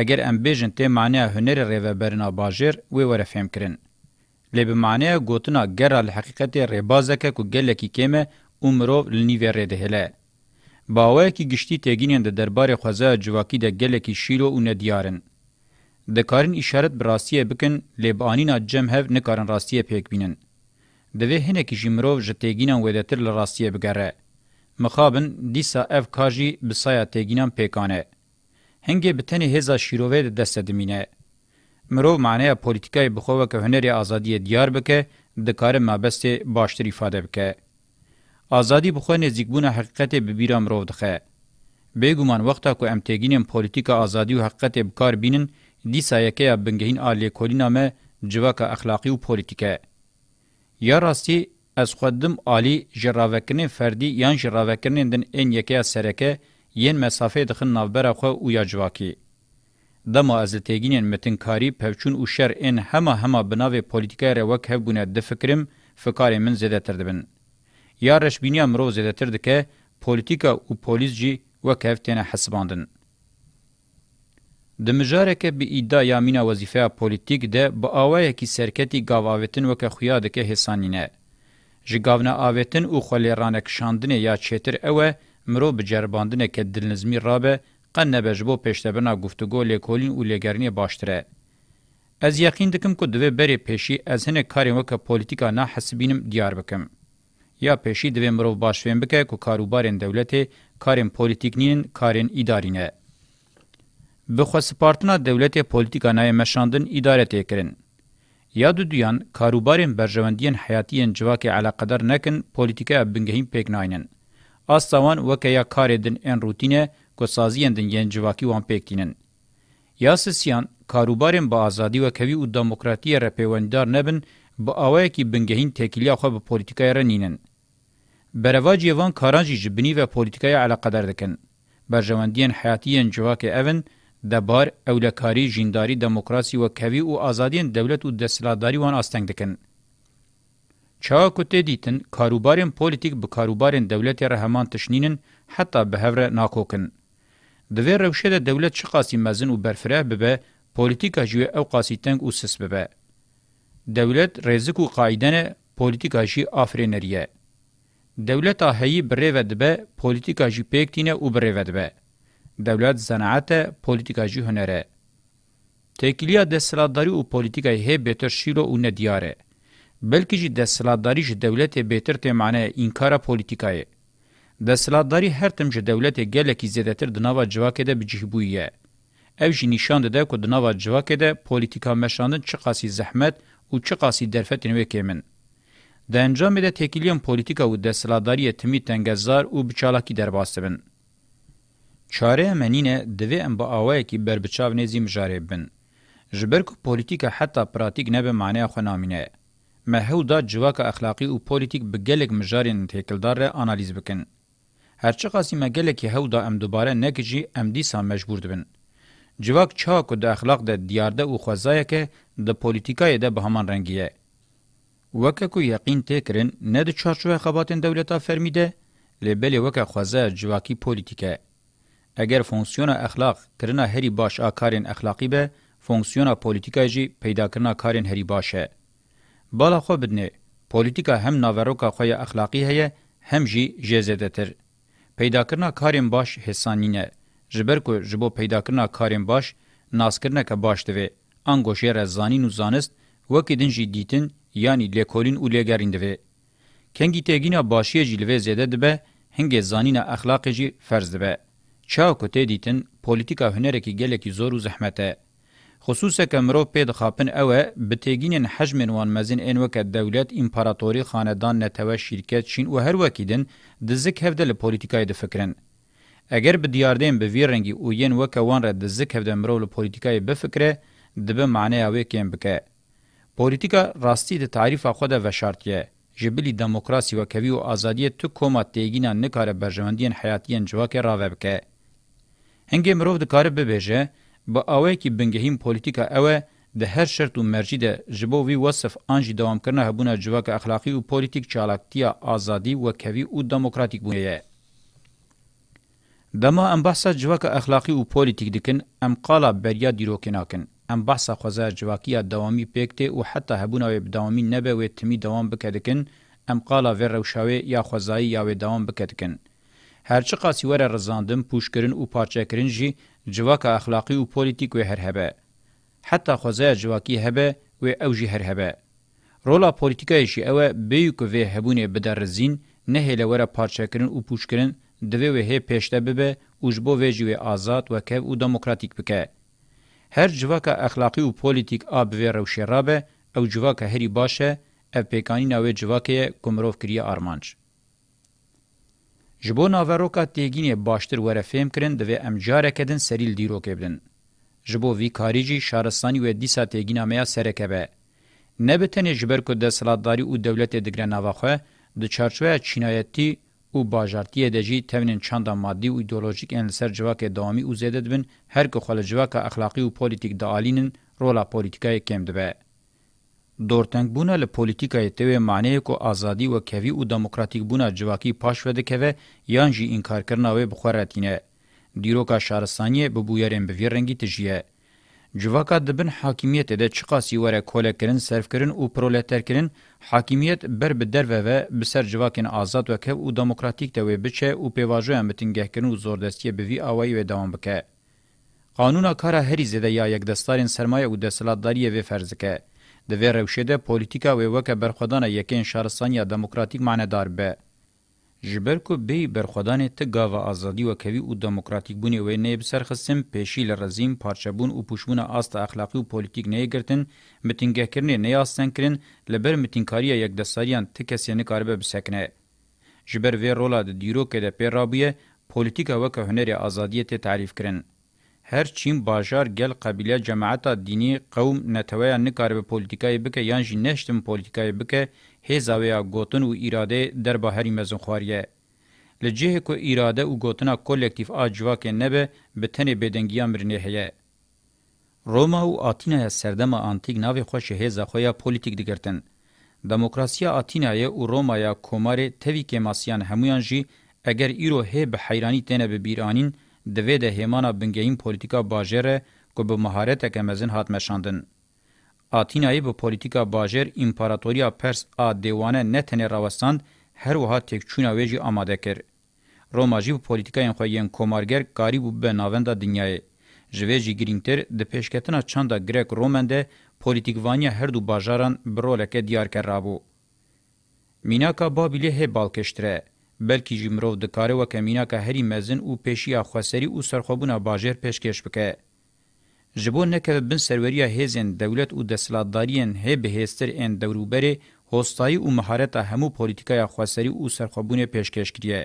اگر ام بیژن ته معنی هنر ریوبرنا باجر و ورفهم کرن لبمانه گوتنا گره لحقیقت ریبازکه که گلکی کمه امرو لنیوه رده هله. باوه که گشتی تگینین ده دربار خوزه جواکی ده گلکی شیلو و ندیارن. ده کارن اشارت براستیه بکن لبانینا جم هف نکارن راستیه پیک بینن. دوی هنه که جمرو جتگینان ویدتر لراستیه بگره. مخابن دیسا اف کاجی بسایا تگینان پیکانه. هنگه بتنی هزا شیروه ده دست دمینه. مرو معنی پولیتیکای بخو که هنری آزادی دیار بکه دکار مابست باشتر ifade بکه آزادی بخو نزدیکبونه حقیقت به بیرام رو دخه بیگومان وقتا کو امتگینم پولیتیکا آزادی و حقیقت بکار بینن دیسا یکی بنگهین آلی کولینامه جواک اخلاقی و پولیتیکه یا راستی از خودم آلی جراوکرن فردی یان جراوکرن دن این یکی از سرکه یین مسافه دخن نوبر خو او یا جواکی دما از تیگینین متنکاری پوچون او شر ان همه همه بناوی پولیتیکای روک هبونه د فکرم فکار من زده تر دبن یا رش بینیا مرو زده تر دکه پولیتیکا او پولیس جی وکفتنه حسباندن د مجاره کې به ایدا یا مینا وظیفه پولیټیک ده به اوایه کې سرکتی گاواوتن وک خویا ده کې حسانینه ژګاونه اوتن او خلیرانه کشاندنه یا چتر اوه مرو بجرباندنه کې دلنزمی رابه قن نبج بو پشتبنا گفتگو لیکولین او لگرنی باشتره. از یقین دکم که دوی بری پیشی از هنه کاریم وکه پولیتیکا نا حسبینم دیار بکم. یا پیشی دوی مروف باشفین بکه که کاروبارین دولتی کارین پولیتیک نین کارین ادارینه. بخوا سپارتنا دولتی پولیتیکا نای مشاندن اداره تکرین. یا دو دویان کاروبارین برجواندین حیاتیین جواکی علاقدار نکن پولیتیکا بنگهیم پیکناینن. آستاوان وکه یا کاریدن این روتینه کو سازیان دنگین جواکی وان پکتینن یا سسیان کاروبارن با ازادي او کوي او دموکراتي را پیوندار نبن با اوای کی بنګهین تکلیه خو په پولیټیکای رنینن برواج یوان کارانجی جبنی و پولیټیکای علاقدار دکن برژوندین حیاتین جواک اون د بار اولکاری جینداری دموکراسی و کوي او ازادین دولت او د سلاداری وان استنګ دکن چا کوته دیتن کاروبارن پولیټیک به کاروبارن دولت رحمان تشنینن حتی به هره ناکوکن دوی روشه ده دولت چه قاسی مزن و برفره ببه پولیتیکا جوی او قاسی تنگ و سس ببه. دولت رزق و قایدن پولیتیکا جی آفرینریه. دولت هایی بره و دبه پولیتیکا جی پیکتینه و بره و دبه. دولت زناعت پولیتیکا جی هنره. تکیلیا دستلاداری و پولیتیکای هی بیتر شیلو و ندیاره. بلکه جی دستلاداری جی دولت بیتر تیمانه انکار پولیتیکایه. د سلاداری هر تم چې دولت یې ګلکی زیاتر د نوو جواکې د بجهبویه او جی نشان ده کو د نوو جواکې د پولیټیکا مشانن چې قاسی زحمت او چې قاسی درفت نوې کېمن د انجام د تکیلیم پولیټیکا او د سلاداری تمی تنگزار او بچالاکی درباسبن چاره منینه د وی ام با اوای کی بر بچاو نزی مجارب بن جبر کو پولیټیکا حتی پراتیک نه به معنی خو نامینه مهو دا جواکه اخلاقی او پولیټیک بګلک مجارین تکلدار انالیز بکن هرچه قاسمه گلکی هودا ام دوباره نکجی ام دیسا مجبور دبن. جواک چاکو د اخلاق د دیارده او خوځایه کې د پولیټیکای د بهمان رنگیه وکه کو یقین تکرین نه د چارچوبه خباتن دولتا فرمیده لبل وکه خوځه جواکی پولیټیکه اگر فونکسیون اخلاق کرنا هری باش اکارین اخلاقی به فونکسیون پولیټیکای جی پیدا کرنا کارین هری باشه بالا خو بدنه پولیټیکا هم ناوروکا خو اخلاقی هه هم جی جزدتر پیداکرنا کارین باش حسانینه جبر کو جبو پیداکرنا کارین باش ناسکرنا که باش دوی انگوشه رزانین و زانست وکی دنجی دیتن یعنی لیکولین و لیگرین دوی کنگی تگینا باشی جلوه زیده دبه هنگ زانین اخلاق جی فرض دبه چاو کو ته دیتن پولیتیکا هنره کی گله کی زور و زحمته خصوصا که مرو پید خاپن اوه بتگینن حجم وان مزین ان وک دولت امپراتوری خاندان نتو شرکت شین او هر وکیدن د زک هفدل پولیټیکای د فکرن اگر به دیاردن به ویرنګي او ین وک وان را د زک هفدل مرو پولیټیکای به فکره دبه معنی اوه کیم بکه پولیټیکا راستی د تعریف خو ده و شرطیه جبلی دموکراسی و کوي او ازادي تو کومه تګینا نکاره برژوندین حیاتین جواکه راوبکه هنګ مرو د کار به بهجه با اوه کی بنګهیم پولیټیکا اوه د هر شرط او مرجی د جبو وی وصف انجی دوام کرنه هبونه جواک اخلاقی او پولیټیک چالاکتیا ازادي او کوي او دموکراتیک بونه دما ام بحثه جواک اخلاقی او پولیټیک دکن ام قالا بریا دیروکناکن ام بحثه خوازه جواکیه دوامي پکته او حتی هبونه وی دوامي نه به وی تمی دوام بکدکن ام قالا ور روشاوی یا خوازای یا وی دوام بکدکن هرچی قاسی وره رزاندم پوشکرین او پارچکرین جی جواک اخلاقی او پولیتیک و هر هبه. حتی خوزه جواکی هبه و او جی هر هبه. رولا پولیتیکایشی او بیو که وی هبونه بدرزین نه لوره پارچکرین او پوشکرین دوی و هی پیشته ببه اوجبو وی جی و آزاد و کهو او دموکراتیک بکه. هر جواک اخلاقی او پولیتیک آب و روشی رابه او جواک هری باشه اف پیکانی ناوی جواکه کمروف کریه آرمانچ. جبو ناوروکا تیگینی باشتر وره فهم کرن دوی امجاره کدن سریل دیرو کبدن. جبو وی کاریجی شارستانی و دیسا تیگینا میا سرکبه. نبتنی جبر که ده سلاتداری و دولت دگره نواخوه ده چارچوه چینایتی او باجارتی دجی تمنن چند مادی او ایدئولوژیک ان سر جواک دامی او زیدد بن هر که خل جواک اخلاقی او پولیټیک د آلینن رولا پولیټیکای کم دبه دورتنگ بونه له پولیټیکای ته معنی کو ازادي او کوي او دموکراتیک بونه جواکی پاشو ده کوي یان جی انکار کرنا و بخوراتینه دیروکا شارستانی به بویرن به ورنګی تجیه جواکا دبن حاکمیت ده چقاسی وره کوله کرن صرف کرن او پرولتر کرن حاکمیت بر به در و به سر جواکن آزاد و کو او دموکراتیک ته و بچه او پیواژو امتنګه کنو زوردستی به وی اوای و دوام بکه قانون کار هری زده یا یک دستارین سرمایه او دستلاتداری و فرزکه د وی روشه ده پولیتیکا و وکه برخدان یکین شهرستانیا دموکراتیک معنادار به جبر کو به برخدان ته گاوا ازادي و کوي او دموکراتیک بونی و نه بسرخصم پیشی لرزیم پارچبون او پوشبون است اخلاقی او پولیتیک نه گرتن متینګه کرنی نه یاستن کرن لبر متینکاریه یک دساریان ته کسینی کاربه بسکنه جبر وی رولا د دیرو کې د پیرابیه پولیتیکا و که هنری ازادیت تعریف کرن هر چیم باجار گل قبیله جماعتا دینی قوم نتویا نکار به پولیتیکای بکه یان جی نشتم پولیتیکای بکه هزاویا گوتن و اراده در با هری مزن خواریه. لجه کو اراده و گوتنا کولکتیف آجواک نبه به تن بدنگیان مرنه هیه. روما و آتینا سردم آنتیک ناوی خوش هزا خویا پولیتیک دگرتن. دموکراسیا آتینای او رومایا کومار توی که ماسیان همویان جی اگر ایرو هی به حیرانی تنه به بیرانین، د وې د هیمانا بنګین پولیټیکا باجر کو به مهارت کمزن هات مشاندن آتینای به پولیتیکا باجر امپراتوریا پرس آ دیوانه نه تنه راوستاند هر وها تک چونا ویجی آماده کر. روماجی به پولیتیکا این خواهیین کمارگر کاری بود به ناوند دنیای. جویجی گرینگتر ده پیشکتنا چاندا گریک رومنده پولیتیکوانیا هر دو باجاران برولک دیار کر رابو. میناکا بابیلی هی بالکشتره. بلکې جمرو د کاري وکمینا که هری مزن او پېشیا خوسری او سرخوبونه باجر پېشکش بکه جبون نکه بن سروریا هیزن دولت او د سلادارین هب هستر ان دوروبره هوستای او مهارت همو پولیټیکای خوسری او سرخوبونه پېشکش کړي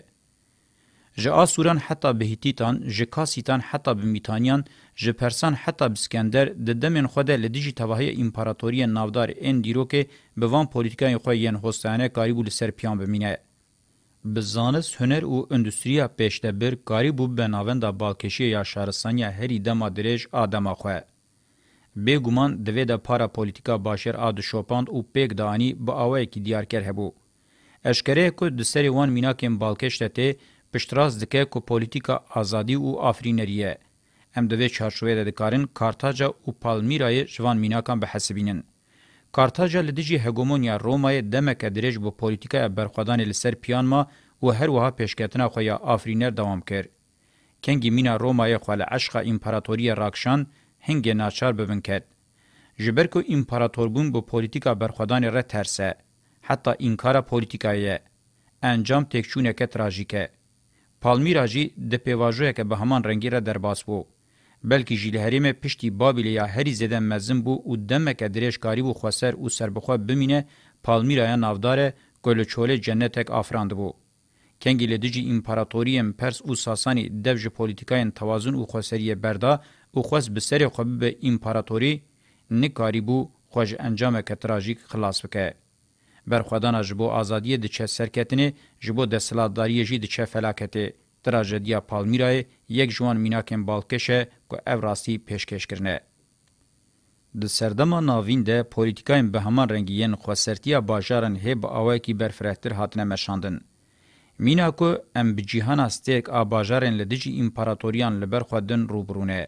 جا سوران حتی بهتیتان جا کاسیتان حتی بمیتانیان جا پرسان حتی بسکندر ده دمین خوده لدیجی تواهی امپاراتوری نافدار این دیروکه بوان پولیتیکای خواه ین هستانه کاریبو لسر پیان بمینه. Bi zanist, huner û endûstriya pêştebir karî bû benavenda balkêşiyê ya şaristanîya herî dema dirêj a dema xwe. Bêguman divê de para polîtika başêr a dişopand û pêk danî bi awayekî diyarker hebû. Eşkerê ku di serê wan mînakên balkêş de tê piştras dike ku polîtika azadî û afrîneriye. Em divê çarşoyê de dikarin Kartaca û Palmîrayê ji van mînakan bihesibînin. کارتاژا لدیجی هګومونیا رومای دمک درج بو پولیټیکا برخدان لسر پیانما و هر وها پیشکتنا خو یا آفرینر دوام کرد. کنگی مینا رومای خو له عشق امپراتوری راکشان هنگ ناچار ببن کرد. جبر کو امپراتور بون بو پولیټیکا برخدان را ترسه حتی انکار پولیټیکای انجام تکچونه ک تراژیکه پالمیراجی د پیواژوکه به همان رنگی را درباس وو. بلکې جیل هریمه پشتي بابل یا هری زدن مزن بو او دمک درش کاری بو خسر او سربخوا بمینه پالمیرا نافدار گلچوله جنتک افراند بو کنگی لدیجی امپراتوریم پرس او ساسانی دبج پولیتیکاین توازن او خسریه بردا او خاص بسری خو به امپراتوری نکاری بو خوژ انجام کتراژیک خلاص وکه برخدان جبو ازادی د چه سرکتنی جبو د سلاداریه جی د چه فلاکته تراژدیا پالمیرای یک جوان میناکن بالکشه که او راستی پیشکش کرنه. د سردما ناوین ده پولیتیکاین به همان رنگین خواسرتیا باجارن هب اوای کی برفرهتر هاتنه مشاندن. مینا کو ام بجیهان استیک ا باجارن لدجی امپراتوریان لبر خودن روبرونه.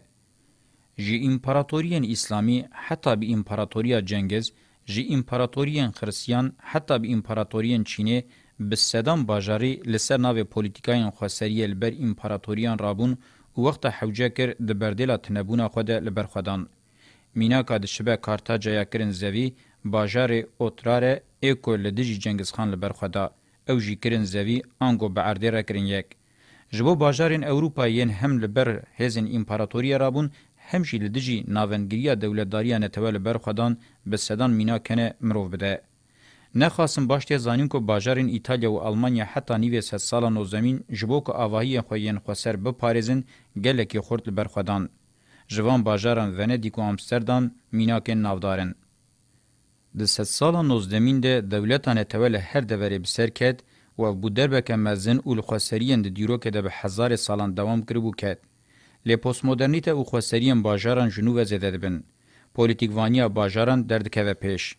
جی امپراتوریان اسلامی حتی به امپراتوریا جنگز، جی امپراتوریان خرسیان حتی به امپراتوریان چینه bi sedan bajarî li ser navê polîtîkayên xwe seriyê li ber împaratoriyan rabûn û wexta hewce kir di berdêla tinebûna xwe de li ber xwe dan. Mînaka di şibe kartacaya kirin zevî, bajarê otrare êko li dijî Cengizxan li ber xwe da. Ew jî kirin zevî ango bi erdê re kirin yek. Ji bo bajarên Ewropayên hem li ber hêzên împaratoriya rabûn hem jî li dijî navengiriya dewletdariya netewel li ber xwedan bi sedan mînakene mirov bide. نخواستم باشته زانیم که باجارین ایتالیا و آلمانیا حتی نیویس هست سالا نوزمین جبو که آواهی خویین خوسر بپارزن گلکی خورد لبرخودان. جوان باجاران وندیک و امستردان میناکن نافدارن. د ست سالا نوزدمین ده دولتان تول هر دوری بسر کد و بو دربک مزن اول خوسریان ده دیرو که ده به هزار سالان دوام کربو کد. لی پوست مدرنیت او خوسریان باجاران جنوب زده بن. پولیتیک وانیا باجاران دردکه و پیش.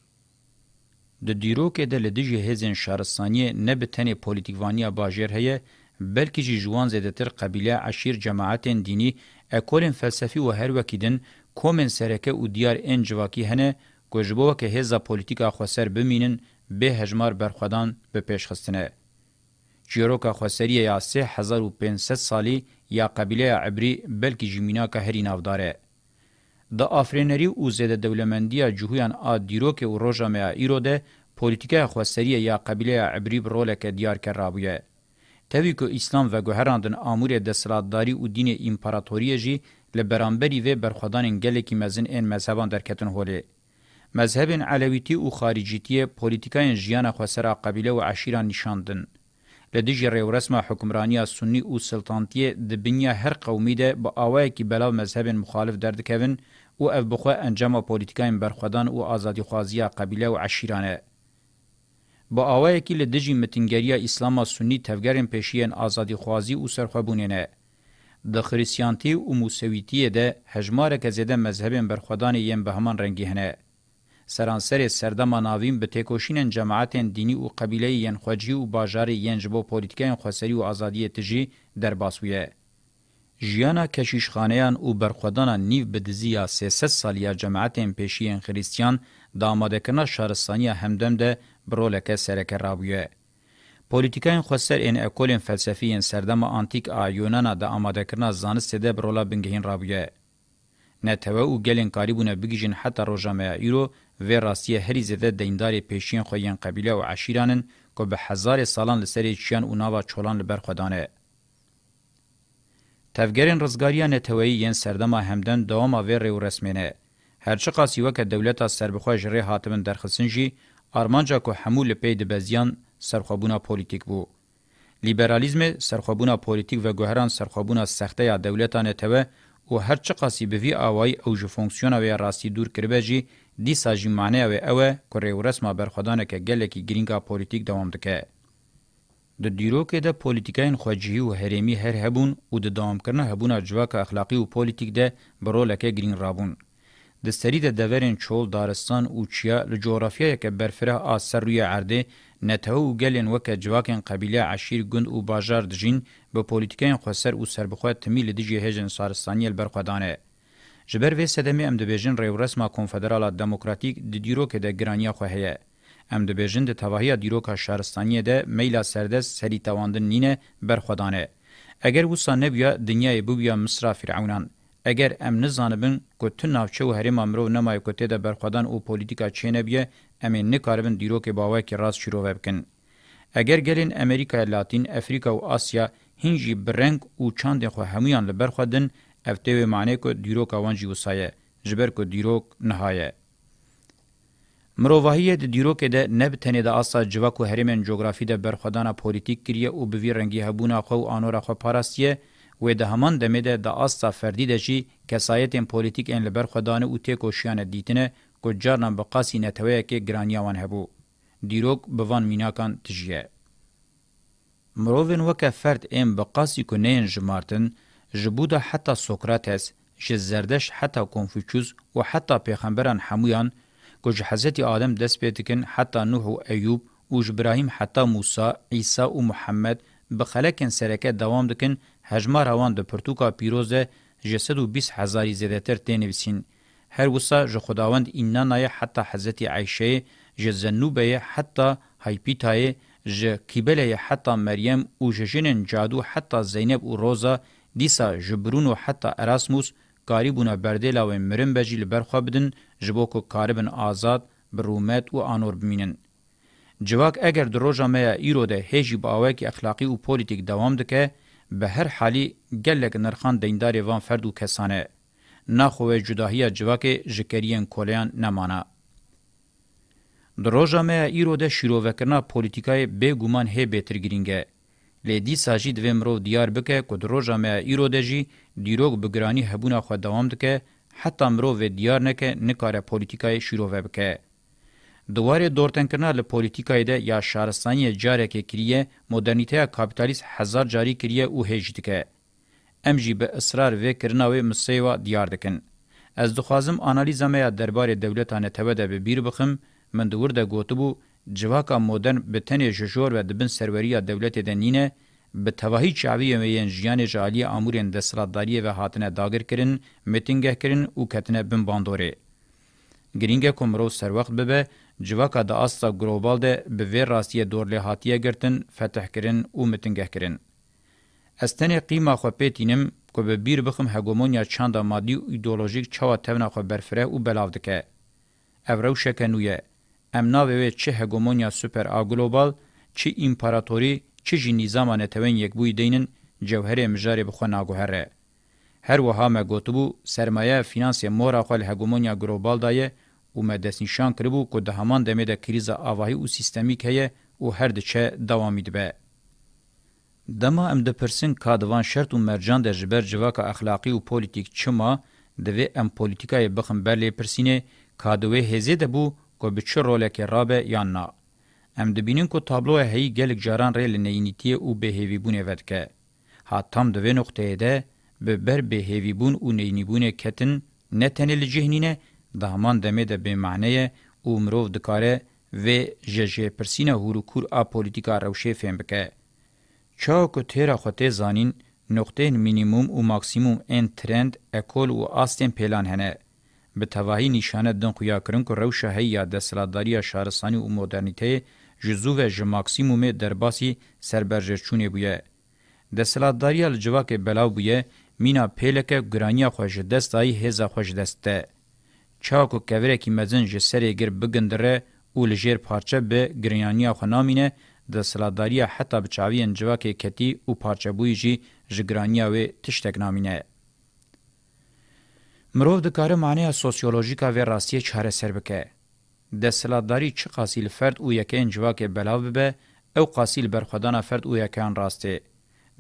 د دیروکې د لدیجه هزن شارستانی نه به تنه پولیټیکوانیا باجر هي بلکې جی جوان زیاتر قبيله عشیر جماعتن دینی اکولن فلسفي و هر وکیدن کومن سرکه او دیار انجواکی هنه کوجبو که هزا پولیټیکا خوسر بمینن به هجمار برخدان به پیشخستنه جیروکا خوسری یا 3500 سالی یا قبیله عبری بلکې جمینا که هری نافداره د آفرینری او زده دولمندیا جوهیان ا دیرو که روجا میا ایروده پولیتیکا خوسری یا قبیله عبری بروله که دیار کرابویه توی که اسلام و گوهراندن آمور دستلاتداری او دین امپراتوریه جی لبرانبری و برخوادان گلکی مزن این مذهبان درکتن هوله. مذهب علویتی او خارجیتی پولیتیکای جیان خوسرا قبیله و عشیران نشاندن. لدیجی ریو رسم حکمرانی سنی او سلطانتی دبنیا هر قومی ده با آوائی که بلاو مذهب مخالف دردکوین، او اف بخوا انجام پولیتیکای برخودان او آزادی خوازی قبیله او عشیرانه با اوای کی له دجی متنګریه اسلام سنی تفګرن پېشین آزادی خوازی او سرخوبونینه د خریسیانتی او موسویتی ده هجمار کزیده مذهبن برخودان یم به همان رنگی هنه سرانسر سردما ناوین به تکوشین جماعتن دینی او قبیله ین خوجی او باجار ینجبو پولیتیکای خوسری او آزادی تجی در باسویه جیانا کشیشخانهان او برخودانا نیو بدزیا 300 سالیا جماعتین پیشین خریستیان د آمادکنا شارستانی همدم ده برولکه سرک رابیه. پولیتیکاین خوستر این اکولین فلسفی این سردم آنتیک آیونانا ده آمادکنا زانست ده برولا بنگهین رابیه. نتوه او گلین کاریبونه بگیجین حتی روژامه ایرو و راستیه هری زده دیندار پیشین خویین قبیله و عشیرانن که به هزار سالان لسری چیان اوناوا چولان لبرخودانه. تفګرین رزګاریا نتوی یین سردما همدن دوام اویر و رسمینه هر چی قاسی وک دولت از سربخوا جری حاتمن درخصن جی ارمانجا کو حمول پید بزیان سرخوبونا پولیتیک بو لیبرالیزم سرخوبونا پولیتیک و گوهران سرخوبونا سخته یا دولتان ته او هر چی قاسی به وی اوای او جو فونکسیون او راستی دور کربه جی دی ساجی معنی او او کو ریورسما برخدانه ک گله کی گرینگا پولیتیک دوام دکه د دیروکه د پولیټیکاین خوجی او هریمی هر هبون او د دوام کرنه هبونه جواک اخلاقی او پولیټیک ده برولکه گرین رابون د سری د دورن چول دارستان او چیا له جغرافیای که برفره اثر روی عرده نته او گلن وک جواکن قبیله عشیر گوند او بازار دجین به پولیټیکاین خسر او سربخوا تمیل دجی هجن سارستانی البرخدانه جبر و سدمه ام د بیژن ریو رسمه کنفدرال دموکراتیک د دیروکه د گرانیا خو هه ام دبیجن ده تواهی دیروکا شهرستانیه ده میلا سردس سری تواندن نینه برخودانه. اگر وسا نبیا دنیای بویا مصر فرعونان. اگر ام نزانبن کتن نافچه و هرم امرو نمای کته ده برخودان او پولیتیکا چینه بیه امین نکاربن دیروک باوه که راست شروع وبکن. اگر گلین امریکا لاتین افریقا و آسیا هنجی برنگ او چاند خو همیان لبرخودن افتوی معنی کو دیروک اوانجی وسایه جبر کو دیروک نهایه. مروواهیه د دیرو کې د نب تنه د اسا جواکو هریمن جغرافي د برخدانه پولیټیک کړی او به وی رنگي هبونه خو انور خو پاراستیه و د همان د مده د اسا فردی د شي کسایت پولیټیک ان برخدانه او ټکو شیان دیتنه کو جرن به قاسی نتوی کې ګرانیاون هبو دیروک بوان میناکان تجیه مروین وکه فرد ام به قاسی کو نه جمارتن جبوده حتی سوکراتس چې زردش حتی کنفوچوس او حتی پیغمبران همویان کج حضرت آدم دست پیتکن حتی نوح و ایوب و ابراهیم حتی موسی عیسی و محمد بخلکن سرکه دوام دکن هجما روان د پرتوکا پیروز جسد و 20 هزاری زیده تر تنویسین هر وسا ژ خداوند اینا نه حتی حضرت عایشه ژ زنوبه حتی هایپیتای ژ کیبله حتی مریم او ژجنن جادو حتی زینب او روزا دیسا جبرون و حتی اراسموس قاریبونا بردلا و مرم بجی لبرخوا بدن جبو کو کاربن آزاد برومت و آنور بمینن جواک اگر دروژا میا ایرو ده هجی باوه کی اخلاقی او پولیټیک دوام دکه به هر حالی گلک نرخان دیندار وان فرد و کسانه ناخوه جداهی جواک جکریان کولیان نمانه دروژا میا ایرو ده شیرو وکرنا پولیټیکای به ګومان هه بهترګرینګه لدی ساجید ومرو دیار بکه کو دروژا میا ایرو ده جی دیروګ بګرانی هبونه خو دوام دکه حتی مروف دیار نکه نکاره پولیتیکای شیروه بکه. دواره دورتن کرنا له پولیټیکای ده یا شارستانی جاره کې کریه مدرنیته کاپیتالیست هزار جاری کریه او هجدکه ام جی به اصرار و کرناوی مسیوا دیار دکن از دخوازم انالیزه مې دربار دولتانه ته ده به بیر بخم من دور ده گوتبو جواکا مدرن به تنه جوجور و دبن سروریه دولت دنینه به توهی چاوی مین جیان جالی امورین دسراداری و هاتنه داگر کرن میتینگه کرن او کتنه بن باندوره گرینگه کومرو سر وخت به جواکا د استا ګلوبال ده به ور راستیه دورله هاتیه ګرتن فتح کرن او میتینگه کرن استنه قیمه خو پېتینم کو به بیر بخم هګومونیا چاندا مادي او ایدئولوژیک چوا تونه خو برفره او بلاودکه اورو شکنویه امنا و چه هګومونیا سوپر ا ګلوبال چی امپراتوری چه جی نظامانه توین یک بوی دینن جوهره مجاری بخو ناگوهره. هر وها ما گوتبو سرمایه فینانسی مورا خوال هگومونیا گروبال دایه او ما دستنشان کربو که ده همان دمه ده کریز آواهی او سیستمیک هیه او هر ده چه دوامی دبه. دما ام ده پرسن کادوان شرط و مرجان ده جبر جواک اخلاقی و پولیتیک چما دوی ام پولیتیکای بخم برلی پرسینه کادوی هزه ده بو که بچه رولک رابه یا نه. ام دبینین کو تابلو هی گلک جاران ریل نینیتی او بهوی بونه ودکه ها تام دوه نقطه ده به بر بهوی بون او نینی بونه کتن نه تنل جهنینه دهمان دمه ده به معنی او مرو دکاره و ججه پرسینه هورو کور ا پولیتیکا روشه فهم بکه چاو کو تیرا خوته زانین نقطه مینیموم او ماکسیموم ان ترند اکول او آستن پلان هنه به تواهی نشانه دن قیا کرن کو روشه هی یا دسلاداری شارسانی او مدرنیته جزو و جماکسیموم درباسی سربرجچونی بویه. د سلاداریا لجواک بلاو بویه مینا پیلک گرانیا خوش دستای هزا خوش دسته. چاکو کوره کی مزن جسره گر بگندره او لجیر پارچه به گرانیا خنامینه د سلاداریا حتی بچاوین جواک کتی او پارچه بوی جی جگرانیا و تشتک نامینه. مرو د کار معنی سوسیولوژیکا و راسیه چاره سر بکه. دستلاداری چه قاسیل فرد او یکین جواک بلاو ببه او قاسیل برخودانا فرد او یکان راسته.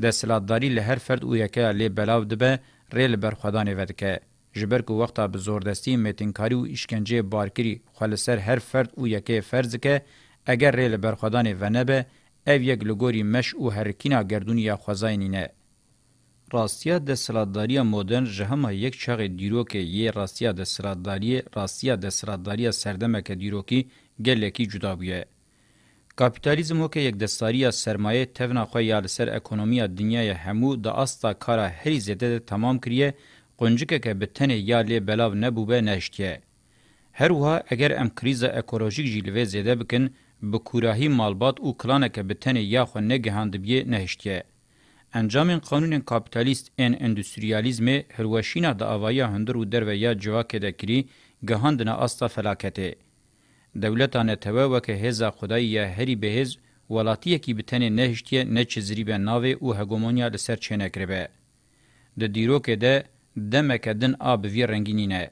دستلاداری لهر فرد او یکا لی بلاو دبه ریل برخودانه ودکه. جبر کو وخته به زوردستی متینکاری او اشکنجه بارکری خلسر هر فرد او یکه فرض که اگر ریل برخودانه ونبه او یک لګوري مش او هرکینا گردونی یا خزاینینه راستیا د سلاداری مدرن جهمه یک چغ دیروک یی راستیا د سلاداری راستیا د سلاداری سردمک دیروکی گلکی جدا بیه کاپیتالیزم وکه یک دستاری سرمایه تونا خو یال سر اکونومی دنیای همو د استا کارا هری زده تمام کریه قنجکه که به تنه یالی بلاو نبوبه نشتیه. هر وها اگر ام کریز اکولوژیک جیلوه زده بکن به کوراهی مالبات او کلانه که به تنه یا خو نگهاند بیه نهشتیه. انجامین قانونین کاپیتالیست ان اندستریالیزم هروشینا د اوایا هندر و در و یا جواکه دکری گهاندنا استا فلاکته دولتانه توا وکه هزا خدای یا هری بهز ولاتیه کی بتنه نهشتیه نه چزری به ناوی او هگمونیا لسر چنه کربه د دیروکه ده دمکدن آب وی رنگینینه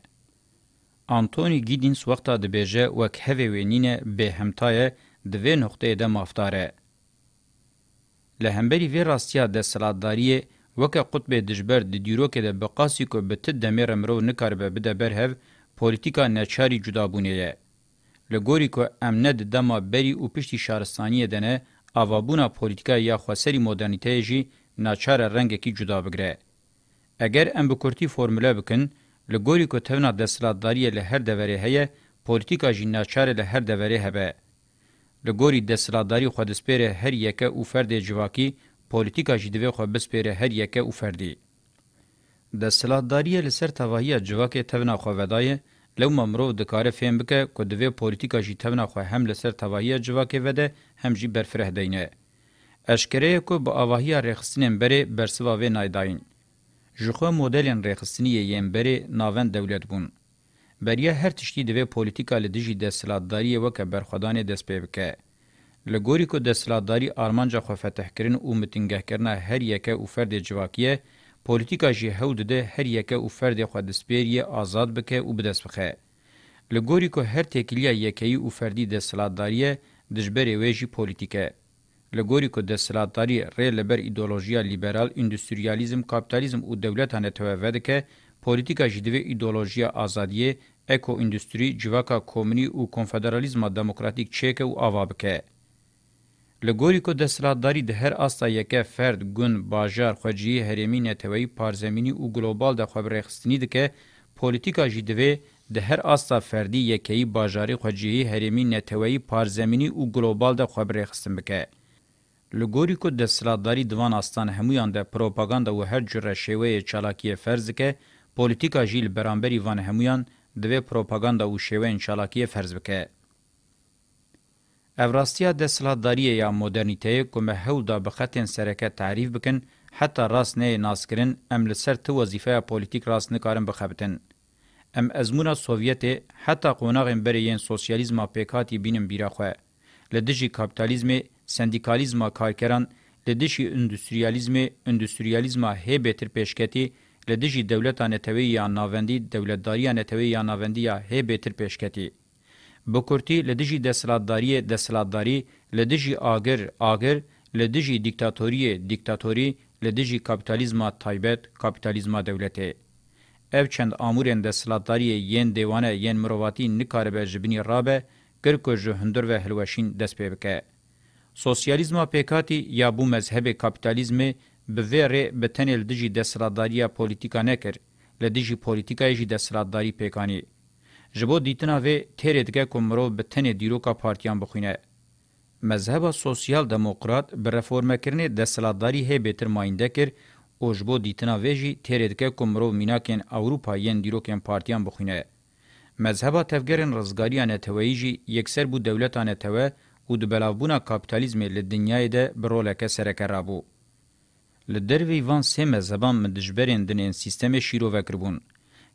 انتونی گیدینس وقتا د بیجه وک هوی وینینه به همتایه دوی نقطه ده مافتاره له همبري وی راستیا د سلاداری وکه قطب دجبر د دیرو کې د بقاسی کو به تد دمر امرو نه کار به بده برهو پولیټیکا نچاري جدابونه له لګوري کو امنه د دمه بری او پشتي شارستانیه دنه اوابونه پولیټیکا یا خسری مدرنټی جی ناچار رنگ کی جدا بگره اگر ام بکورتی فرموله بکن لګوري کو تونه د سلاداری له هر دوره هه پولیټیکا جی ناچار له هر دوره هبه لګوري د سلاداری خو د سپیره هر یکه او فرد جواکی پولیټیکا جدیوی خو بس سپیره هر یکه او فردی د سلاداری لسر توهیه جواکی تونه خو ودای لو ممرو د کار فهم بک کو د وی پولیټیکا جی تونه خو هم لسر توهیه جواکی وده هم جی برفره دینه اشکره کو با اواهیه رخصنین بری برسوا و نایداین جخه مدلین رخصنی یمبری ناوند دولت بون بریه هر تشتی دوی پولیتیکا لدجی دستلاتداری وکه برخودان دست پیوکه. لګوري کو د سلاداری ارمانجا خو فتح کرن او متنګه کرنا هر یکه او فرد جواکیه پولیټیکا جه هود ده هر یکه او فرد خو د سپیری آزاد بکه او بدس بخه لګوري کو هر تکلیه یکه او فردی د سلاداری دجبری ویجی پولیټیکه لګوري کو د سلاداری ری لبر ایدئولوژیا لیبرال انډستریالیزم کاپټالیزم او دولت هنه تووده که politika ji divê îdeolojiya azadiyê eko endîstrî civaka komînî û konfederalîzma demokratîk çêke û ava bike li gorî ku desthilatdarî di her asta yeke ferd gund bajar xweciyî herêmî neteweyî parzemînî û global de xwe birêxistinî dike polîtika jî divê di her asta ferdî yekeyî bajarî xweciyî herêmî neteweyî parzemînî û global de xwe birêxistin bike li gorî ku desthilatdarî divan astan hemûyan de propaganda û her cure şêweyê çalakiyê ferz dike پولیتیکا جیل برانبری وان همویان دوی پروپاگاندا و شیوین شالاکیه فرض بکه. اوراستیا د سلاداریه یا مدرنیته کومه هولدا بخاتن سرکه تعریف بکن حتی راس نه ناسکرین ام لسر تو وظیفه پولیتیک راس نه کارم بخبتن. ام ازمونا سوویت حتی قوناغن بری ین سوسیالیزما پیکاتی بینم بیرا خواه. لدجی کپیتالیزم سندیکالیزما کارکران لدجی اندوستریالیزم اندوستریالیزما هی بیتر پیشکتی لدیجی دولتا نتوی یا ناوندی دولتداری نتوی یا ناوندی هی بهتر پیشکتی. بکورتی لدیجی دسلاتداری دسلاتداری لدیجی آگر آگر لدیجی دیکتاتوری دیکتاتوری لدیجی کپیتالیزما تایبت کپیتالیزما دولته. ev çend amûrên deslatdariye yên dêwane yên mirovatî nikaribe ji binî rabe girko ji hundir ve hilweşîn dest pê bike. Sosyalîzma pêkatî ya bû mezhebê kapîtalîzmê به وره به تنل دجی دسراداریه پولیتیکا نکر له دجی پولیتیکای جی دسراداری پیکانی جبو دیتنا و تریدګه کومرو به تن دیروکا پارتیان بخوینه مذهب سوسیال دموکرات به رفورمه کرنه دسراداری هه بهتر ماینده کر او جبو دیتنا و جی تریدګه کومرو میناکن اوروپا یین دیروکن پارتیان بخوینه مذهب تفګرن رزګاریانه تویجی یکسر بو دولتانه توه او د بلاوبونه کاپیتالیزم له دنیاي ده برولکه سره کرابو ل دروی وان سه مذهبان من دجبرین دنین سیستم شیرو وکربون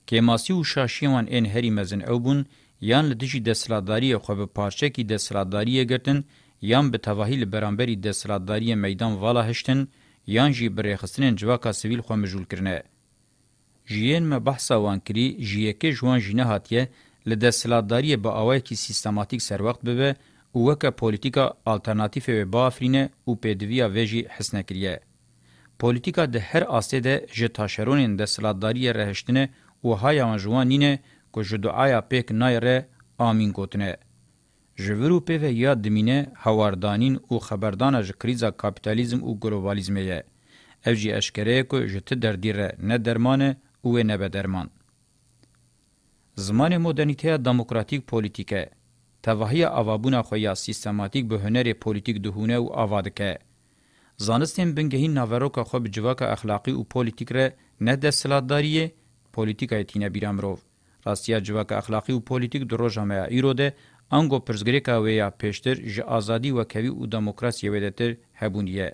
که ماسی و شاشیوان این هری مزن او بون یان لدجی دستلاداری خو به پارچه کی دستلاداری گرتن یان به تواهیل برانبری دستلاداری میدان والا هشتن یان جی برخصتن جواکا سویل خو مجول کرنه جین ما بحثا وان کری جیکه جوان جنه هاتیه لدستلاداری با اوای کی سیستماتیک سر وقت به او وکه پولیټیکا الټرناتیو به افرینه او پدویا وجی حسنه کریه politika de her asê de ji taşeronên de silatdariyê re heştine û haya jiwanîne ku ji duaya pêk nayê re amîn gotine. Ji vir û pêve ya dimîne hewardanîn û xeberdana ji krîza kapitalizm û globalizmê ye. Ev jî eşkere ku ji ti derdî re ne dermane û wê nebe derman. Zimanê modernîteya demokratîk politike, tevahiya avabûna xwe ya sîstematîk bi hunerê politik dihune û ava dike. زانستین بنگهین ناوروکا خو بجواکا اخلاقی او پولیتیک ر نه د سلاداریه پولیتیکای تینه بیرامرو راستیا جواکا اخلاقی او پولیتیک دروژه ما ایروده انګو پرزګریکا ویا پېشتر ژ ازادي او کوي او دموکراسي ودتر هبونیه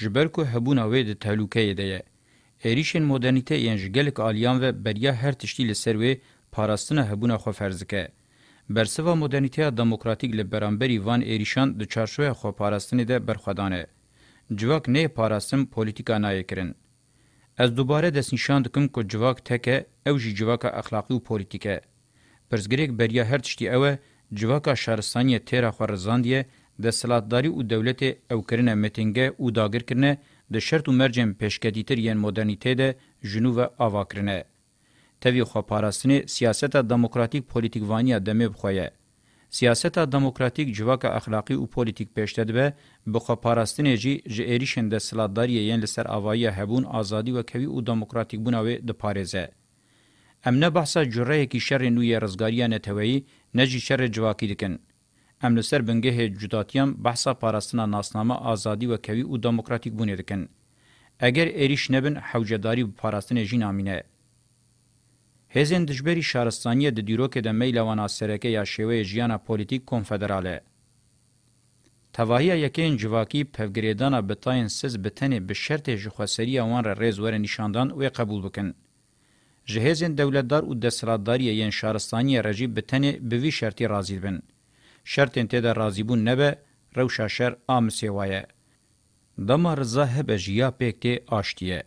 جبرکو هبونه وې د تعلقې ده اریشن مدرنیته ینجګلک الیان و بریا هر تشتی لسروي پاراستنه هبونه خو فرزکه برسوا مدرنیته دموکراتیک لبرانبری وان اریشان د چارشوې خو پاراستنه ده برخدانه civak nê parastim politika nayê kirin. Ez dubare desnîşan dikim ku civak teke ew jî civaka exlaqî û politike. Pirzgirêk beriya her tiştî ew e civaka şaristaniyê têra xwe rizandiye د سلطداري او دولت او کرنه متنګه او داګر کرنه د شرط او مرجم پیشکدیتر یان مدرنټی ده جنو و اواکرنه توی خو پاراستنی سیاست دموکراتیک پولیټیک وانیا دمه بخویه سیاستا دموکراتیک جواک اخلاقی او پولیټیک پېشته ده به خو پاراستنې جی جېریشن د سلاداری یان لسر اوایه هبون ازادي او کوي او دموکراتیک بنوي د پاریزه امنه بحثه جره کی شر نوې رزګاریه نه توي نجی شر جواکی دکن ام لسر بنګه جداتیم بحثه پاراستنه ناسنامه ازادي او کوي او دموکراتیک بنوي دکن اگر اریش نبن حوجداری پاراستنې جی نامینه هزین دجبری شارستانی د دیروکه د میلوان اسرکه یا شوی جیانا پولیټیک کنفدراله تواهی یکین جواکی پفگریدانا بتاین سز بتنی به شرط جخوسری اوان را ریز ور نشاندان و قبول بکن جهزین دولتدار او دسراداری یین شارستانی رجیب بتنی به وی شرطی راضی بن شرط انت در راضی بون نبه روشا شر ام سیوایه دمر زاهب جیا پکتی آشتیه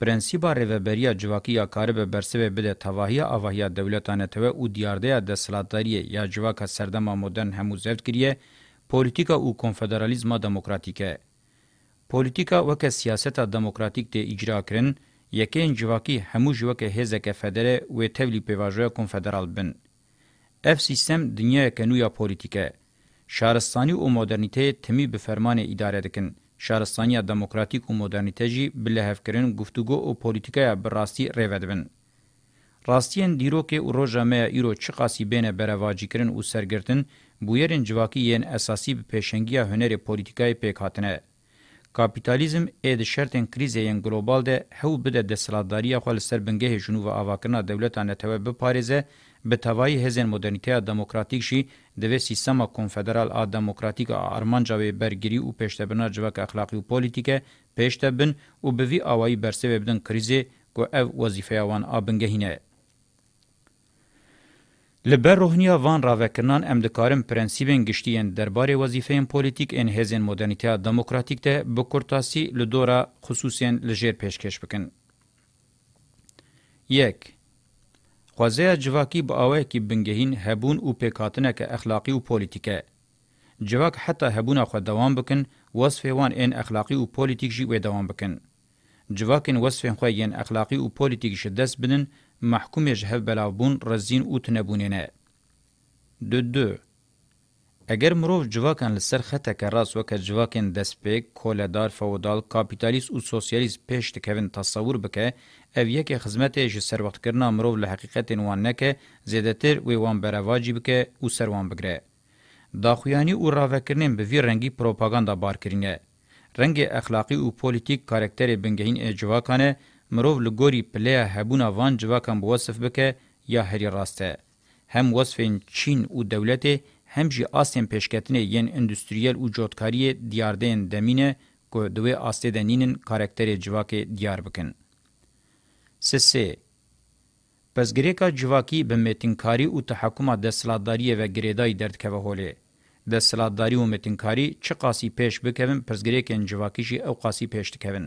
پرنسيبا ريوبريا جواکیا کاربه برسوی بده تواهی اواهی دولتانه تو او دیارده د سلطاری یا جواکا سردما مدن همو زفت کریه پولیتیکا او کنفدرالیزما دموکراتیکه پولیتیکا وک سیاست دموکراتیک ته اجرا کرن یکین جواکی همو جواک هزک فدره و تولی پیواژو کنفدرال بن اف سیستم دنیا کنویا پولیتیکه شارستانی او مدرنیته تمی به فرمان اداره دکن شارستانیا دموکراتیک و مدرنیته جی بلهفکرین گفتگو او پولیتیکای براستی ریودبن راستین دیروک او روجامه ایرو چی قاسی بین برواجی کرن او سرگرتن بویرن جواکی یین اساسی به پیشنگیا هنر پولیتیکای پک هاتنه کاپیتالیزم اې د شرطن کریزې یین ګلوبال ده هو بده د سلادتاریه خپل سربنګه جنوب اواکرنا دولتانه ته به پاریزه به توای هزن مدرنیته دموکراتیک شي د وې سیستم کنفدرال ا دموکراتیک ارمانجا به برګری او پښتبنه جوک اخلاقی او پولیټیکه پښتبن او به وی اوای برسه بدن کریزه کو اف وظیفه وان ابنګهینه لبر روحنیا وان راوکنان ام دکارم پرنسیبن گشتین درباره وظیفه پولیټیک ان هزن مدرنیته دموکراتیک ته بکورتاسی لدوره خصوصا لجیر پیشکش بکن یک خوازه جواکی با اوه کی بنگهین هبون او پکاتنه که اخلاقی او پولیتیکه جواک حتی هبونه خو دوام بکن وصف وان ان اخلاقی او پولیتیک جی و دوام بکن جواکن وصف خو یین اخلاقی او پولیتیک شدس بنن محکوم جهه بلاوبون رزین او تنبونینه دو دو اگر مرو جواکن لسر خطه که راس وک جواکن دسپیک کولدار فودال کاپیتالیست او سوسیالیست پشت کوین تصور بکه ev yekê xizmetê ji serwektkerina mirov li heqîqetên wan neke zêdetir wê wan berevacî bike û ser wan bigire daxuyanî û ravekirinên bi vî rengî propaganda barkirine rengê exlaqî û polîtîk karakterê bingehîn ê civakanê e, mirov li gorî pileya hebûna van civakan bi wesf bike ya herî rast e hem wasfên çîn û dewletê hem jî asên pêşketinê yên endüstriyel û cotkariyê diyardeyên demîne ku di wê astê de nînin karakterê civakê diyar bikin سسه پس گریکا جواکی به متینکاری او تحکم د سلاداری و گریدای دردکوه هولی د سلاداری او متینکاری چه قاسی پیش بکوین پس گریکن جواکی جی او قاسی پیش تکوین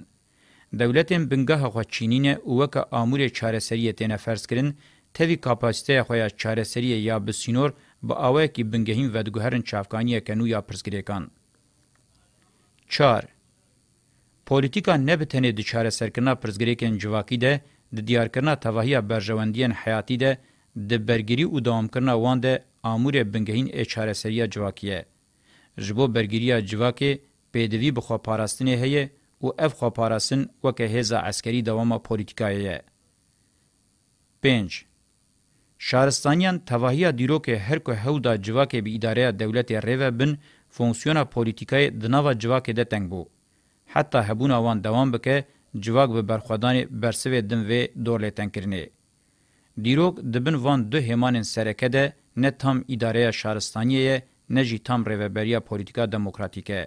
دولتن بنگاه خو چینینه او که امور چارسری تنه فرض کرن توی کاپاسیته خو چارسری یا بسینور با اوه کی بنگهین و دګهرن چافکانی کنو یا پرسګریکان 4 پولیټیکا نه به تنه د چارسرکنا پرسګریکن جواکی ده د دیارکرنا توهیه برژوندین حیاتی ده د برګری او دوام کرنا وانده امور بنګهین اچاره سریه جواکیه جبو برګریه جواکی پدوی بخو پاراستنه هي او اف خو پاراستن وکه هزا عسکری دوامه پولیټیکایه 5 شارستانیان توهیه دیرو که هر که هودا جواکه به اداره دولت ریوه بن فونکسیونا پولیتیکای دناوا جواکه ده تنگ بو. حتی هبون آوان دوام بکه جواک به برخوادان برسوی دم و دولتن کرنه. دیروک دبن وان دو همان سرکه ده نه تام اداره شهرستانیه نه جی تام روبریا پولیتیکا دموکراتیکه.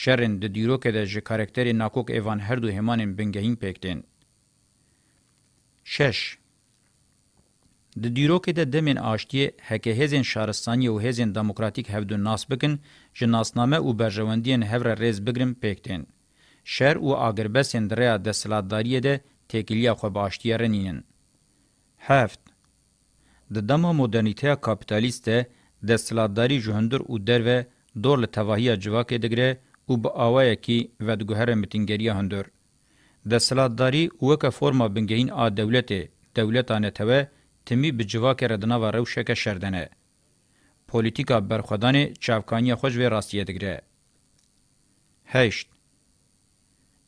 شرن د دیروک ده جه کارکتری ناکوک ایوان هر دو همان بنگهین پیکتین. شش د دیروکې د دمن آشتی هکه هزن شارستاني او هزن دموکراتیک هفدو ناس بکن چې ناسنامه او برژوندین هفره ریز بګریم پېکټین شر او اگربسن دریا د سلاداریه ده تکیلیه خو باشتیرنین هفت د دمو مدرنیته کاپیتالیست د سلاداری جهندر او درو دور له توهیه جواکه دګره او به اوایه کی ودګهره متینګریه هندور د سلاداری وکه forma بنګین ا دولت دولتانه ته تمی به جواکه ردنه و روشکه شردنه پولیتیکا برخدان چاوکانی خوش و راستیه دګره هشت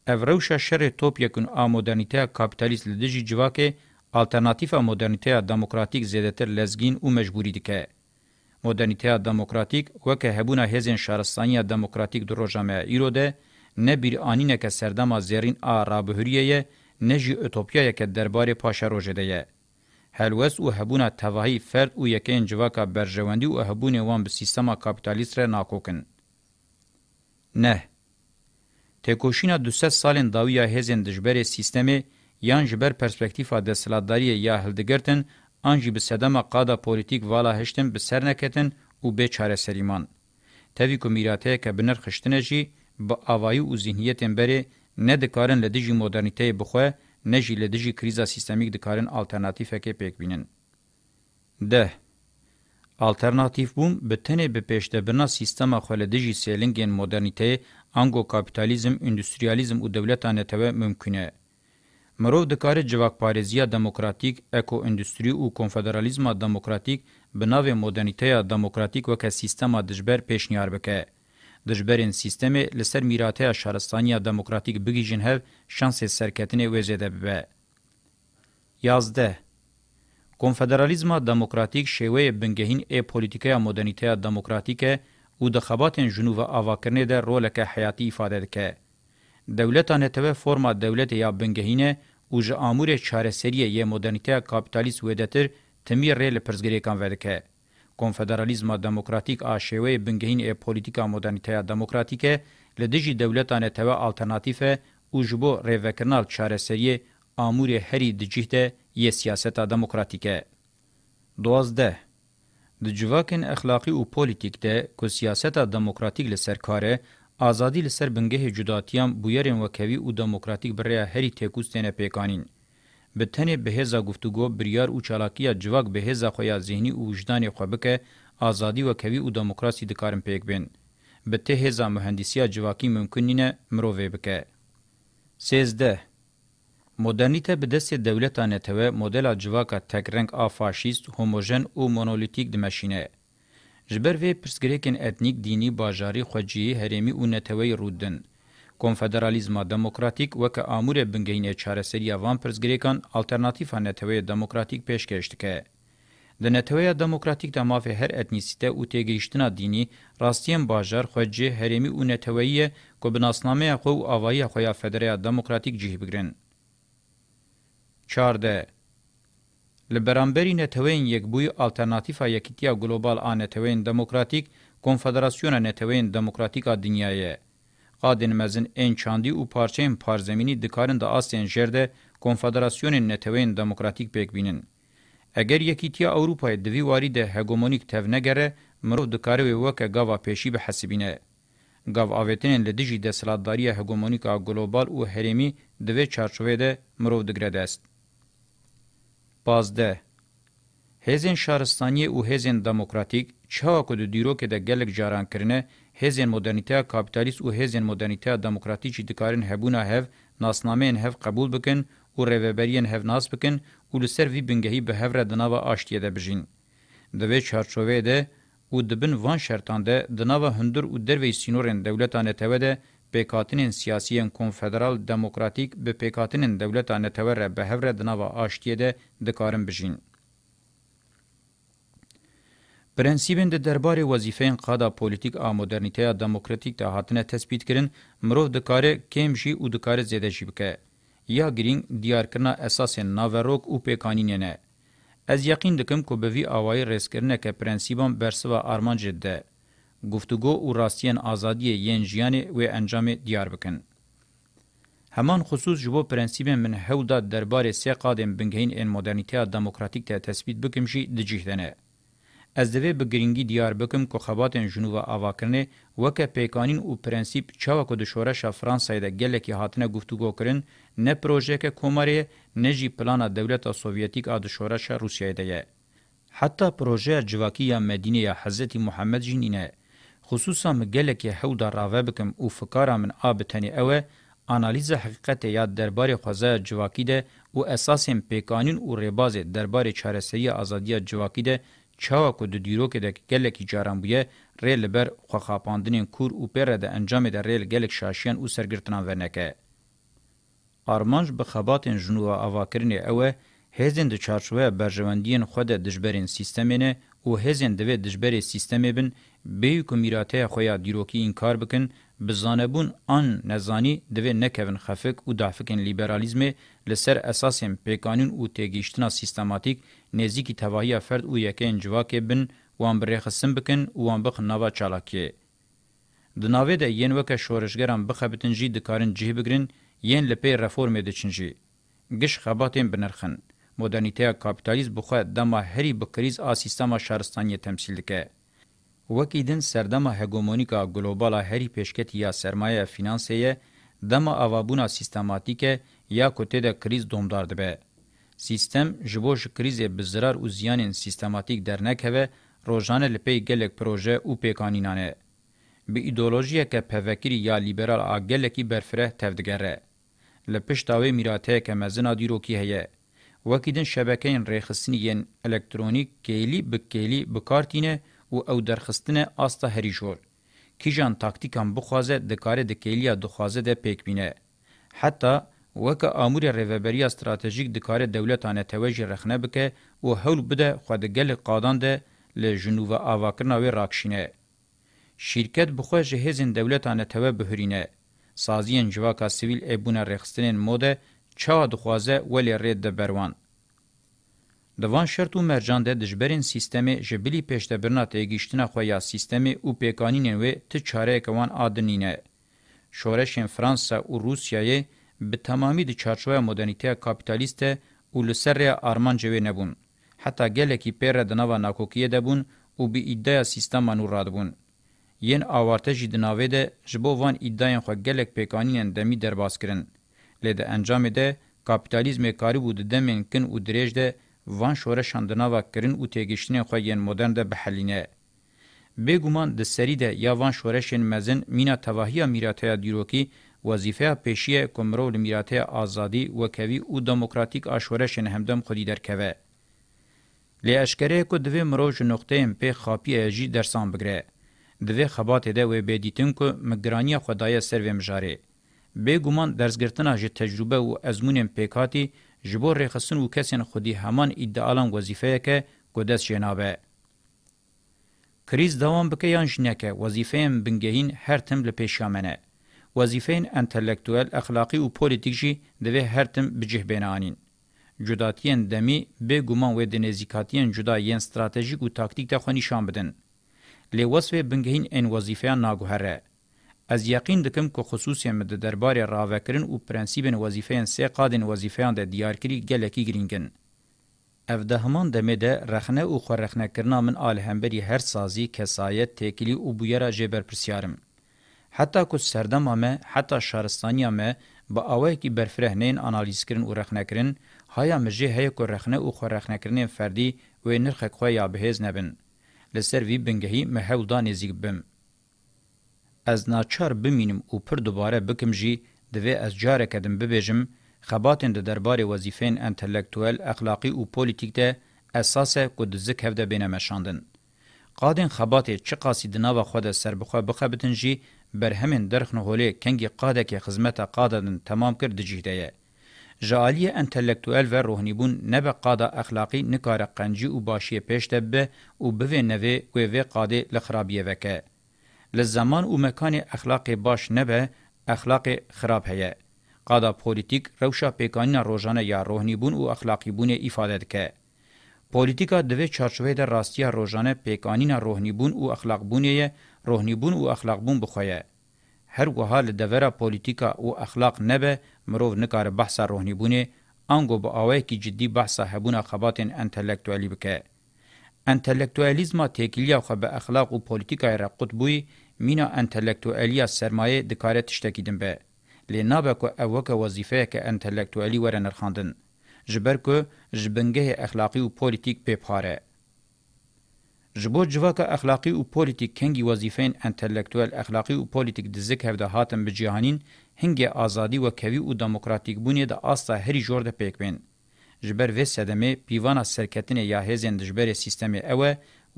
اوروشا شر توپ یکون آمودانیته کابیتالیست لدجی جواکه الټرناتیفا مدرنیته دموکراتیک زیاتر لزګین او مجبوری دکه مدرنیته دموکراتیک وکه هبونه هزن شهرستانی دموکراتیک دروجامه ایروده نه بیر آنینه که سردما زیرین آ رابهوریه نه جی اتوپیایه که درباره پاشا روژده یه. هلوس و هبونه تواهی فرد و یکین جواکا برژواندی و هبونه وان به سیستما کابیتالیست را ناکوکن. نه. تکوشینا 200 سالن داویا هزن دجبر سیستمی یان جبر پرسپکتیفا د سلاداری یا هلدگرتن انجی به سدما قادا پولیتیک والا هشتن به سرنکتن او به چاره سریمان توی کو میراته که بنر خشتنجی با اوایو او ذهنیتن بری نه دکارن لدیجی مدرنیته بخوه نه جی لدیجی کریزا سیستمیک دکارن آلترناتیفه که پیک بینن. ده آلترناتیف بوم به تنه به پیشته بنا سیستما خولدیجی سیلنگین مدرنیته انګو کاپیتالیزم انډستریالیزم او دولتانه ته ممکنه مرو د کار جواک پاریزیا دموکراتیک اکو انډستری او کنفدرالیزم دموکراتیک بناو مدرنیته دموکراتیک وک سیستم دجبر پیشنیار بکه دجبرین سیستم لسر میراته شهرستانی دموکراتیک بگیجن هف شانس سرکتنه وزیده به 11 کنفدرالیزم دموکراتیک شیوه بنگهین ای پولیتیکه مدرنیته دموکراتیکه او د خباتن جنوب اواکرنه ده رولک حیاتی ifade دکه دولتانه ته فرما دولت یا بنگهینه او ژ امور چارسری ی مدرنیته کاپیتالیست ودتر تمیر رل پرزګری کان ودکه کنفدرالیزم دموکراتیک آشوی بنگهین ای پولیتیکا مدرنیته دموکراتیکه لدجی دولتانه ته الټرناتیو او جبو ریوکرنال چارسری امور هری دجیته ی سیاست دموکراتیکه 12 د جواکن اخلاقی او پولیټیک ده کو سیاست دموکراتیک لسرکاره ازادي لسر بنګه جداتیان بویرن وکوي او دموکراتیک بریا هری تکوستنه پیکانین به تنه بهزا گفتگو بریار او چالاکیه جواک بهزا خویا ذهنی او وجدان خو بکه ازادي وکوي او دموکراسي د کارم پیک بین به ته هزا مهندسیا جواکی ممکن نه مروه بکه 13 مدرنیته به دست دولتانه ته مدل جواکا تکرنگ ا فاشیست هوموژن او مونولیتیک دمشینه جبر وی پرسګریکن اتنیک دینی باجاری خوجی هریمی او نتوی رودن کنفدرالیزما دموکراتیک وک امور بنګینه چارسری وان پرسګریکان الټرناتیو نتوی دموکراتیک پیشکش تکه د نتوی دموکراتیک د مافه هر اتنیسیته او تیګیشتنا دینی راستین باجار خوجی هریمی او نتوی کو بناسنامه خو اوایه خو یا فدرالیا دموکراتیک جهبګرن چارده لبرانبری نتوین یک بوی آلترناتیفا یکیتیا گلوبال آ نتوین دموکراتیک کنفدراسیون نتوین دموکراتیکا دنیایه. قادن مزن این چاندی و پارچین پارزمینی دکارن دا آسین جرده کنفدراسیون نتوین دموکراتیک پیک بینن. اگر یکیتیا اوروپای دوی واری ده هگومونیک تونگره مرو دکاره وکه گاوا پیشی به حسبینه. گاو آویتنین لدیجی ده سلادداری هگومونیکا گلوبال و هرمی دوی چارچوه ده مرو دگره دست. 15 هزین شهرستانی او هزین دموکراتیک چاو کو د دیرو کې د ګلګ جاران کرنه هزین مدرنټیا کاپټالیست او هزین مدرنټیا دموکراتیک دکارن هبونه هف ناسنامین هف قبول بکن او رهبریان هف ناس بکن او لسر وی بنګهی به هفره د نوو آشتیه ده بجین د وی چارچوبه ده او د بن وان شرطان ده د نوو هندر او دروي سینورن دولتانه ته ده پکاتنین سیاسیین کنفدرال دموکراتیک به پکاتنین دولتا نتوره به هفره دناوا آشتیه ده دکارن بجین. پرنسیبن د دربار وظیفین قادا پولیټیک ا مدرنټیا دموکراتیک ته هاتنه تثبیت کړي مرو د کار کم شي او د کار زیاده شي بکې یا ګرین دیار کنا اساس ناوروک او پکانین نه از یقین دکم کو به وی اوای ریسکرنه ک پرنسیبان برسوا ارمان جده گفتگو او راستین آزادی یین جیان و انجام دیار بکن. همان خصوص جبو پرنسیب من هودا دربار سی قادم بنگهین این مدرنیته دموکراتیک ته تثبیت بکم شی دجیه دنه. از دوی بگرینگی دیار بکم که خباتن جنوب آواکرنه وکه پیکانین او پرنسیب چاوکو د شورش فرانسای ده گلکی هاتنه گفتگو کرن نه پروژه که کوماری نه جی پلانا دولت سوویتیک اد شورش روسیه ده. حتی پروژه جواکی یا مدینه یا حضرت محمد جنینه خصوصا مگلکی هودا راوه بکم او فکارا من آبتنی اوه انالیز حقیقت یا دربار خوازه جواکی ده او اساسیم پیکانین او ریباز دربار چارسهی آزادی جواکی ده چاوا کو د دیرو کې د ګلکی جارم بوې ریل بر خو خاپاندنین کور او پر د انجام د ریل ګلک شاشین او سرګرتنان ورنکه ارمانج به خباتن جنوا اواکرین اوه هیزن د چارچوبه برژوندین خود دجبرین سیستمینه و هزین دوی دجبری سیستمی بن بیو کمیراته خویا دیروکی انکار بکن بزانبون آن نزانی دوی نکوین خفک و دعفکن لیبرالیزم لسر اساسیم پیکانون و تیگیشتنا سیستماتیک نزی کی تواهی فرد و یکین جواکه بن وان بریخسم بکن وان بخ نوا چالاکیه. دناوی ده ین وکه شورشگران بخبتن جی دکارن جه بگرن ین لپی رفورم دچن جی. گش خباتین بنرخن. مدرنیته کاپیتالیزم بخو دما هری بکریز ا سیستما شهرستانی تمثیل دکه وکیدن سردما هګومونیکا ګلوبالا هری پیشکت یا سرمایه فینانسیه دما اوابونا سیستماتیکه یا کوته د کریز دومدار دبه سیستم جبوش کریز به zarar او زیان سیستماتیک درنک هوه روزانه لپی گلک پروژه او پیکانینانه به ایدئولوژی که پوکری یا لیبرال آگلکی برفره تفدگره لپشتاوی میراته که مزنا دیروکی هیه وکیدن شبکین ریخستنیین الکترونیک کیلی بکیلی بکارتینه و او درخستنه آستا هریجول. کیجان تاکتیکان بخوازه دکاره دکیلیا دخوازه ده پیک بینه. حتی وک امور ریوبری استراتژیک دکاره دولتانه توجه رخنه بکه او هول بده خود گل قادان ده له جنوب اواکرنا و راکشینه شرکت بخو جهزن دولتانه تو بهرینه سازین جواکا سیویل ابونه رخصتنن موده چا دخوازه ولی رید ده بروان. دوان شرط و مرجان ده دجبرین سیستم جبلی پیشته برنا تیگیشتنا خویا سیستم او پیکانینین و تی چاره کوان آدنینه. شورشین فرانسا و روسیای به تمامی دی چارچوه مدرنیته کپیتالیست او لسر آرمان جوه نبون. حتی گله کی پیر دنوا ناکوکیه دبون او به ایدای سیستم نور رادبون. ین آوارتجی دناوه ده جبو وان ایدایان خو گلک پیکانینن دمی درباز کرن. لده انجام ده کاپیتالیزم کاری بود دمن کن او درېج ده وان شوره شاندنا و کرن او تیګشتنه خو یې مدرن ده بحلینه بګومان د سری ده یا وان شورشن مزن مینا توهیه میراته دیروکی وظیفه پیشی کومرو میراته آزادی و کوي او دموکراتیک آشورشن همدم خودی درکوه لی اشکره کو دوی مروج نقطه ام پی خاپی اجی درسان بگره دوی خبات ده و بدیتن کو مگرانی خدای سر و مجاره بګومان درسګرتنه ژ تجربه او ازمونم پېکاتی جبور رخصن او کسن خودی همان ادعالان وظیفه کې ګدس جنابه کریز دوام بکې یان شنکه وظیفه ام بنګهین هر تم له پېښامنه وظیفه انټلیکټوال اخلاقی او پولیټیکي د هر تم بجه بینانین جداتین دمی بګومان و د نزیکاتین جدا یین ستراتیژیک او تاکتیک ته خو نشان بدن لوسوی بنګهین ان وظیفه ناګوهره از یقین دکم که خصوصی مد درباره راوکرین او پرنسیبن وظیفهن سه قادن وظیفهان د دیارکری گلکی گرینگن. اف ده همان دمه ده رخنه او خورخنه کرنا من آل همبری هر سازی کسایت تکلی او بویرا جبر پرسیارم. حتی که سردم همه، حتی شارستانی همه، با اوه که برفرهنین آنالیز کرن او رخنه کرن، هایا مجه هیا که رخنه او خورخنه کرنین فردی و نرخ خواه یا بهیز نبن. لسر وی بنگهی محول دانیزی بم. از ناچار بمینم او پر دوباره بکم جی دوی از جاره کدم ببیجم خباتن ده درباره وظیفین انتلیکتوال اخلاقی او پولیتیک ده اساسه که دزک هفته بینه مشاندن. قادن خباته چه قاسی دناو خود سر بخوا بخبتن جی بر همین درخ نهوله کنگی قاده که خزمت قادن تمام کرد جیده یه. جالی انتلیکتوال و روحنیبون نبه قاده اخلاقی نکار قنجی و باشی پیش دبه و بوه نوه و وی قاده لخرابیه وکه. لزمان و مکان اخلاق باش نبه اخلاق خراب هيا قادا پولیتیک روشا پیکانینا روزانه یا روحنی بون او اخلاقی بون ifade که پولیتیکا دوی چارچوبه در راستی روزانه پیکانینا روحنی بون او اخلاق بونیه روحنی بون او اخلاق بون بخویه هر وها له دورا پولیتیکا او اخلاق نبه مرو نکار بحث روحنی بونه انګو به اوی کی جدی بحث هبونه خباتن انټلیکټوالي بکه انتلیکتوالیزما تکیلیا خو به اخلاق او پولیټیکای را قطبوي مینا انتلیکتوالیا سرمایه د کار تشتکیدم به لینا به کو اوکه وظیفه ک انتلیکتوالی ور نرخاندن جبر کو جبنګه اخلاقی او پولیټیک په پاره جبو جواکه اخلاقی او پولیټیک کنګي وظیفین انتلیکتوال اخلاقی او پولیټیک د زک هفده هاتم به جهانین هنګي ازادي او کوي او دموکراتیک بونی د دا اسه هری جوړ د پېکوین جبر وی سدمه پیوانا سرکتنه یا هزن دجبر سیستم اوه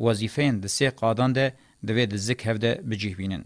وظیفین د سه قادان ده د وی د زک هفده بجیه بینن